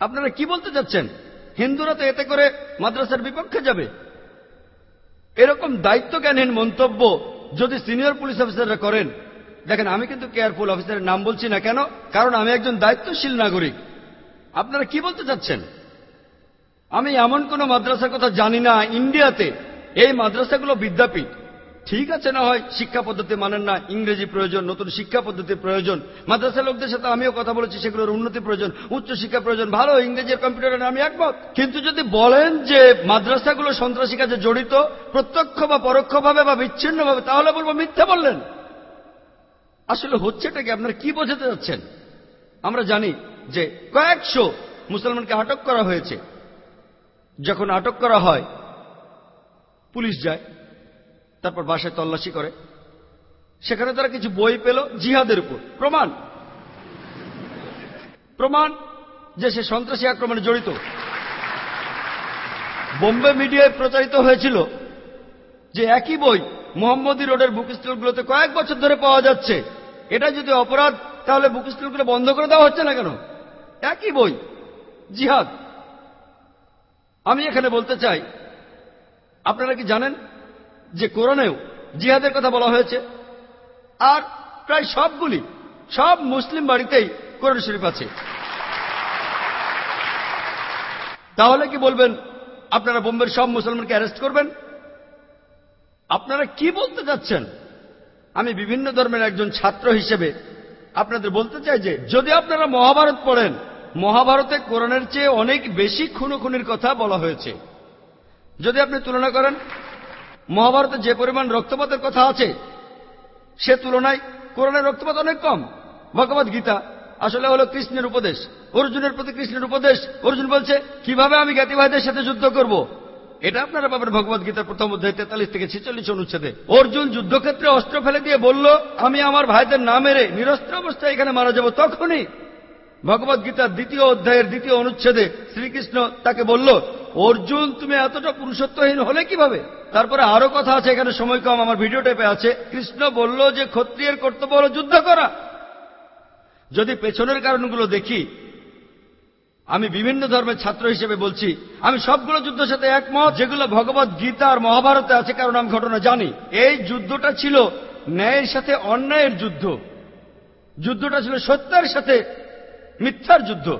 আপনারা কি বলতে চাচ্ছেন? হিন্দুরা তো এতে করে মাদ্রাসার বিপক্ষে যাবে। এরকম দায়িত্বজ্ঞানহীন মন্তব্য যদি সিনিয়র পুলিশ অফিসাররা করেন, দেখেন আমি কিন্তু কেয়ারফুল অফিসারের নাম বলছি না কেন, কারণ আমি একজন দায়িত্বশীল নাগরিক। আপনারা কি বলতে চাচ্ছেন? আমি এমন কোন মাদ্রাসার কথা জানি না, ইন্ডিয়াতে এই মাদ্রাসাগুলো বিদ্যাপীঠ। ঠিক আছে না হয় শিক্ষা পদ্ধতি মানেন না, ইংরেজি প্রয়োজন, নতুন শিক্ষা পদ্ধতির প্রয়োজন। মাদ্রাসা লোকদের সাথে আমিও কথা বলেছি, সেগুলোর উন্নতি প্রয়োজন, উচ্চ শিক্ষা প্রয়োজন, ভালো ইংরেজি কম্পিউটারের আমি একমত। কিন্তু যদি বলেন যে মাদ্রাসাগুলো সন্ত্রাসী কাজে জড়িত, প্রত্যক্ষ বা পরোক্ষভাবে বা বিচ্ছিন্নভাবে, তাহলে বলব মিথ্যা বললেন। আসলে হচ্ছেটা কি? আপনারা কি বোঝাতে যাচ্ছেন আমরা জানি যে কয়েকশো মুসলমানকে আটক করা হয়েছে। যখন আটক করা হয়, পুলিশ যায়। তারপর বাসায় তল্লাশি করে। সেখানে তারা কিছু বই পেল জিহাদের উপর। প্রমাণ। প্রমাণ যে সে সন্ত্রাসী আক্রমণে জড়িত। বোম্বে মিডিয়ায় প্রচারিত হয়েছিল যে একই বই মোহাম্মদী রোডের বুক স্টলগুলোতে কয়েক বছর ধরে পাওয়া যাচ্ছে। এটা যদি অপরাধ, তাহলে বুক স্টলগুলো বন্ধ করে দেওয়া হচ্ছে না কেন? একই বই, জিহাদ। আমি এখানে বলতে চাই, আপনারা কি জানেন যে কোরআনেও জিহাদের কথা বলা হয়েছে, আর প্রায় সবগুলি, সব মুসলিম বাড়িতেই কোরআন শরীফ আছে। তাহলে কি বলবেন, আপনারা বোম্বের সব মুসলমানকে অ্যারেস্ট করবেন? আপনারা কি বলতে যাচ্ছেন আমি বিভিন্ন ধর্মের একজন ছাত্র হিসেবে আপনাদের বলতে চাই যে, যদি আপনারা মহাভারত পড়েন, মহাভারতে কোরআনের চেয়ে অনেক বেশি খুনোখুনির কথা বলা হয়েছে। যদি আপনি তুলনা করেন মহাভারতে যে পরিমাণ রক্তপাতের কথা আছে, সে তুলনায় কোরআনের রক্তপাত অনেক কম। ভগবত গীতা আসলে হলো কৃষ্ণের উপদেশ। অর্জুনের প্রতি কৃষ্ণের উপদেশ। অর্জুন বলছে, কীভাবে আমি জ্ঞাতি ভাইদের সাথে যুদ্ধ করব? এটা আপনারা পাবেন ভগবত গীতার প্রথম অধ্যায় তেতাল্লিশ থেকে ছেচল্লিশ অনুচ্ছেদে। অর্জুন যুদ্ধক্ষেত্রে অস্ত্র ফেলে দিয়ে বলল, আমি আমার ভাইদের না মেরে নিরস্ত্র অবস্থায় এখানে মারা যাব তখনই। ভগবত গীতার দ্বিতীয় অধ্যায়ের দ্বিতীয় অনুচ্ছেদে শ্রীকৃষ্ণ তাকে বলল, অর্জুন, তুমি এতটা পুরুষত্বহীন হলে কীভাবে? তারপরে আরও কথা আছে, এখানে সময় কম, আমার ভিডিও টেপে আছে। কৃষ্ণ বলল যে, ক্ষত্রিয়ের কর্তব্য হল যুদ্ধ করা। যদি পেছনের কারণগুলো দেখি, আমি বিভিন্ন ধর্মের ছাত্র হিসেবে বলছি, আমি সবগুলো যুদ্ধের সাথে একমত, যেগুলো ভগবত গীতা আর মহাভারতে আছে, কারণ আমি ঘটনা জানি। এই যুদ্ধটা ছিল ন্যায়ের সাথে অন্যায়ের যুদ্ধ। যুদ্ধটা ছিল সত্যের সাথে মিথ্যার যুদ্ধ।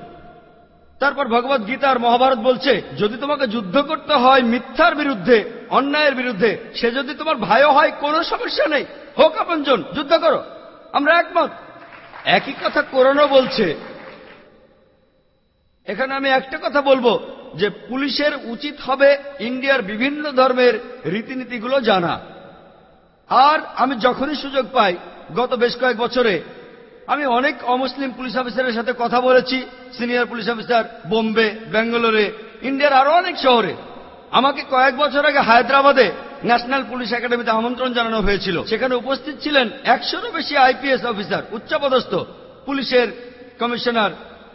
তারপর ভগবত গীতা আর মহাভারত বলছে, যদি তোমাকে যুদ্ধ করতে হয় মিথ্যার বিরুদ্ধে, অন্যায়ের বিরুদ্ধে, সে যদি তোমার ভাইও হয়, কোনো সমস্যা নেই। হোক আপনজন, যুদ্ধ করো। আমরা একমত। একই কথা কোরআনও বলছে। এখানে আমি একটা কথা বলব, যে পুলিশের উচিত হবে ইন্ডিয়ার বিভিন্ন ধর্মের রীতিনীতিগুলো জানা। আর আমি যখনই সুযোগ পাই, গত বেশ কয়েক বছরে আমি অনেক অমুসলিম পুলিশ অফিসারের সাথে কথা বলেছি, সিনিয়র পুলিশ অফিসার, বোম্বে, ব্যাঙ্গালোরে, ইন্ডিয়ার আরও অনেক শহরে। আমাকে কয়েক বছর আগে হায়দ্রাবাদে ন্যাশনাল পুলিশ একাডেমিতে আমন্ত্রণ জানানো হয়েছিল। সেখানে উপস্থিত ছিলেন একশোরও বেশি আইপিএস অফিসার, উচ্চপদস্থ পুলিশের commissioner,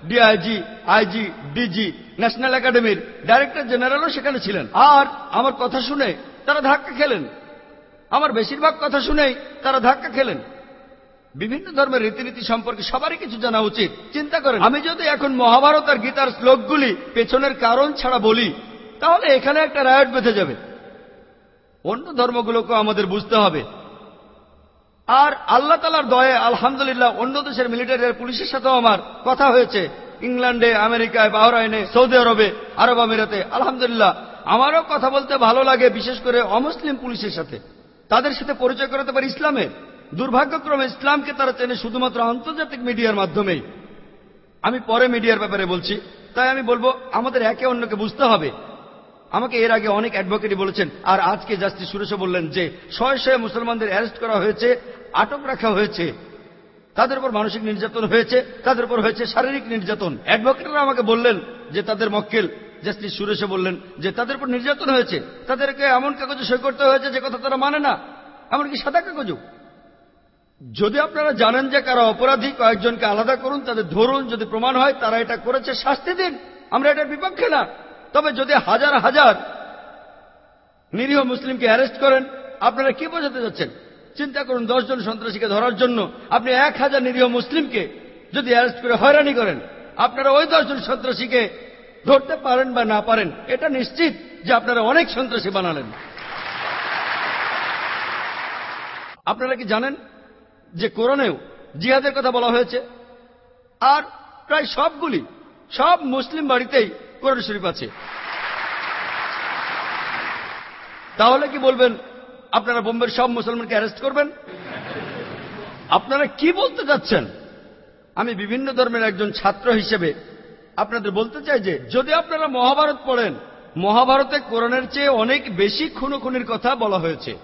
DIG, IG, DG, national একাডেমির ডাইরেক্টর জেনারেলও সেখানে ছিলেন। আর আমার কথা শুনে তারা ধাক্কা খেলেন। আমার বেশিরভাগ কথা শুনেই তারা ধাক্কা খেলেন। বিভিন্ন ধর্মের রীতিনীতি সম্পর্কে সবারই কিছু জানা উচিত। চিন্তা করেন, আমি যদি এখন মহাভারত আর গীতার শ্লোকগুলি পেছনের কারণ ছাড়া বলি, তাহলে এখানে একটা রায়ট বেঁধে যাবে। অন্য ধর্মগুলোকে আমাদের বুঝতে হবে। আর আল্লাহ তালার দয়ে আলহামদুলিল্লাহ অন্য দেশের মিলিটারি আর পুলিশের সাথেও আমার কথা হয়েছে। ইংল্যান্ডে, আমেরিকায়, বাহরাইনে, সৌদি আরবে, আরব আমিরাতে। আলহামদুলিল্লাহ, আমারও কথা বলতে ভালো লাগে, বিশেষ করে অমুসলিম পুলিশের সাথে। তাদের সাথে পরিচয় করাতে পারি ইসলামের? দুর্ভাগ্যক্রমে ইসলামকে তারা চেনে শুধুমাত্র আন্তর্জাতিক মিডিয়ার মাধ্যমেই। আমি পরে মিডিয়ার ব্যাপারে বলছি, তাই আমি বলব, আমাদের একে অন্যকে বুঝতে হবে। আমাকে এর আগে অনেক অ্যাডভোকেটই বলেছেন, আর আজকে জাস্টিস সুরেশও বললেন যে, শয়ে শয়ে মুসলমানদের অ্যারেস্ট করা হয়েছে, আটক রাখা হয়েছে। তাদের উপর মানসিক নির্যাতন হয়েছে, তাদের উপর হয়েছে শারীরিক নির্যাতন। অ্যাডভোকেটরা আমাকে বললেন যে, তাদের মক্কেল, জাস্টিস সুরেশে বললেন যে, তাদের উপর নির্যাতন হয়েছে। তাদেরকে এমন কাগজে সই করতে হয়েছে যে, কথা তারা মানে না। এমনকি সাদা কাগজও। যদি আপনারা জানেন যে কারা অপরাধী, কয়েকজনকে আলাদা করুন, তাদের ধরুন, যদি প্রমাণ হয়, তারা এটা করেছে, শাস্তি দিন। আমরা এটার বিপক্ষে না। তবে যদি হাজার হাজার নিরীহ মুসলিমকে অ্যারেস্ট করেন, আপনারা কি বোঝাতে যাচ্ছেন চিন্তা করুন জন সন্ত্রাসীকে ধরার জন্য আপনি এক হাজার নিরীহ মুসলিমকে যদি অ্যারেস্ট করে হয়রানি করেন, আপনারা ওই জন সন্ত্রাসীকে ধরতে পারেন বা না পারেন, এটা নিশ্চিত যে আপনারা অনেক সন্ত্রাসী বানালেন। আপনারা কি জানেন? যে কোরআনেও জিহাদের কথা বলা হয়েছে, আর প্রায় সবগুলি, সব মুসলিম বাড়িতেই কোরআন শরীফ আছে। তাহলে কি বলবেন, আপনারা বোম্বের সব মুসলমানকে অ্যারেস্ট করবেন? আপনারা কি বলতে চাচ্ছেন? আমি বিভিন্ন ধর্মের একজন ছাত্র হিসেবে আপনাদের বলতে চাই যে, যদি আপনারা মহাভারত পড়েন, মহাভারতে কোরআনের চেয়ে অনেক বেশি খুনোখুনির কথা বলা হয়েছে।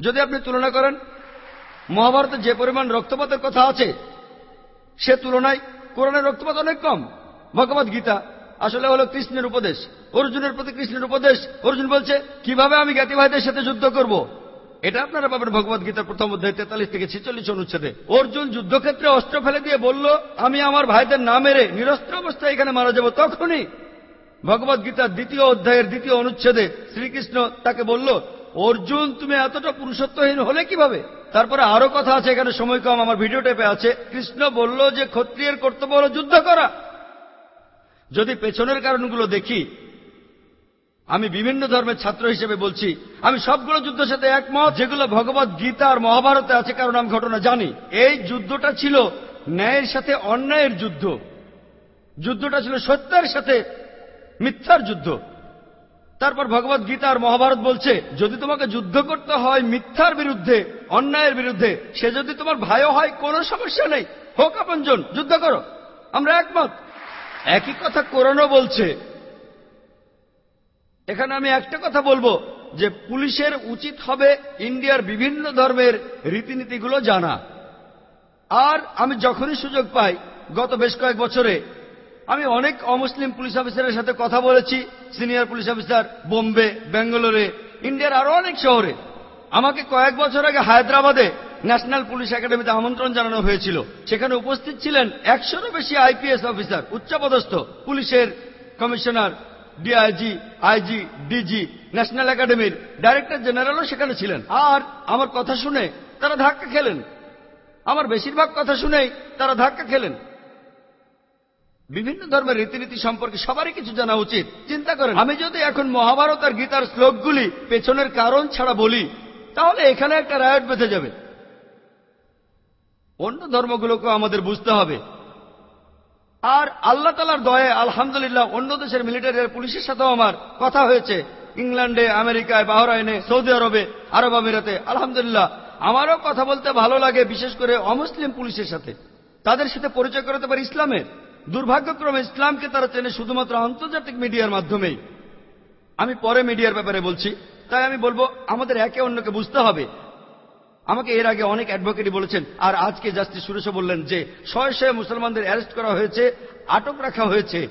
যদি আপনি তুলনা করেন মহাভারতে যে পরিমাণ রক্তপাতের কথা আছে, সে তুলনায় কোরআনের রক্তপাত অনেক কম। ভগবত গীতা আসলে হলো কৃষ্ণের উপদেশ। অর্জুনের প্রতি কৃষ্ণের উপদেশ। অর্জুন বলছে, কীভাবে আমি জ্ঞাতি ভাইদের সাথে যুদ্ধ করব? এটা আপনারা পাবেন ভগবত গীতার প্রথম অধ্যায় তেতাল্লিশ থেকে ছেচল্লিশ অনুচ্ছেদে। অর্জুন যুদ্ধক্ষেত্রে অস্ত্র ফেলে দিয়ে বলল, আমি আমার ভাইদের না মেরে নিরস্ত্র অবস্থায় এখানে মারা যাব তখনই। ভগবত গীতার দ্বিতীয় অধ্যায়ের দ্বিতীয় অনুচ্ছেদে শ্রীকৃষ্ণ তাকে বলল, অর্জুন, তুমি এতটা পুরুষত্বহীন হলে কীভাবে? তারপরে আরও কথা আছে, এখানে সময় কম, আমার ভিডিও টেপে আছে। কৃষ্ণ বলল যে, ক্ষত্রিয়ের কর্তব্য হল যুদ্ধ করা। যদি পেছনের কারণগুলো দেখি, আমি বিভিন্ন ধর্মের ছাত্র হিসেবে বলছি, আমি সবগুলো যুদ্ধের সাথে একমত, যেগুলো ভগবত গীতা আর মহাভারতে আছে, কারণ আমি ঘটনা জানি। এই যুদ্ধটা ছিল ন্যায়ের সাথে অন্যায়ের যুদ্ধ। যুদ্ধটা ছিল সত্যের সাথে মিথ্যার যুদ্ধ। তারপর ভগবত গীতা আর মহাভারত বলছে, যদি তোমাকে যুদ্ধ করতে হয় মিথ্যার বিরুদ্ধে, অন্যায়ের বিরুদ্ধে, সে যদি তোমার ভাইও হয়, কোনো সমস্যা নেই। হোক আপনজন, যুদ্ধ করো। আমরা একমত। একই কথা কোরআনও বলছে। এখানে আমি একটা কথা বলব, যে পুলিশের উচিত হবে ইন্ডিয়ার বিভিন্ন ধর্মের রীতিনীতিগুলো জানা। আর আমি যখনই সুযোগ পাই, গত বেশ কয়েক বছরে আমি অনেক অমুসলিম পুলিশ অফিসারের সাথে কথা বলেছি, সিনিয়র পুলিশ অফিসার, বোম্বে, ব্যাঙ্গালোরে, ইন্ডিয়ার আরও অনেক শহরে। আমাকে কয়েক বছর আগে হায়দ্রাবাদে ন্যাশনাল পুলিশ একাডেমিতে আমন্ত্রণ জানানো হয়েছিল। সেখানে উপস্থিত ছিলেন একশোরও বেশি আইপিএস অফিসার, উচ্চপদস্থ পুলিশের commissioner, DIG, IG, DG, national একাডেমির ডাইরেক্টর জেনারেলও সেখানে ছিলেন। আর আমার কথা শুনে তারা ধাক্কা খেলেন। আমার বেশিরভাগ কথা শুনেই তারা ধাক্কা খেলেন। বিভিন্ন ধর্মের রীতিনীতি সম্পর্কে সবারই কিছু জানা উচিত। চিন্তা করেন। আমি যদি এখন মহাভারত আর গীতার শ্লোকগুলি পেছনের কারণ ছাড়া বলি তাহলে এখানে একটা রায়ট বেঁধে যাবে। অন্য ধর্মগুলোকে আমাদের বুঝতে হবে। আর আল্লাহ তালার দয়ে আলহামদুলিল্লাহ অন্য দেশের মিলিটারি আর পুলিশের সাথেও আমার কথা হয়েছে। ইংল্যান্ডে আমেরিকায় বাহরাইনে সৌদি আরবে আরব আমিরাতে আলহামদুলিল্লাহ আমারও কথা বলতে ভালো লাগে বিশেষ করে অমুসলিম পুলিশের সাথে। তাদের সাথে পরিচয় করাতে পারে ইসলামের? দুর্ভাগ্যক্রমে ইসলামকে তারা চেনে শুধুমাত্র আন্তর্জাতিক মিডিয়ার মাধ্যমেই। আমি পরে মিডিয়ার ব্যাপারে বলছি, তাই আমি বলব, আমাদের একে অন্যকে বুঝতে হবে। আমাকে এর আগে অনেক অ্যাডভোকেটই বলেছেন, আর আজকে জাস্টিস সুরেশ বললেন যে, শয়ে শয়ে মুসলমানদের অ্যারেস্ট করা হয়েছে, আটক রাখা হয়েছে।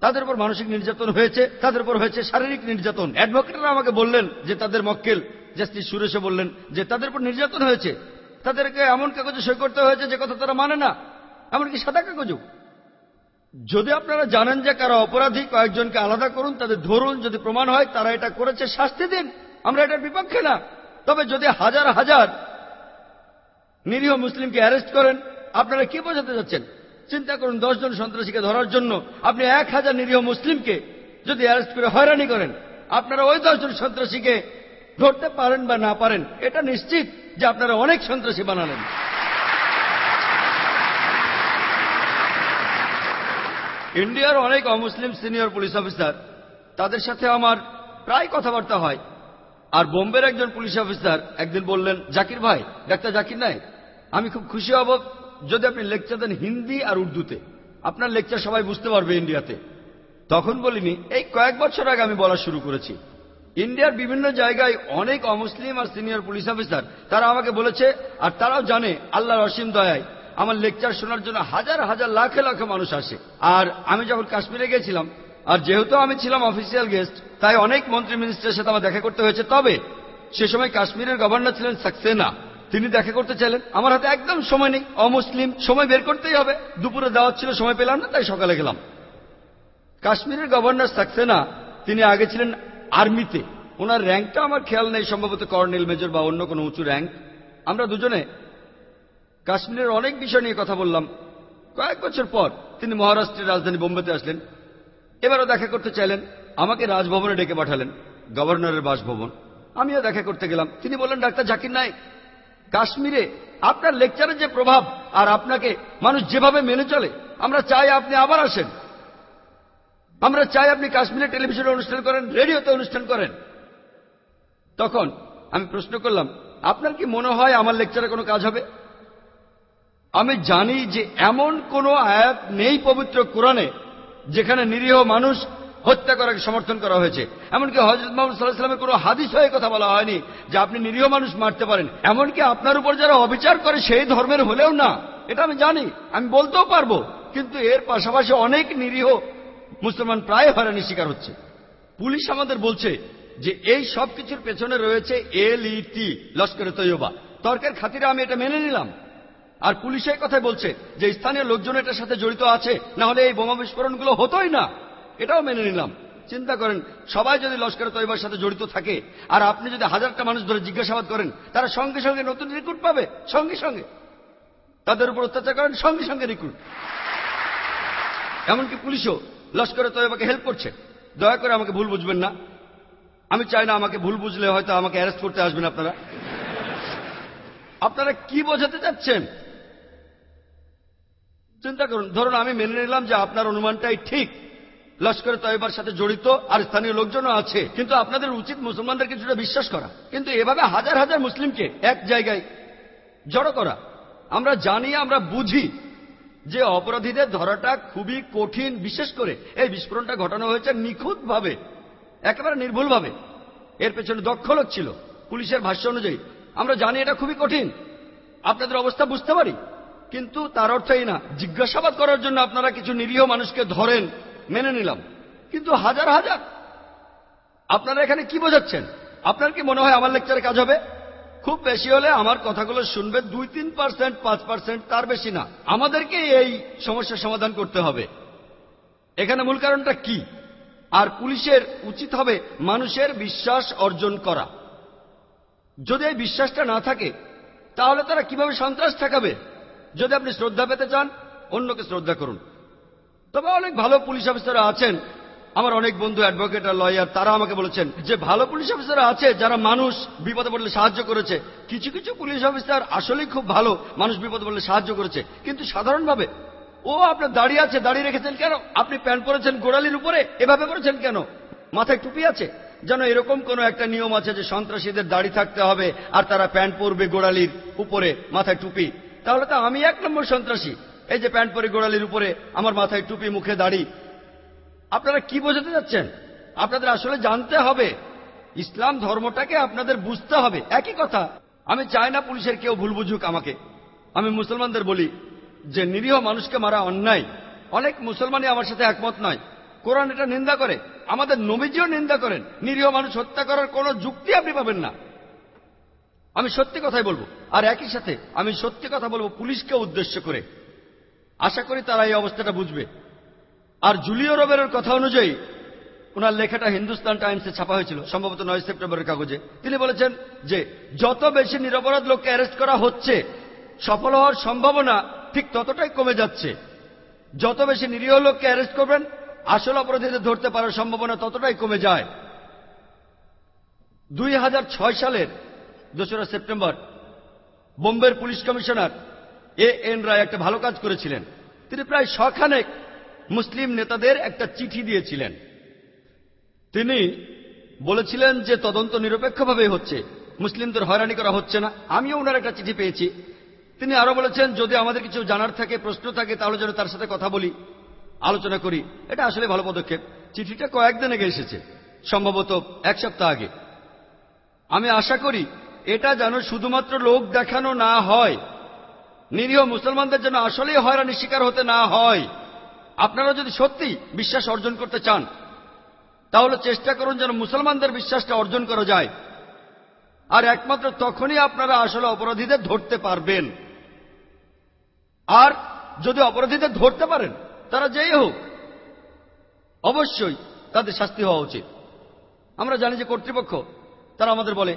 তাদের উপর মানসিক নির্যাতন হয়েছে, তাদের উপর হয়েছে শারীরিক নির্যাতন। অ্যাডভোকেটরা আমাকে বললেন যে, তাদের মক্কেল, জাস্টিস সুরেশ বললেন যে, তাদের উপর নির্যাতন হয়েছে। তাদেরকে এমন কাগজে সই করতে হয়েছে যে, কথা তারা মানে না। এমনকি সাদা কাগজও। যদি আপনারা জানেন যে কারও অপরাধী, কয়েকজনকে আলাদা করুন, তাদের ধরুন, যদি প্রমাণ হয় তারা এটা করেছে, শাস্তি দিন। আমরা এটার বিপক্ষে না। তবে যদি হাজার হাজার নিরীহ মুসলিমকে অ্যারেস্ট করেন, আপনারা কি বোঝাতে যাচ্ছেন চিন্তা করুন জন সন্ত্রাসীকে ধরার জন্য আপনি এক হাজার নিরীহ মুসলিমকে যদি অ্যারেস্ট করে হয়রানি করেন, আপনারা ওই দশজন সন্ত্রাসীকে ধরতে পারেন বা না পারেন, এটা নিশ্চিত যে আপনারা অনেক সন্ত্রাসী বানালেন। ইন্ডিয়ার অনেক অমুসলিম সিনিয়র পুলিশ অফিসার, তাদের সাথে আমার প্রায় কথাবার্তা হয়। আর বোম্বের একজন পুলিশ অফিসার একদিন বললেন, জাকির ভাই, ডাক্তার জাকির নাই? আমি খুব খুশি হব যদি আপনি লেকচার দেন হিন্দি আর উর্দুতে। আপনার লেকচার সবাই বুঝতে পারবে ইন্ডিয়াতে। তখন বলিনি, এই কয়েক বছর আগে আমি বলা শুরু করেছি। ইন্ডিয়ার বিভিন্ন জায়গায় অনেক অমুসলিম আর সিনিয়র পুলিশ অফিসার, তারা আমাকে বলেছে, আর তারাও জানে আল্লাহর অসীম দয়ায় আমার লেকচার শোনার জন্য হাজার হাজার লাখে লাখে মানুষ আসে। আর আমি যখন কাশ্মীরে গেছিলাম, আর যেহেতু আমি ছিলাম অফিসিয়াল গেস্ট তাই অনেক মন্ত্রী মিনিস্টারের সাথে আমার দেখা করতে হয়েছে। তবে সে সময় কাশ্মীরের গভর্নর ছিলেন সাকসেনা। তিনি দেখা করতে চাইলেন। আমার হাতে একদম সময় নেই, অমুসলিম, সময় বের করতেই হবে। দুপুরে দাওয়াত ছিল, সময় পেলাম না, তাই সকালে গেলাম। কাশ্মীরের গভর্নর সাকসেনা, তিনি আগে ছিলেন আর্মিতে ওনার র্যাঙ্কটা আমার খেয়াল নেই, সম্ভবত কর্নেল মেজর বা অন্য কোনো উঁচু র্যাঙ্ক আমরা দুজনে কাশ্মীরের অনেক বিষয় নিয়ে কথা বললাম। কয়েক বছর পর তিনি মহারাষ্ট্রের রাজধানী বোম্বেতে আসলেন। এবারও দেখা করতে চাইলেন। আমাকে রাজভবনে ডেকে পাঠালেন, গভর্নরের বাসভবন। আমিও দেখা করতে গেলাম। তিনি বললেন, ডাক্তার জাকির নায়েক, কাশ্মীরে আপনার লেকচারের যে প্রভাব আর আপনাকে মানুষ যেভাবে মেনে চলে, আমরা চাই আপনি আবার আসেন। আমরা চাই আপনি কাশ্মীরে টেলিভিশনে অনুষ্ঠান করেন, রেডিওতে অনুষ্ঠান করেন। তখন আমি প্রশ্ন করলাম, আপনার কি মনে হয় আমার লেকচারে কোনো কাজ হবে? আমি জানি যে এমন কোনো আয়াত নেই পবিত্র কোরআনে যেখানে নিরীহ মানুষ হত্যা করাকে সমর্থন করা হয়েছে। এমনকি হজরত মোহাম্মদ সাল্লাহ সাল্লামের কোনো হাদিস হয়ে কথা বলা হয়নি যে আপনি নিরীহ মানুষ মারতে পারেন। এমনকি আপনার উপর যারা অবিচার করে সেই ধর্মের হলেও না। এটা আমি জানি, আমি বলতেও পারব, কিন্তু এর পাশাপাশি অনেক নিরীহ মুসলমান প্রায় হয়রানির শিকার হচ্ছে। পুলিশ আমাদের বলছে যে এই সব কিছুর পেছনে রয়েছে এল টি, লস্করে তৈয়বা। তর্কের খাতিরে আমি এটা মেনে নিলাম। আর পুলিশ এই কথাই বলছে যে স্থানীয় লোকজন এটার সাথে জড়িত আছে, না হলে এই বোমা বিস্ফোরণগুলো হতোই না। এটাও মেনে নিলাম। চিন্তা করেন, সবাই যদি লস্কর তৈবার সাথে জড়িত থাকে, আর আপনি যদি হাজারটা মানুষ ধরে জিজ্ঞাসাবাদ করেন, তারা সঙ্গে সঙ্গে নতুন রিক্রুট পাবে, সঙ্গে সঙ্গে। তাদের উপর অত্যাচার করেন, সঙ্গে সঙ্গে রিক্রুট। এমনকি পুলিশও লস্করে তৈবাকে হেল্প করছে। দয়া করে আমাকে ভুল বুঝবেন না। আমি চাই না আমাকে ভুল বুঝলে হয়তো আমাকে অ্যারেস্ট করতে আসবেন আপনারা। আপনারা কি বোঝাতে চাচ্ছেন? চিন্তা করুন, ধরুন আমি মেনে নিলাম যে আপনার অনুমানটাই ঠিক। লস্কর তয়বার সাথে জড়িত আর স্থানীয় লোকজনও আছে, কিন্তু আপনাদের উচিত মুসলমানদের কিছুটা বিশ্বাস করা। কিন্তু এভাবে হাজার হাজার মুসলিমকে এক জায়গায় জড়ো করা। আমরা জানি, আমরা বুঝি যে অপরাধীদের ধরাটা খুবই কঠিন, বিশেষ করে এই বিস্ফোরণটা ঘটানো হয়েছে নিখুঁতভাবে, একেবারে নির্ভুলভাবে। এর পেছনে দক্ষ লোক ছিল, পুলিশের ভাষ্য অনুযায়ী। আমরা জানি এটা খুবই কঠিন। আপনাদের অবস্থা বুঝতে পারি? কিন্তু তার অর্থ এই না। জিজ্ঞাসাবাদ করার জন্য আপনারা কিছু নিরীহ মানুষকে ধরেন, মেনে নিলাম। কিন্তু হাজার হাজার। আপনারা এখানে কি বোঝাচ্ছেন? আপনার কি মনে হয় আমার লেকচারে কাজ হবে? খুব বেশি হলে আমার কথাগুলো শুনবে দুই তিন পার্সেন্ট, পাঁচ পার্সেন্ট, তার বেশি না। আমাদেরকে এই সমস্যার সমাধান করতে হবে। এখানে মূল কারণটা কি? আর পুলিশের উচিত হবে মানুষের বিশ্বাস অর্জন করা। যদি এই বিশ্বাসটা না থাকে, তাহলে তারা কীভাবে সন্ত্রাস ঠেকাবে? যদি আপনি শ্রদ্ধা পেতে চান, অন্যকে শ্রদ্ধা করুন। তবে অনেক ভালো পুলিশ অফিসাররা আছেন। আমার অনেক বন্ধু অ্যাডভোকেট আর লয়ার, তারা আমাকে বলেছেন যে ভালো পুলিশ অফিসার আছে, যারা মানুষ বিপদে পড়লে সাহায্য করেছে। কিছু কিছু পুলিশ অফিসার আসলেই খুব ভালো মানুষ বিপদে পড়লে সাহায্য করেছে। কিন্তু সাধারণভাবে ও আপনার দাঁড়িয়ে আছে দাঁড়িয়ে রেখেছেন কেন? আপনি প্যান্ট পরেছেন গোড়ালির উপরে, এভাবে করেছেন কেন? মাথায় টুপি আছে? যেন এরকম কোন একটা নিয়ম আছে যে সন্ত্রাসীদের দাড়ি থাকতে হবে আর তারা প্যান্ট পরবে গোড়ালির উপরে, মাথায় টুপি। তাহলে তো আমি এক নম্বর সন্ত্রাসী। এই যে প্যান্ট পরে গোড়ালির উপরে আমার মাথায় টুপি, মুখে দাড়ি। আপনারা কি বোঝাতে যাচ্ছেন? আপনাদের আসলে জানতে হবে। ইসলাম ধর্মটাকে আপনাদের বুঝতে হবে। একই কথা, আমি চাই না পুলিশের কেউ ভুল বুঝুক আমাকে। আমি মুসলমানদের বলি যে নিরীহ মানুষকে মারা অন্যায়। অনেক মুসলমানই আমার সাথে একমত নয়। কোরআন এটা নিন্দা করে। আমাদের নবীজিও নিন্দা করেন। নিরীহ মানুষ হত্যা করার কোনো যুক্তি আপনি পাবেন না। আমি সত্যি কথাই বলব। আর একই সাথে আমি সত্যি কথা বলব পুলিশকে উদ্দেশ্য করে। আশা করি তারা এই অবস্থাটা বুঝবে। আর জুলিও রবের কথা অনুযায়ী, ওনার লেখাটা হিন্দুস্তান টাইমসে ছাপা হয়েছিল, সম্ভবত নয় সেপ্টেম্বরের কাগজে। তিনি বলেছেন যে, যত বেশি নিরপরাধ লোককে অ্যারেস্ট করা হচ্ছে, সফল হওয়ার সম্ভাবনা ঠিক ততটাই কমে যাচ্ছে। যত বেশি নিরীহ লোককে অ্যারেস্ট করবেন, আসল অপরাধীদের ধরতে পারার সম্ভাবনা ততটাই কমে যায়। দুই হাজার ছয় সালের দোসরা সেপ্টেম্বর, বোম্বের police commissioner A N Roy একটা ভালো কাজ করেছিলেন। তিনি প্রায় শখানেক মুসলিম নেতাদের একটা চিঠি দিয়েছিলেন। তিনি বলেছিলেন যে তদন্ত নিরপেক্ষভাবে হচ্ছে, মুসলিমদের হয়রানি করা হচ্ছে না। আমিও ওনার একটা চিঠি পেয়েছি। তিনি আরও বলেছেন, যদি আমাদের কিছু জানার থাকে, প্রশ্ন থাকে, তাহলে যেন তার সাথে কথা বলি, আলোচনা করি। এটা আসলে ভালো পদক্ষেপ। চিঠিটা কয়েকদিন আগে এসেছে, সম্ভবত এক সপ্তাহ আগে। আমি আশা করি এটা যেন শুধুমাত্র লোক দেখানো না হয়। নিরীহ মুসলমানদের যেন আসলেই হয়রানির শিকার হতে না হয়। আপনারা যদি সত্যি বিশ্বাস অর্জন করতে চান, তাহলে চেষ্টা করুন যেন মুসলমানদের বিশ্বাসটা অর্জন করা যায়। আর একমাত্র তখনই আপনারা আসলে অপরাধীদের ধরতে পারবেন। আর যদি অপরাধীদের ধরতে পারেন, তারা যেই হোক, অবশ্যই তাদের শাস্তি হওয়া উচিত। আমরা জানি যে কর্তৃপক্ষ, তারা আমাদের বলে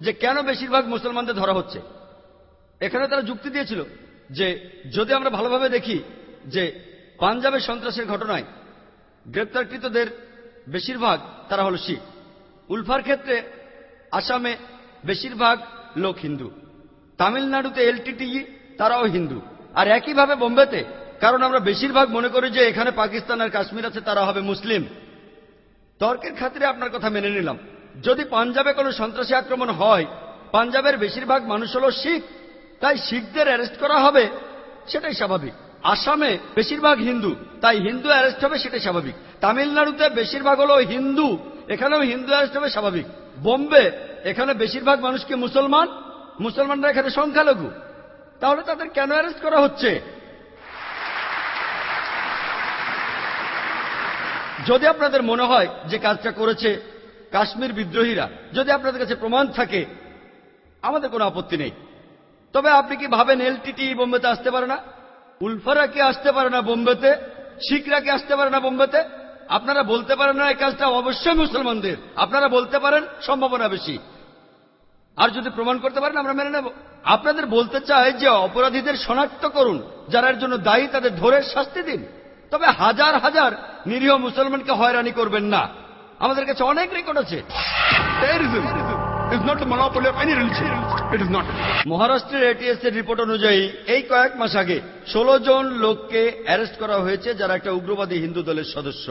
যে কেন বেশিরভাগ মুসলমানদের ধরা হচ্ছে? এখানে তারা যুক্তি দিয়েছিল যে যদি আমরা ভালোভাবে দেখি যে পাঞ্জাবের সন্ত্রাসের ঘটনায় গ্রেপ্তারকৃতদের বেশিরভাগ তারা হল শিখ। উলফার ক্ষেত্রে আসামে বেশিরভাগ লোক হিন্দু। তামিলনাড়ুতে এলটিটি তারাও হিন্দু। আর একইভাবে বোম্বেতে, কারণ আমরা বেশিরভাগ মনে করি যে এখানে পাকিস্তান আর কাশ্মীর আছে, তারা হবে মুসলিম। তর্কের খাতিরে আপনার কথা মেনে নিলাম। যদি পাঞ্জাবে কোনো সন্ত্রাসী আক্রমণ হয়, পাঞ্জাবের বেশিরভাগ মানুষ হল শিখ, তাই শিখদের অ্যারেস্ট করা হবে, সেটাই স্বাভাবিক। আসামে বেশিরভাগ হিন্দু, তাই হিন্দু অ্যারেস্ট হবে, সেটাই স্বাভাবিক। তামিলনাড়ুতে বেশিরভাগ হলো হিন্দু, এখানেও হিন্দু অ্যারেস্ট হবে, স্বাভাবিক। বোম্বে, এখানে বেশিরভাগ মানুষকে মুসলমান? মুসলমানরা এখানে সংখ্যালঘু। তাহলে তাদের কেন অ্যারেস্ট করা হচ্ছে? যদি আপনাদের মনে হয় যে কাজটা করেছে কাশ্মীর বিদ্রোহীরা, যদি আপনাদের কাছে প্রমাণ থাকে, আমাদের কোনো আপত্তি নেই। তবে আপনি কি ভাবেন এলটিটি বোম্বেতে আসতে পারে না? উলফারা কি আসতে পারে না বোম্বেতে? শিখরা কি আসতে পারে না বোম্বেতে? আপনারা বলতে পারেন না এই কাজটা অবশ্যই মুসলমানদের। আপনারা বলতে পারেন, সম্ভাবনা বেশি। আর যদি প্রমাণ করতে পারেন, আমরা মেনে নেব। আপনাদের বলতে চাই যে অপরাধীদের শনাক্ত করুন, যারা এর জন্য দায়ী, তাদের ধরে শাস্তি দিন। তবে হাজার হাজার নিরীহ মুসলমানকে হয়রানি করবেন না। আমাদের কাছে অনেক রেকর্ড আছে. মহারাষ্ট্রের এটিএস এর রিপোর্ট অনুযায়ী এই কয়েক মাস আগে ষোলো জন লোককে অ্যারেস্ট করা হয়েছে যারা একটা উগ্রবাদী হিন্দু দলের সদস্য।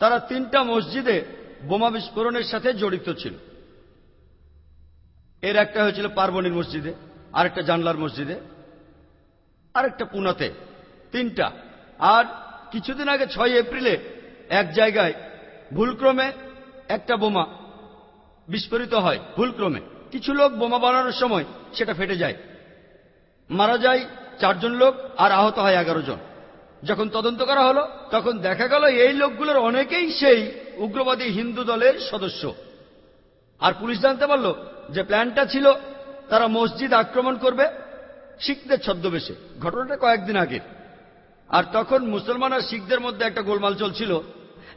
তারা তিনটা মসজিদে বোমা বিস্ফোরণের সাথে জড়িত ছিল। এর একটা হয়েছিল পার্বণীর মসজিদে আরেকটা জানলার মসজিদে আরেকটা পুনাতে তিনটা। আর কিছুদিন আগে ছয় এপ্রিলে এক জায়গায় ভুলক্রমে একটা বোমা বিস্ফোরিত হয়, ভুলক্রমে। কিছু লোক বোমা বানানোর সময় সেটা ফেটে যায়। মারা যায় চারজন লোক আর আহত হয় এগারো জন। যখন তদন্ত করা হলো, তখন দেখা গেল এই লোকগুলোর অনেকেই সেই উগ্রবাদী হিন্দু দলের সদস্য। আর পুলিশ জানতে পারল যে প্ল্যানটা ছিল, তারা মসজিদ আক্রমণ করবে শিখদের ছদ্মবেশে। ঘটনাটা কয়েকদিন আগে। আর তখন মুসলমান আর শিখদের মধ্যে একটা গোলমাল চলছিল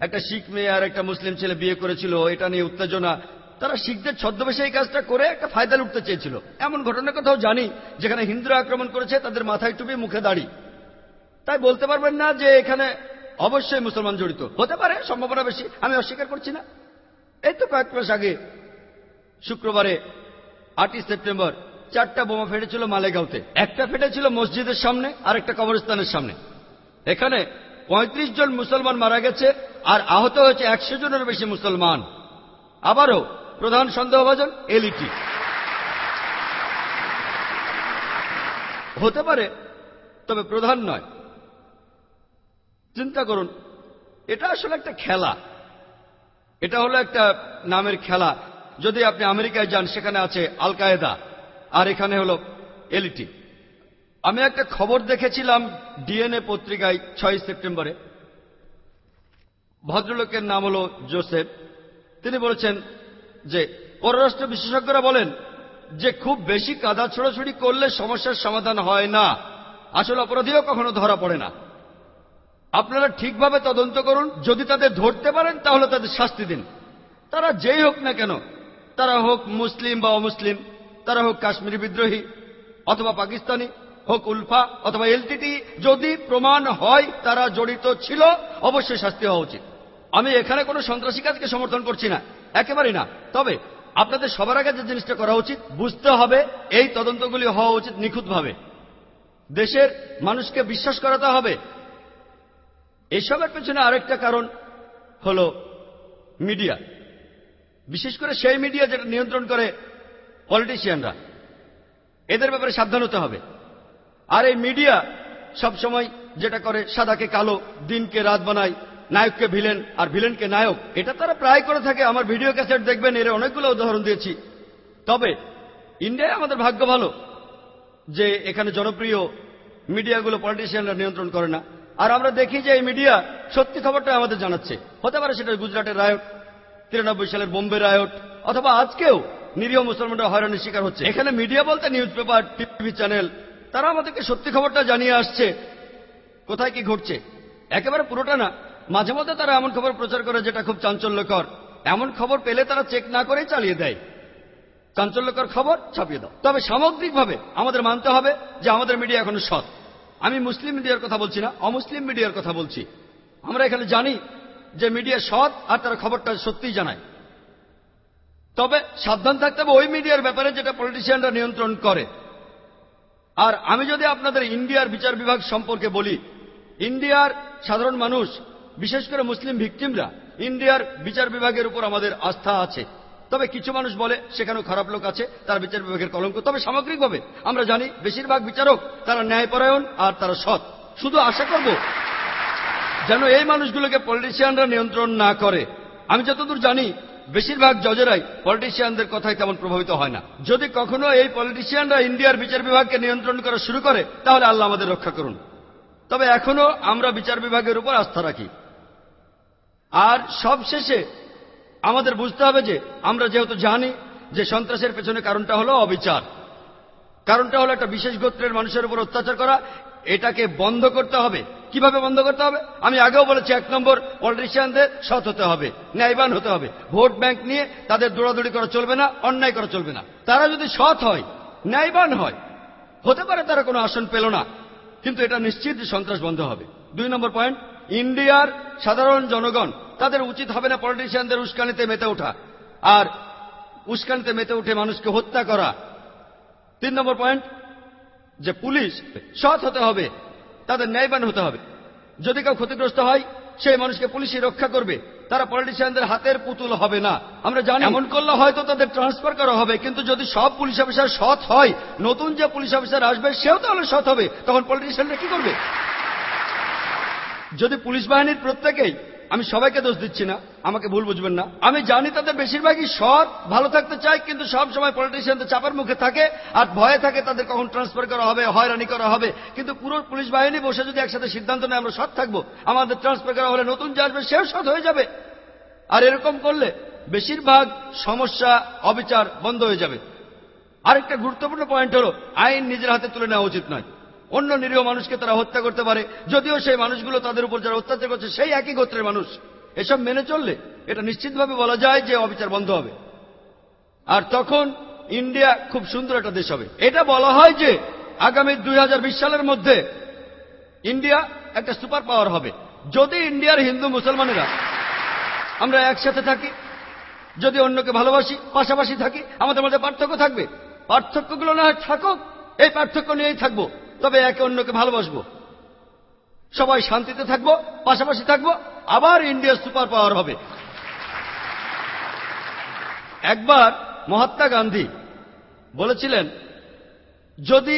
একটা শিখ মেয়ে আর একটা মুসলিম ছেলে বিয়ে করেছিল, এটা নিয়ে উত্তেজনা। তারা শিখদের ছদ্মবেশে এই কাজটা করে একটা ফায়দা লুটতে চেয়েছিল। এমন ঘটনার কথাও জানি, যেখানে হিন্দুরা আক্রমণ করেছে, তাদের মাথায় টুপি, মুখে দাড়ি। তাই বলতে পারবেন না যে এখানে অবশ্যই মুসলমান জড়িত। হতে পারে, সম্ভাবনা বেশি, আমি অস্বীকার করছি না। এই তো কয়েক মাস আগে, শুক্রবারে, আটই সেপ্টেম্বর, চারটা বোমা ফেটেছিল মালেগাঁওতে। একটা ফেটেছিল মসজিদের সামনে আর একটা কবরস্থানের সামনে। এখানে ৩৫ জন মুসলমান মারা গেছে আর আহত হয়েছে একশো জনের বেশি মুসলমান। আবারও প্রধান সন্দেহভাজন এলইটি হতে পারে, তবে প্রধান নয়। চিন্তা করুন, এটা আসলে একটা খেলা। এটা হলো একটা নামের খেলা। যদি আপনি আমেরিকায় যান, সেখানে আছে আল কায়েদা আর এখানে হলো এলইটি আমি একটা খবর দেখেছিলাম ডিএনএ পত্রিকায় ছয় সেপ্টেম্বরে। ভদ্রলোকের নাম হল জোসেফ। তিনি বলেছেন যে, পররাষ্ট্র বিশেষজ্ঞরা বলেন যে, খুব বেশি কাদা ছোড়াছড়ি করলে সমস্যার সমাধান হয় না। আসল অপরাধীও কখনো ধরা পড়ে না। আপনারা ঠিকভাবে তদন্ত করুন। যদি তাদের ধরতে পারেন, তাহলে তাদের শাস্তি দিন। তারা যেই হোক না কেন, তারা হোক মুসলিম বা অমুসলিম, তারা হোক কাশ্মীরি বিদ্রোহী অথবা পাকিস্তানি হোক উলফা অথবা এলটিটি, যদি প্রমাণ হয় তারা জড়িত ছিল, অবশ্যই শাস্তি হওয়া উচিত। আমি এখানে কোনো সন্ত্রাসী কাজকে সমর্থন করছি না, একেবারেই না। তবে আপনাদের সবার আগে যে জিনিসটা করা উচিত, বুঝতে হবে এই তদন্তগুলি হওয়া উচিত নিখুঁতভাবে। দেশের মানুষকে বিশ্বাস করাতে হবে। এসবের পেছনে আরেকটা কারণ হল মিডিয়া। বিশেষ করে সেই মিডিয়া যেটা নিয়ন্ত্রণ করে পলিটিশিয়ানরা। এদের ব্যাপারে সাবধান হতে হবে। আর এই মিডিয়া সব সময় যেটা করে, সাদাকে কালো, দিনকে রাত বানায়, নায়ককে ভিলেন আর ভিলেনকে নায়ক, এটা তারা প্রায় করে থাকে। আমার ভিডিও ক্যাসেট দেখবেন, এর অনেকগুলো উদাহরণ দিয়েছি। তবে ইন্ডিয়ায় আমাদের ভাগ্য ভালো যে এখানে জনপ্রিয় মিডিয়াগুলো পলিটিশিয়ানরা নিয়ন্ত্রণ করে না। আর আমরা দেখি যে এই মিডিয়া সত্যি খবরটা আমাদের জানাচ্ছে। হতে পারে সেটা গুজরাটের রায়ট, তিরানব্বই সালের বোম্বে রায়ট, অথবা আজকেও নিরীহ মুসলমানরা হয়রানির শিকার হচ্ছে। এখানে মিডিয়া বলতে নিউজ পেপার টিভি চ্যানেল তারা আমাদেরকে সত্যি খবরটা জানিয়ে আসছে। কোথায় কি ঘটছে? একেবারে পুরোটা না। মাঝে মধ্যে তারা এমন খবর প্রচার করে যেটা খুব চাঞ্চল্যকর। এমন খবর পেলে তারা চেক না করেই চালিয়ে দেয়। চাঞ্চল্যকর খবর ছাপিয়ে দাও। তবে সামগ্রিকভাবে আমাদের মানতে হবে যে আমাদের মিডিয়া এখনও সৎ। আমি মুসলিম মিডিয়ার কথা বলছি না, অমুসলিম মিডিয়ার কথা বলছি। আমরা এখানে জানি যে মিডিয়া সৎ আর তারা খবরটা সত্যিই জানায়। তবে সাবধান থাকতে হবে ওই মিডিয়ার ব্যাপারে যেটা পলিটিশিয়ানরা নিয়ন্ত্রণ করে। আর আমি যদি আপনাদের ইন্ডিয়ার বিচার বিভাগ সম্পর্কে বলি, ইন্ডিয়ার সাধারণ মানুষ, বিশেষ করে মুসলিম ভিকটিমরা, ইন্ডিয়ার বিচার বিভাগের উপর আমাদের আস্থা আছে। তবে কিছু মানুষ বলে, সেখানেও খারাপ লোক আছে, তার বিচার বিভাগের কলঙ্ক। তবে সামগ্রিকভাবে, আমরা জানি, বেশিরভাগ বিচারক তারা ন্যায়পরায়ণ আর তারা সৎ। শুধু আশা করব যেন এই মানুষগুলোকে পলিটিশিয়ানরা নিয়ন্ত্রণ না করে। আমি যতদূর জানি বেশিরভাগ জজেরাই পলিটিশিয়ানদের কথায় তেমন প্রভাবিত হয় না। যদি কখনো এই পলিটিশিয়ানরা ইন্ডিয়ার বিচার বিভাগকে নিয়ন্ত্রণ করা শুরু করে, তাহলে আল্লাহ আমাদের রক্ষা করুন। তবে এখনও আমরা বিচার বিভাগের উপর আস্থা রাখি। আর সবশেষে আমাদের বুঝতে হবে যে, আমরা যেহেতু জানি যে সন্ত্রাসের পেছনে কারণটা হলো অবিচার। কারণটা হলো একটা বিশেষ গোত্রের মানুষের উপর অত্যাচার করা। এটাকে বন্ধ করতে হবে। কীভাবে বন্ধ করতে হবে? আমি আগেও বলেছি, এক নম্বর পলিটিশিয়ানদের সৎ হতে হবে, ন্যায়বান হতে হবে। ভোট ব্যাংক নিয়ে তাদের দৌড়াদৌড়ি করা চলবে না, অন্যায় করা চলবে না। তারা যদি সৎ হয়, ন্যায়বান হয়, হতে পারে তারা কোনো আসন পেল না, কিন্তু এটা নিশ্চিত সন্ত্রাস বন্ধ হবে। দুই নম্বর পয়েন্ট, ইন্ডিয়ার সাধারণ জনগণ, তাদের উচিত হবে না পলিটিশিয়ানদের উস্কানিতে মেতে ওঠা, আর উস্কানিতে মেতে উঠে মানুষকে হত্যা করা। তিন নম্বর পয়েন্ট, যে পুলিশ সৎ হতে হবে তাদের ন্যায়বান হতে হবে। যদি কেউ ক্ষতিগ্রস্ত হয় সেই মানুষকে পুলিশই রক্ষা করবে। তারা পলিটিশিয়ানদের হাতের পুতুল হবে না। আমরা জানি এমন করলে হয়তো তাদের ট্রান্সফার করা হবে, কিন্তু যদি সব পুলিশ অফিসার সৎ হয়, নতুন যে পুলিশ অফিসার আসবে, সেও তাহলে সৎ হবে। তখন পলিটিশিয়ানরা কি করবে? যদি পুলিশ বাহিনীর প্রত্যেকেই আমি সবাইকে দোষ দিচ্ছি না, আমাকে ভুল বুঝবেন না। আমি জানি তাদের বেশিরভাগই সৎ, ভালো থাকতে চায়, কিন্তু সব সময় পলিটিশিয়ানদের চাপার মুখে থাকে, আর ভয়ে থাকে তাদের কখন ট্রান্সফার করা হবে, হয়রানি করা হবে। কিন্তু পুরো পুলিশ বাহিনী বসে যদি একসাথে সিদ্ধান্ত নেয়, আমরা সৎ থাকব। আমাদের ট্রান্সফার করা হলে নতুন যে আসবে, সেও সৎ হয়ে যাবে। আর এরকম করলে বেশিরভাগ সমস্যা, অবিচার বন্ধ হয়ে যাবে। আরেকটা গুরুত্বপূর্ণ পয়েন্ট হলো, আইন নিজের হাতে তুলে নেওয়া উচিত নয়। অন্য নিরীহ মানুষকে তারা হত্যা করতে পারে। যদিও সেই মানুষগুলো তাদের উপর যারা অত্যাচার করছে, সেই একই গোত্রের মানুষ। এসব মেনে চললে এটা নিশ্চিতভাবে বলা যায় যে অবিচার বন্ধ হবে। আর তখন ইন্ডিয়া খুব সুন্দর একটা দেশ হবে। এটা বলা হয় যে আগামী দুই হাজার বিশ সালের মধ্যে ইন্ডিয়া একটা সুপার পাওয়ার হবে। যদি ইন্ডিয়ার হিন্দু মুসলমানেরা আমরা একসাথে থাকি, যদি অন্যকে ভালোবাসি, পাশাপাশি থাকি, আমাদের মধ্যে পার্থক্য থাকবে। পার্থক্যগুলো না হয় থাকুক, এই পার্থক্য নিয়েই থাকব। তবে একে অন্যকে ভালোবাসবো। সবাই শান্তিতে থাকব, পাশাপাশি থাকব, আবার ইন্ডিয়া সুপার পাওয়ার হবে। একবার মহাত্মা গান্ধী বলেছিলেন, যদি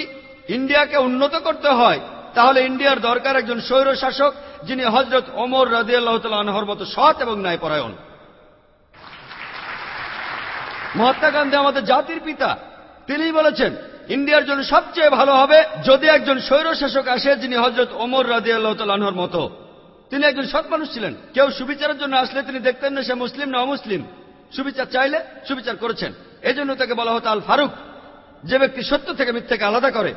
ইন্ডিয়াকে উন্নত করতে হয়, তাহলে ইন্ডিয়ার দরকার একজন স্বৈর শাসক, যিনি হজরত ওমর রাজিয়াল্লাহ আনহর মতো সৎ এবং ন্যায়পরায়ণ। মহাত্মা গান্ধী আমাদের জাতির পিতা। তিনি বলেছেন, ইন্ডিয়ার জন্য সবচেয়ে ভালো হবে যদি একজন স্বৈর শাসক আসে যিনি হজরত ওমর রাজি আল্লাহর মতো। তিনি একজন সৎ মানুষ ছিলেন। কেউ সুবিচারের জন্য আসলে তিনি দেখতেন না সে মুসলিম না অমুসলিম। সুবিচার চাইলে সুবিচার করেছেন। এজন্য তাকে বলা হতো আল ফারুক যে ব্যক্তি সত্য থেকে মিথ্যাকে আলাদা করে।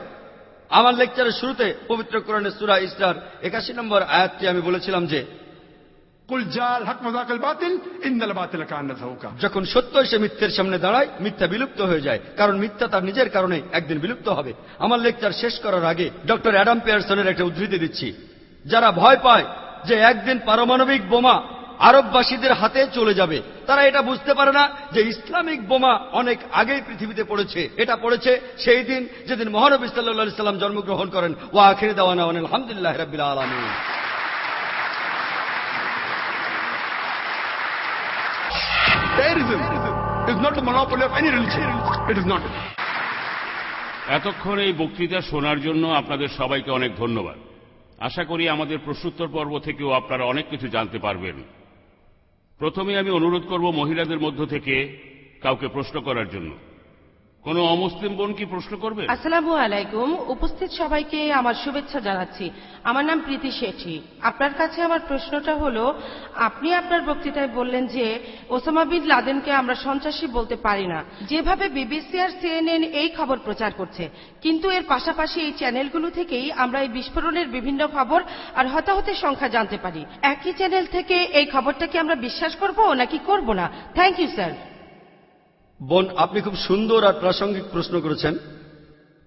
আমার লেকচারের শুরুতে পবিত্র কোরআনের সুরা ইসরার একাশি নম্বর আয়াতটি আমি বলেছিলাম যে যখন সত্য এসে মিথ্যের সামনে দাঁড়ায়, মিথ্যা বিলুপ্ত হয়ে যায়, কারণ মিথ্যা তার নিজের কারণে একদিন বিলুপ্ত হবে। আমার লেকচার শেষ করার আগে ডক্টর অ্যাডাম পেয়ারসনের একটা উদ্ধৃতি দিচ্ছি। যারা ভয় পায় যে একদিন পারমাণবিক বোমা আরববাসীদের হাতে চলে যাবে, তারা এটা বুঝতে পারে না যে ইসলামিক বোমা অনেক আগেই পৃথিবীতে পড়েছে। এটা পড়েছে সেই দিন যেদিন মহানবী সাল্লাহ সাল্লাম জন্মগ্রহণ করেন। ও আখির দাওয়ানা আলহামদুলিল্লাহ রবিল আলমী Terrorism is not the monopoly of any religion. It is not. এতক্ষণ এই বক্তৃতা শোনার জন্য আপনাদের সবাইকে অনেক ধন্যবাদ আশা করি আমাদের প্রশ্নোত্তর পর্ব থেকেও আপনারা অনেক কিছু জানতে পারবেন প্রথমে আমি অনুরোধ করব মহিলাদের মধ্য থেকে কাউকে প্রশ্ন করার জন্য কোনো অমুসলিম বোন কি প্রশ্ন করবে? আসসালামু আলাইকুম। উপস্থিত সবাইকে আমার শুভেচ্ছা জানাচ্ছি। আমার নাম প্রীতি শেঠি। আপনার কাছে আমার প্রশ্নটা হলো, আপনি আপনার বক্তৃতায় বললেন যে ওসামা বিন লাদেনকে আমরা সন্ত্রাসী বলতে পারি না। যেভাবে বিবিসি আর সিএনএন এই খবর প্রচার করছে, কিন্তু এর পাশাপাশি এই চ্যানেলগুলো থেকেই আমরা এই বিস্ফোরণের বিভিন্ন খবর আর হতাহতের সংখ্যা জানতে পারি। একই চ্যানেল থেকে এই খবরটাকে আমরা বিশ্বাস করব নাকি করব না? থ্যাংক ইউ স্যার বোন, আপনি খুব সুন্দর আর প্রাসঙ্গিক প্রশ্ন করেছেন।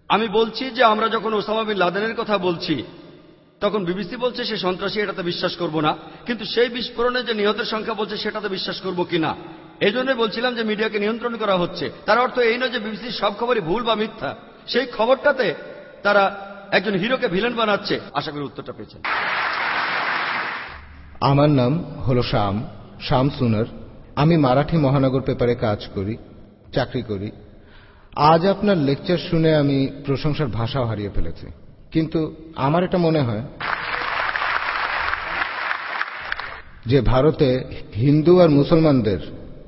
আমি বলছি যে আমরা যখন ওসামা বিন লাদেনের কথা বলছি, তখন বিবিসি বলছে সে সন্ত্রাসী, এটাতে বিশ্বাস করব না। কিন্তু সেই বিস্ফোরণে যে নিহতের সংখ্যা বলছে, সেটাতে বিশ্বাস করব কিনা? এই জন্য বলছিলাম যে মিডিয়াকে নিয়ন্ত্রণ করা হচ্ছে। তার অর্থ এই নয় যে বিবিসির সব খবরই ভুল বা মিথ্যা। সেই খবরটাতে তারা একজন হিরোকে ভিলেন বানাচ্ছে। আশা করি উত্তরটা পেয়েছেন। আমার নাম হলো শ্যাম শ্যাম সুনার। আমি মারাঠি মহানগর পেপারে কাজ করি। চাকরি করি। আজ আপনার লেকচার শুনে আমি প্রশংসার ভাষাও হারিয়ে ফেলেছি। কিন্তু আমার এটা মনে হয় যে ভারতে হিন্দু আর মুসলমানদের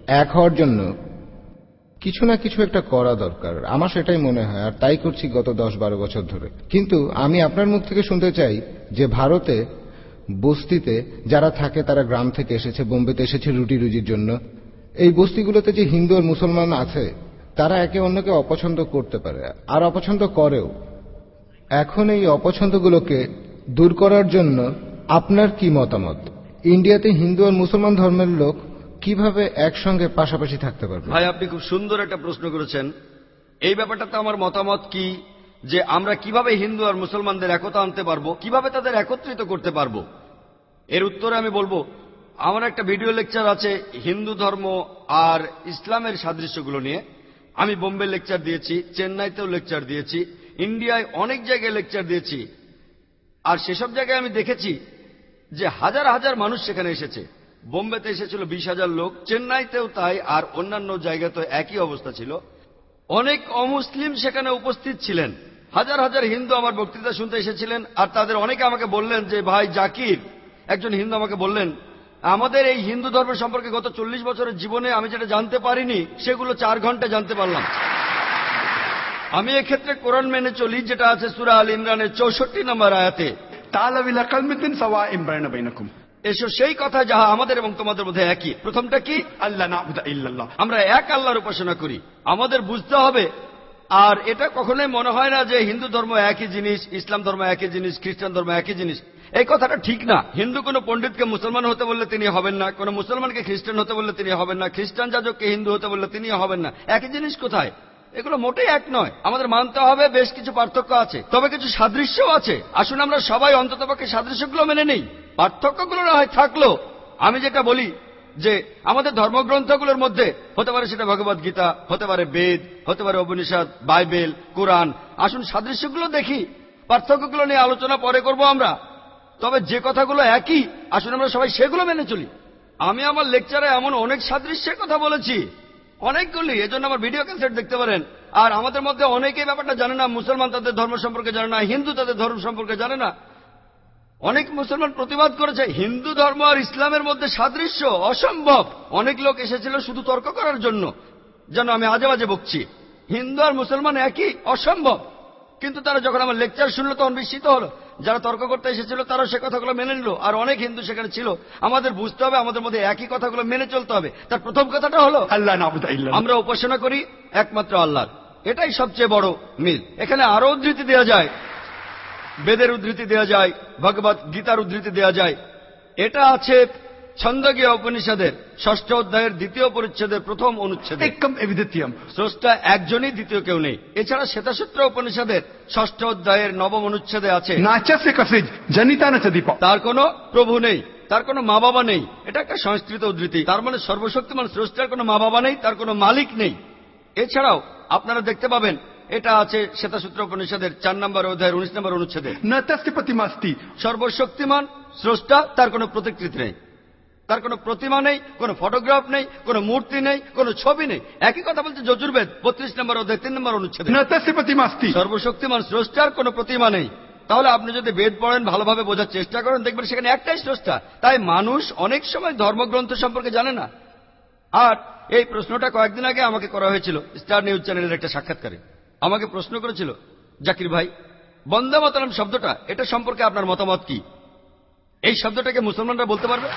এক হওয়ার জন্য কিছু না কিছু একটা করা দরকার। আমার সেটাই মনে হয়, আর তাই করছি গত দশ বারো বছর ধরে। কিন্তু আমি আপনার মুখ থেকে শুনতে চাই যে ভারতে বস্তিতে যারা থাকে তারা গ্রাম থেকে এসেছে, বোম্বেতে এসেছে রুটি রুজির জন্য। এই বস্তিগুলোতে যে হিন্দু আর মুসলমান আছে, তারা একে অন্যকে অপছন্দ করতে পারে, আর অপছন্দ করেও। এখন এই অপছন্দগুলোকে দূর করার জন্য আপনার কি মতামত? ইন্ডিয়াতে হিন্দু আর মুসলমান ধর্মের লোক কীভাবে একসঙ্গে পাশাপাশি থাকতে পারবে? ভাই, আপনি খুব সুন্দর একটা প্রশ্ন করেছেন। এই ব্যাপারটাতে আমার মতামত কি? যে আমরা কীভাবে হিন্দু আর মুসলমানদের একতা আনতে পারব? কীভাবে তাদের একত্রিত করতে পারব? এর উত্তরে আমি বলব আমার একটা ভিডিও লেকচার আছে হিন্দু ধর্ম আর ইসলামের সাদৃশ্যগুলো নিয়ে। আমি বোম্বে লেকচার দিয়েছি, চেন্নাইতেও লেকচার দিয়েছি, ইন্ডিয়ায় অনেক জায়গায় লেকচার দিয়েছি। আর সেসব জায়গায় আমি দেখেছি যে হাজার হাজার মানুষ সেখানে এসেছে। বোম্বেতে এসেছিল বিশ হাজার লোক, চেন্নাইতেও তাই, আর অন্যান্য জায়গাতেও একই অবস্থা ছিল। অনেক অমুসলিম সেখানে উপস্থিত ছিলেন। হাজার হাজার হিন্দু আমার বক্তৃতা শুনতে এসেছিলেন, আর তাদের অনেকে আমাকে বললেন যে, ভাই জাকির, একজন হিন্দু আমাকে বললেন আমাদের এই হিন্দু ধর্ম সম্পর্কে গত চল্লিশ বছরের জীবনে আমি যেটা জানতে পারিনি সেগুলো চার ঘণ্টা জানতে পারলাম। আমি এক্ষেত্রে কোরআন মেনে চলি যেটা আছে সুরা আল ইমরানের চৌষট্টি নম্বর আয়াতে। এসো সেই কথা যাহা আমাদের এবং তোমাদের মধ্যে একই। প্রথমটা কি? আল্লাহ আমরা এক আল্লাহর উপাসনা করি। আমাদের বুঝতে হবে আর এটা কখনোই মনে হয় না যে হিন্দু ধর্ম একই জিনিস ইসলাম ধর্ম একই জিনিস খ্রিস্টান ধর্ম একই জিনিস। এই কথাটা ঠিক না। হিন্দু কোনো পণ্ডিতকে মুসলমান হতে বললে তিনি হবেন না, কোনো মুসলমানকে খ্রিস্টান হতে বললে তিনি হবেন না, খ্রিস্টান যাজককে হিন্দু হতে বললে তিনি হবেন না। একই জিনিস কোথায়? এগুলো মোটেই এক নয়। আমাদের মানতে হবে, বেশ কিছু পার্থক্য আছে। তবে কিছু সাদৃশ্যও আছে। আসুন আমরা সবাই অন্ততপক্ষে সাদৃশ্যগুলো মেনে নেই। পার্থক্যগুলো না হয় থাকল। আমি যেটা বলি, যে আমাদের ধর্মগ্রন্থগুলোর মধ্যে হতে পারে সেটা ভগবত গীতা, হতে পারে বেদ, হতে পারে উপনিষদ, বাইবেল, কোরআন। আসুন সাদৃশ্যগুলো দেখি। পার্থক্যগুলো নিয়ে আলোচনা পরে করব আমরা। তবে যে কথাগুলো একই, আসুন আমরা সবাই সেগুলো মেনে চলি। আমি আমার লেকচারে এমন অনেক সাদৃশ্যের কথা বলেছি, অনেকগুলি, এজন্য আমার ভিডিও ক্যাসেট দেখতে পারেন। আর আমাদের মধ্যে অনেকেই ব্যাপারটা জানে না, মুসলমান তাদের ধর্ম সম্পর্কে জানে না, হিন্দু তাদের ধর্ম সম্পর্কে জানে না। অনেক মুসলমান প্রতিবাদ করেছে, হিন্দু ধর্ম আর ইসলামের মধ্যে সাদৃশ্য অসম্ভব। অনেক লোক এসেছিল শুধু তর্ক করার জন্য, যেন আমি আজে বাজে বকছি। হিন্দু আর মুসলমান একই, অসম্ভব। কিন্তু তারা যখন আমার লেকচার শুনলো, তখন বিস্মিত হলো। যারা তর্ক করতে এসেছিল তারা সে কথাগুলো মেনে নিল। আর অনেক হিন্দু সেখানে ছিল। আমাদের বুঝতে হবে আমাদের মধ্যে একই কথাগুলো মেনে চলতে হবে। তার প্রথম কথাটা হলো আল্লাহ আমরা উপাসনা করি একমাত্র আল্লাহর। এটাই সবচেয়ে বড় মিল। এখানে আরও উদ্ধৃতি দেওয়া যায়। বেদের উদ্ধৃতি দেওয়া যায় ভগবত গীতার উদ্ধৃতি দেওয়া যায়। এটা আছে ছন্দকীয় উপনিষদের ষষ্ঠ অধ্যায়ের দ্বিতীয় পরিচ্ছেদের প্রথম অনুচ্ছেদ। স্রষ্টা একজনই দ্বিতীয় কেউ নেই। এছাড়া শ্বেতাসূত্র উপনিষদের ষষ্ঠ অধ্যায়ের নবম অনুচ্ছেদে আছে। তার কোন প্রভু নেই তার কোনো মা বাবা নেই। এটা একটা সংস্কৃত উদ্ধৃতি। তার মানে সর্বশক্তিমান স্রষ্টার কোনো মা বাবা নেই তার কোনো মালিক নেই। এছাড়াও আপনারা দেখতে পাবেন এটা আছে শ্বেতাসূত্র উপনিষদের চার নম্বর অধ্যায়ের উনিশ নম্বর অনুচ্ছেদে। সর্বশক্তিমান স্রষ্টা তার কোনো প্রতিকৃতি নেই। তার কোনো প্রতিমা নেই কোন ফটোগ্রাফ নেই কোন মূর্তি নেই কোন ছবি নেই। একই কথা বলছে যজুর্বেদ বত্রিশ নম্বর অধ্যায় তিন নম্বর অনুচ্ছেদ। সর্বশক্তিমান স্রষ্টার কোন প্রতিমা নেই। তাহলে আপনি যদি বেদ পড়েন ভালোভাবে বোঝার চেষ্টা করেন দেখবেন সেখানে একটাই স্রষ্টা। তাই মানুষ অনেক সময় ধর্মগ্রন্থ সম্পর্কে জানে না। আর এই প্রশ্নটা কয়েকদিন আগে আমাকে করা হয়েছিল স্টার নিউজ চ্যানেলের একটা সাক্ষাৎকারে। আমাকে প্রশ্ন করেছিল জাকির ভাই বন্দে মাতারাম শব্দটা এটা সম্পর্কে আপনার মতামত কি? এই শব্দটাকে মুসলমানরা বলতে পারবে?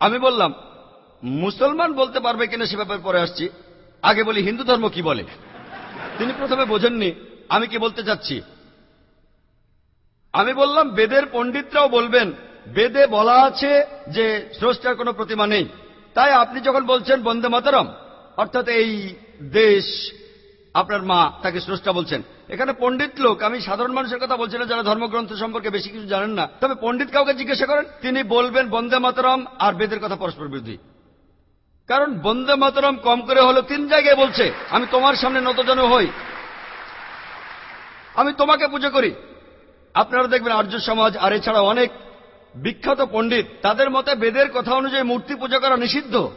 আমি বললাম, মুসলমান বলতে পারবে কিনা সে ব্যাপারে পরে আসছি। আগে বলি, হিন্দু ধর্ম কি বলে? তিনি প্রথমে বোঝেননি, আমি কি বলতে চাচ্ছি? আমি বললাম, বেদের পণ্ডিতরাও বলবেন, বেদে বলা আছে যে স্রষ্টার কোনো প্রতিমা নেই। তাই আপনি যখন বলছেন, বন্দে মাতরম, অর্থাৎ এই দেশ, আপনার মা তাকে স্রষ্টা বলছেন এখানে পণ্ডিত লোক, আমি সাধারণ মানুষের কথা বলছি না যারা ধর্মগ্রন্থ সম্পর্কে বেশি কিছু জানেন না। তবে পণ্ডিত কাউকে জিজ্ঞাসা করেন, তিনি বলবেন, বন্দে মাতরম আর বেদের কথা পরস্পর বিরোধী। কারণ বন্দে মাতরম কম করে হলো তিন জায়গায় বলছে, আমি তোমার সামনে নতজন হই। আমি তোমাকে পুজো করি। আপনারা দেখবেন আর্য সমাজ আর এছাড়া অনেক বিখ্যাত পণ্ডিত, তাদের মতে বেদের কথা অনুযায়ী মূর্তি পূজা করা নিষিদ্ধ।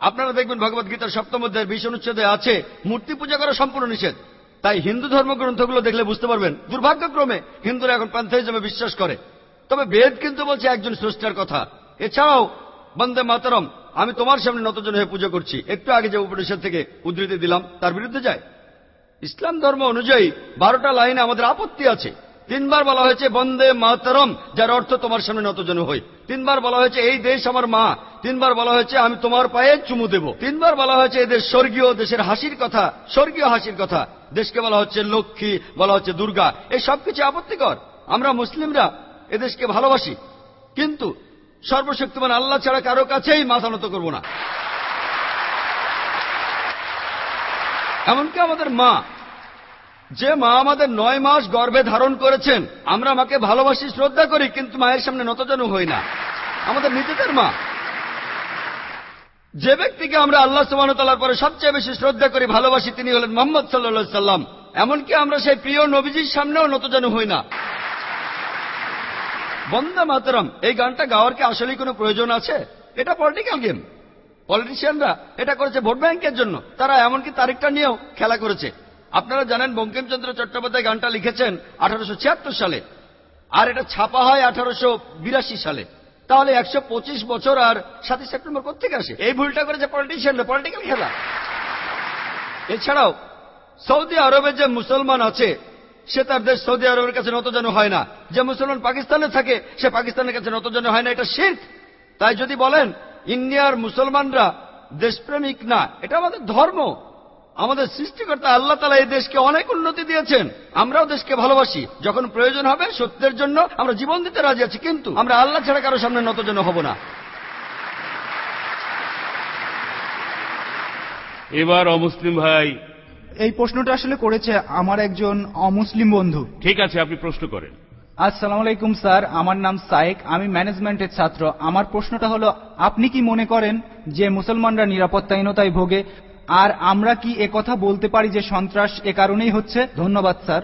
আপনারা দেখবেন ভগবত গীতার সপ্তম অধ্যায়ের বিষ অনুচ্ছেদে আছে, মূর্তি পূজা করা সম্পূর্ণ নিষেধ। তাই হিন্দু ধর্মগ্রন্থগুলো দেখলে বুঝতে পারবেন, দুর্ভাগ্যক্রমে হিন্দুরা এখন প্যান্থাইজমে বিশ্বাস করে। তবে বেদ কিন্তু বলছে একজন স্রষ্টার কথা। এছাড়াও, বন্দে মাতারম, আমি তোমার সামনে নতজন হয়ে পুজো করছি। একটু আগে যে উপনিষদ থেকে উদ্ধৃতি দিলাম, তার বিরুদ্ধে যায়। ইসলাম ধর্ম অনুযায়ী বারোটা লাইনে আমাদের আপত্তি আছে। তিনবার বলা হয়েছে, বন্দে মাতরম যার অর্থ তোমার সামনে নতজন হই। তিনবার বলা হয়েছে, এই দেশ আমার মা তিনবার বলা হয়েছে, আমি তোমার পায়ে চুমু দেব তিনবার বলা হয়েছে, এদের স্বর্গীয় দেশের হাসির কথা, স্বর্গীয় হাসির কথা দেশকে বলা হচ্ছে লক্ষ্মী, বলা হচ্ছে দুর্গা। এই সবকিছু আপত্তিকর। আমরা মুসলিমরা এদেশকে ভালোবাসি। কিন্তু সর্বশক্তিমান আল্লাহ ছাড়া কারও কাছেই মাথা নত করব না। এমনকি আমাদের মা যে মা আমাদের নয় মাস গর্ভে ধারণ করেছেন, আমরা মাকে ভালোবাসি, শ্রদ্ধা করি, কিন্তু মায়ের সামনে নতজানু হই না। আমাদের নিজেদের মা। যে ব্যক্তিকে আমরা আল্লাহ সুবাহতালার পরে সবচেয়ে বেশি শ্রদ্ধা করি, ভালোবাসি, তিনি হলেন মোহাম্মদ সাল্লা সাল্লাম এমনকি আমরা সেই প্রিয় নবীজির সামনেও নতজানু হই না। বন্দা মাতরম, এই গানটা গাওয়ার কি আসলেই কোনো প্রয়োজন আছে? এটা পলিটিক্যাল গেম পলিটিশিয়ানরা এটা করেছে ভোট ব্যাংকের জন্য। তারা এমনকি তারিখটা নিয়েও খেলা করেছে। আপনারা জানেন বঙ্কিমচন্দ্র চট্টোপাধ্যায় গানটা লিখেছেন আঠারোশো ছিয়াত্তর সালে। আর এটা ছাপা হয় আঠারোশো বিরাশি সালে। তাহলে একশো পঁচিশ বছর আর সাতই সেপ্টেম্বর কোথেকে আসে? এই ভুলটা করেছে পলিটিশিয়ানরা পলিটিক্যাল খেলা। এছাড়াও, সৌদি আরবে যে মুসলমান আছে, সে তার দেশ সৌদি আরবের কাছে নতজন হয় না। যে মুসলমান পাকিস্তানে থাকে, সে পাকিস্তানের কাছে নতজন হয় না, এটা শির্ক। তাই যদি বলেন, ইন্ডিয়ার মুসলমানরা দেশপ্রেমিক না, এটা আমাদের ধর্ম। আমাদের সৃষ্টিকর্তা আল্লাহ তালা এই দেশকে অনেক উন্নতি দিয়েছেন। আমরাও দেশকে ভালোবাসি। যখন প্রয়োজন হবে সত্যের জন্য আমরা জীবন দিতে রাজি আছি কিন্তু আমরা আল্লাহ ছাড়া কারও সামনে নতজন হব না। এবার অমুসলিম ভাই। এই প্রশ্নটা আসলে করেছে আমার একজন অমুসলিম বন্ধু। ঠিক আছে আপনি প্রশ্ন করেন। আসসালামু আলাইকুম স্যার। আমার নাম সাইক আমি ম্যানেজমেন্টের ছাত্র। আমার প্রশ্নটা হলো আপনি কি মনে করেন যে মুসলমানরা নিরাপত্তাহীনতায় ভোগে? আর আমরা কি এ কথা বলতে পারি যে সন্ত্রাস এ কারণেই হচ্ছে? ধন্যবাদ, স্যার।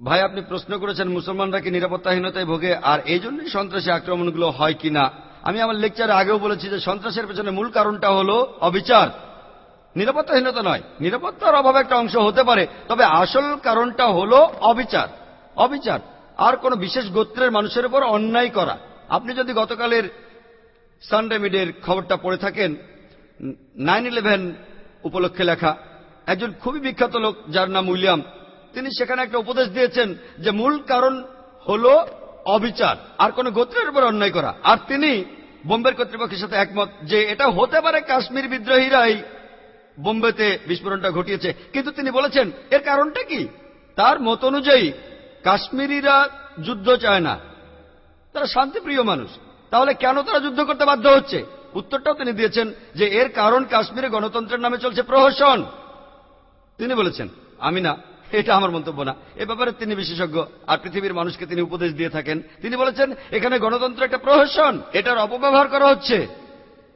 ভাই, আপনি প্রশ্ন করেছেন মুসলমানরা কি নিরাপত্তাহীনতায় ভোগে, আর এই জন্যই সন্ত্রাসী আক্রমণগুলো হয় কিনা আমি আমার লেকচারে আগেও বলেছি যে সন্ত্রাসের পেছনে মূল কারণটা হলো অবিচার। নিরাপত্তাহীনতা নয়, নিরাপত্তার অভাব একটা অংশ হতে পারে, তবে আসল কারণটা হলো অবিচার। অবিচার, আর কোন বিশেষ গোত্রের মানুষের উপর অন্যায় করা। আপনি যদি গতকালের সানডে মিডের খবরটা পড়ে থাকেন নাইন ইলেভেন উপলক্ষে লেখা, একজন খুবই বিখ্যাত লোক যার নাম উইলিয়াম, তিনি সেখানে একটা উপদেশ দিয়েছেন যে মূল কারণ হল অবিচার, আর কোন গোত্রের উপর অন্যায় করা। আর তিনি বোম্বের কর্তৃপক্ষের সাথে একমত যে এটা হতে পারে কাশ্মীর বিদ্রোহীরাই বোম্বেতে বিস্ফোরণটা ঘটিয়েছে। কিন্তু তিনি বলেছেন, এর কারণটা কি? তার মত অনুযায়ী, কাশ্মীরিরা যুদ্ধ চায় না। তারা শান্তিপ্রিয় মানুষ। তাহলে কেন তারা যুদ্ধ করতে বাধ্য হচ্ছে? উত্তরটাও তিনি দিয়েছেন যে এর কারণ কাশ্মীরে গণতন্ত্রের নামে চলছে প্রহসন। তিনি বলেছেন, আমি না, এটা আমার মন্তব্য না। এ ব্যাপারে তিনি বিশেষজ্ঞ, আর পৃথিবীর মানুষকে তিনি উপদেশ দিয়ে থাকেন। তিনি বলেছেন, এখানে গণতন্ত্র একটা প্রহসন, এটার অপব্যবহার করা হচ্ছে।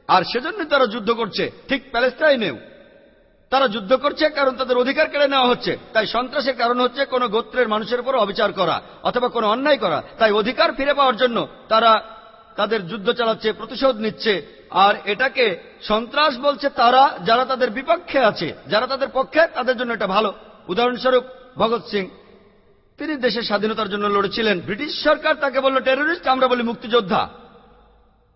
আর সেজন্য তারা যুদ্ধ করছে, ঠিক প্যালেস্টাইনেও তারা যুদ্ধ করছে কারণ তাদের অধিকার কেড়ে নেওয়া হচ্ছে। তাই সন্ত্রাসের কারণ হচ্ছে কোন গোত্রের মানুষের উপর অবিচার করা, অথবা কোনো অন্যায় করা। তাই অধিকার ফিরে পাওয়ার জন্য তারা তাদের যুদ্ধ চালাচ্ছে, প্রতিশোধ নিচ্ছে। আর এটাকে সন্ত্রাস বলছে তারা, যারা তাদের বিপক্ষে আছে, যারা তাদের পক্ষে, তাদের জন্য এটা ভালো। উদাহরণস্বরূপ, ভগৎ সিং। তিনি দেশের স্বাধীনতার জন্য লড়েছিলেন। ব্রিটিশ সরকার তাকে বলল, টেরোরিস্ট, আমরা বলি মুক্তিযোদ্ধা।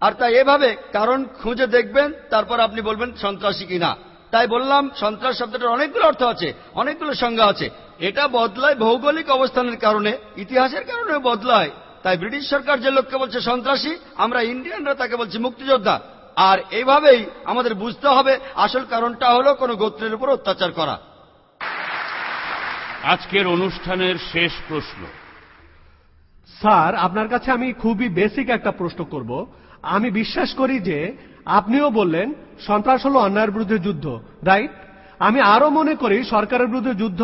আর তাই এভাবে কারণ খুঁজে দেখবেন, তারপর আপনি বলবেন, সন্ত্রাসী কিনা তাই বললাম, সন্ত্রাস শব্দটার অনেকগুলো অর্থ আছে, অনেকগুলো সংজ্ঞা আছে। এটা বদলায় ভৌগোলিক অবস্থানের কারণে, ইতিহাসের কারণে বদলায়। তাই ব্রিটিশ সরকার যে লোককে বলছে সন্ত্রাসী, আমরা ইন্ডিয়ানরা তাকে বলছি মুক্তিযোদ্ধা। আর এইভাবেই আমাদের বুঝতে হবে আসল কারণটা হলো কোনো গোত্রের উপর অত্যাচার করা। আজকের অনুষ্ঠানের শেষ প্রশ্ন। স্যার আপনার কাছে আমি খুবই বেসিক একটা প্রশ্ন করব। আমি বিশ্বাস করি যে আপনিও বললেন সন্ত্রাস হলো অন্যায়ের বিরুদ্ধে যুদ্ধ রাইট আমি আরও মনে করি সরকারের বিরুদ্ধে যুদ্ধ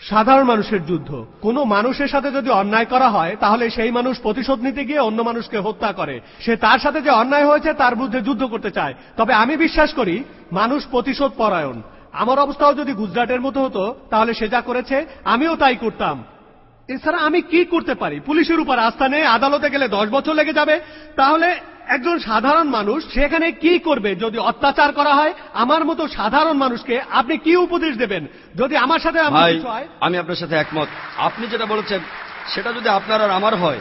সাধারণ মানুষের যুদ্ধ। কোনো মানুষের সাথে যদি অন্যায় করা হয়, তাহলে সেই মানুষ প্রতিশোধ নিতে গিয়ে অন্য মানুষকে হত্যা করে। সে তার সাথে যে অন্যায় হয়েছে, তার বিরুদ্ধে যুদ্ধ করতে চায়। তবে আমি বিশ্বাস করি, মানুষ প্রতিশোধ পরায়ণ আমার অবস্থাও যদি গুজরাটের মতো হতো, তাহলে সে যা করেছে, আমিও তাই করতাম। এছাড়া আমি কি করতে পারি? পুলিশের উপর আস্থা নেই আদালতে গেলে দশ বছর লেগে যাবে। তাহলে একজন সাধারণ মানুষ সেখানে কি করবে? যদি অত্যাচার করা হয় আমার মতো সাধারণ মানুষকে আপনি কি উপদেশ দেবেন? যদি আমার সাথে হয় আমি আপনার সাথে একমত। আপনি যেটা বলেছেন সেটা যদি আপনার আর আমার হয়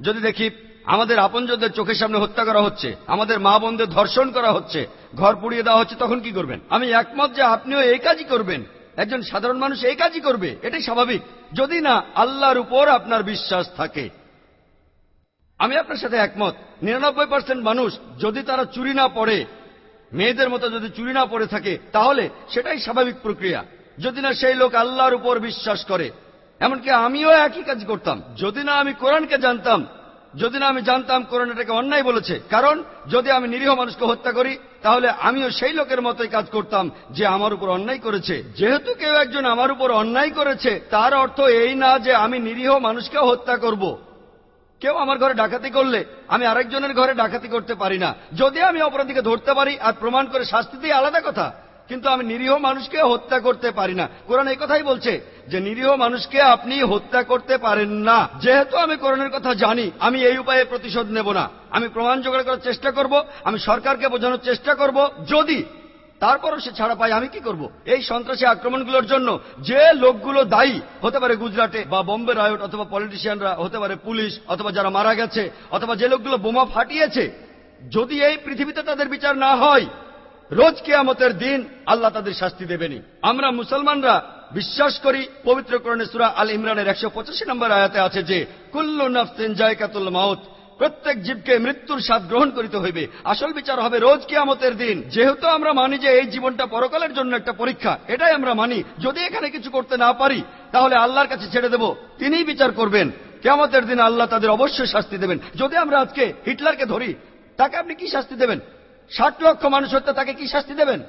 যদি দেখি আমাদের আপনজনদের চোখের সামনে হত্যা করা হচ্ছে আমাদের মা বোনদের ধর্ষণ করা হচ্ছে ঘর পুড়িয়ে দেওয়া হচ্ছে তখন কি করবেন? আমি একমত যে আপনিও এই কাজই করবেন। একজন সাধারণ মানুষ এই কাজই করবে, এটাই স্বাভাবিক। যদি না, আল্লাহর উপর আপনার বিশ্বাস থাকে। আমি আপনার সাথে একমত, নিরানব্বই পার্সেন্ট মানুষ যদি তারা চুরি না পড়ে, মেয়েদের মতো যদি চুরি না পড়ে থাকে, তাহলে সেটাই স্বাভাবিক প্রক্রিয়া। যদি না সেই লোক আল্লাহর উপর বিশ্বাস করে, এমনকি আমিও একই কাজ করতাম। যদি না আমি কোরআনকে জানতাম, যদি না আমি জানতাম কোরআন এটাকে অন্যায় বলেছে, কারণ যদি আমি নিরীহ মানুষকে হত্যা করি তাহলে আমিও সেই লোকের মতোই কাজ করতাম যে আমার উপর অন্যায় করেছে। যেহেতু কেউ একজন আমার উপর অন্যায় করেছে, তার অর্থ এই না যে আমি নিরীহ মানুষকে হত্যা করব। কেউ আমার ঘরে ডাকাতি করলে আমি আরেকজনের ঘরে ডাকাতি করতে পারি না। যদি আমি অপরাধীকে ধরতে পারি আর প্রমাণ করে শাস্তি দিয়ে আলাদা কথা। কিন্তু আমি নিরীহ মানুষকে হত্যা করতে পারি না। কোরআন এই কথাই বলছে যে, নিরীহ মানুষকে আপনি হত্যা করতে পারেন না। যেহেতু আমি কোরআনের কথা জানি, আমি এই উপায়ে প্রতিশোধ নেব না। আমি প্রমাণ জোগাড় করার চেষ্টা করব, আমি সরকারকে বোঝানোর চেষ্টা করব। যদি তারপরও সে ছাড়া পায়, আমি কি করব? এই সন্ত্রাসী আক্রমণগুলোর জন্য যে লোকগুলো দায়ী, হতে পারে গুজরাটে বা বোম্বে রায়ট অথবা পলিটিশিয়ানরা, হতে পারে পুলিশ অথবা যারা মারা গেছে, অথবা যে লোকগুলো বোমা ফাটিয়েছে, যদি এই পৃথিবীতে তাদের বিচার না হয় রোজ কেয়ামতের দিন আল্লাহ তাদের শাস্তি দেবেনি আমরা মুসলমানরা বিশ্বাস করি পবিত্র করণে সুরা আল ইমরানের একশো পঁচাশি নম্বর আয়াতে আছে যে, কুল্লু নফসিন জায়কাতুল মাউত প্রত্যেক জীবকে মৃত্যুর স্বাদ গ্রহণ করিতে হইবে। আসল বিচার হবে রোজ কিয়ামতের দিন। যেহেতু আমরা মানি যে এই জীবনটা পরকালের জন্য একটা পরীক্ষা, এটাই আমরা মানি। যদি এখানে কিছু করতে না পারি, তাহলে আল্লাহর কাছে ছেড়ে দেব। তিনিই বিচার করবেন। কেয়ামতের দিন আল্লাহ তাদের অবশ্যই শাস্তি দেবেন। যদি আমরা আজকে হিটলারকে ধরি, তাকে আপনি কি শাস্তি দেবেন? ষাট লক্ষ মানুষ হত্যা তাকে কি শাস্তি দেবেন?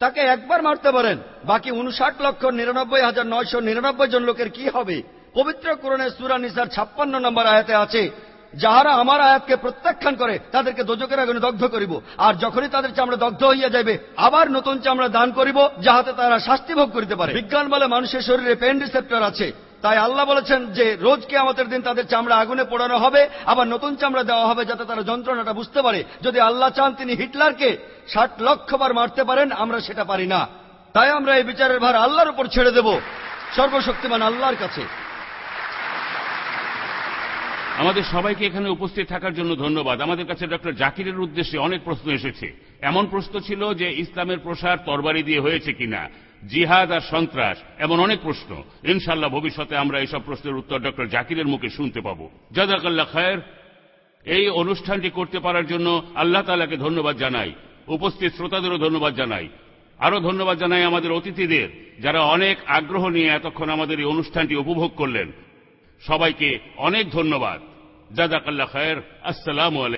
তাকে একবার মারতে পারেন। বাকি উনষাট লক্ষ নিরানব্বই হাজার নয়শো নিরানব্বই জন লোকের কি হবে? পবিত্র কোরণে সুরা নিসার ছাপ্পান্ন নম্বর আয়াতে আছে, যাহারা আমার আয়াতকে প্রত্যাখ্যান করে, তাদেরকে দোজকের আগুনে দগ্ধ করিব। আর যখনই তাদের চামড়া দগ্ধ হইয়া যাইবে, আবার নতুন চামড়া দান করিব, যাহাতে তারা শাস্তি ভোগ করিতে পারে। বিজ্ঞান বলে মানুষের শরীরে পেন রিসেপ্টর আছে। তাই আল্লাহ বলেছেন যে রোজকে আমাদের দিন তাদের চামড়া আগুনে পোড়ানো হবে, আবার নতুন চামড়া দেওয়া হবে যাতে তারা যন্ত্রণাটা বুঝতে পারে। যদি আল্লাহ চান তিনি হিটলারকে ষাট লক্ষ বার মারতে পারেন, আমরা সেটা পারি না। তাই আমরা এই বিচারের ভার আল্লাহর উপর ছেড়ে দেব। সর্বশক্তিমান আল্লাহর কাছে। আমাদের সবাইকে এখানে উপস্থিত থাকার জন্য ধন্যবাদ। আমাদের কাছে ডক্টর জাকিরের উদ্দেশ্যে অনেক প্রশ্ন এসেছে। এমন প্রশ্ন ছিল যে ইসলামের প্রসার তরবারি দিয়ে হয়েছে কিনা। জিহাদ আর সন্ত্রাস, এমন অনেক প্রশ্ন। ইনশাল্লাহ ভবিষ্যতে আমরা এইসব প্রশ্নের উত্তর ডক্টর জাকিরের মুখে শুনতে পাব। জাদাকাল্লা খায়ের। এই অনুষ্ঠানটি করতে পারার জন্য আল্লাহ তালাকে ধন্যবাদ জানাই। উপস্থিত শ্রোতাদেরও ধন্যবাদ জানাই। আরও ধন্যবাদ জানাই আমাদের অতিথিদের, যারা অনেক আগ্রহ নিয়ে এতক্ষণ আমাদের এই অনুষ্ঠানটি উপভোগ করলেন। সবাইকে অনেক ধন্যবাদ। জাদাকাল্লা খায়ের। আসসালামু আলাইকুম।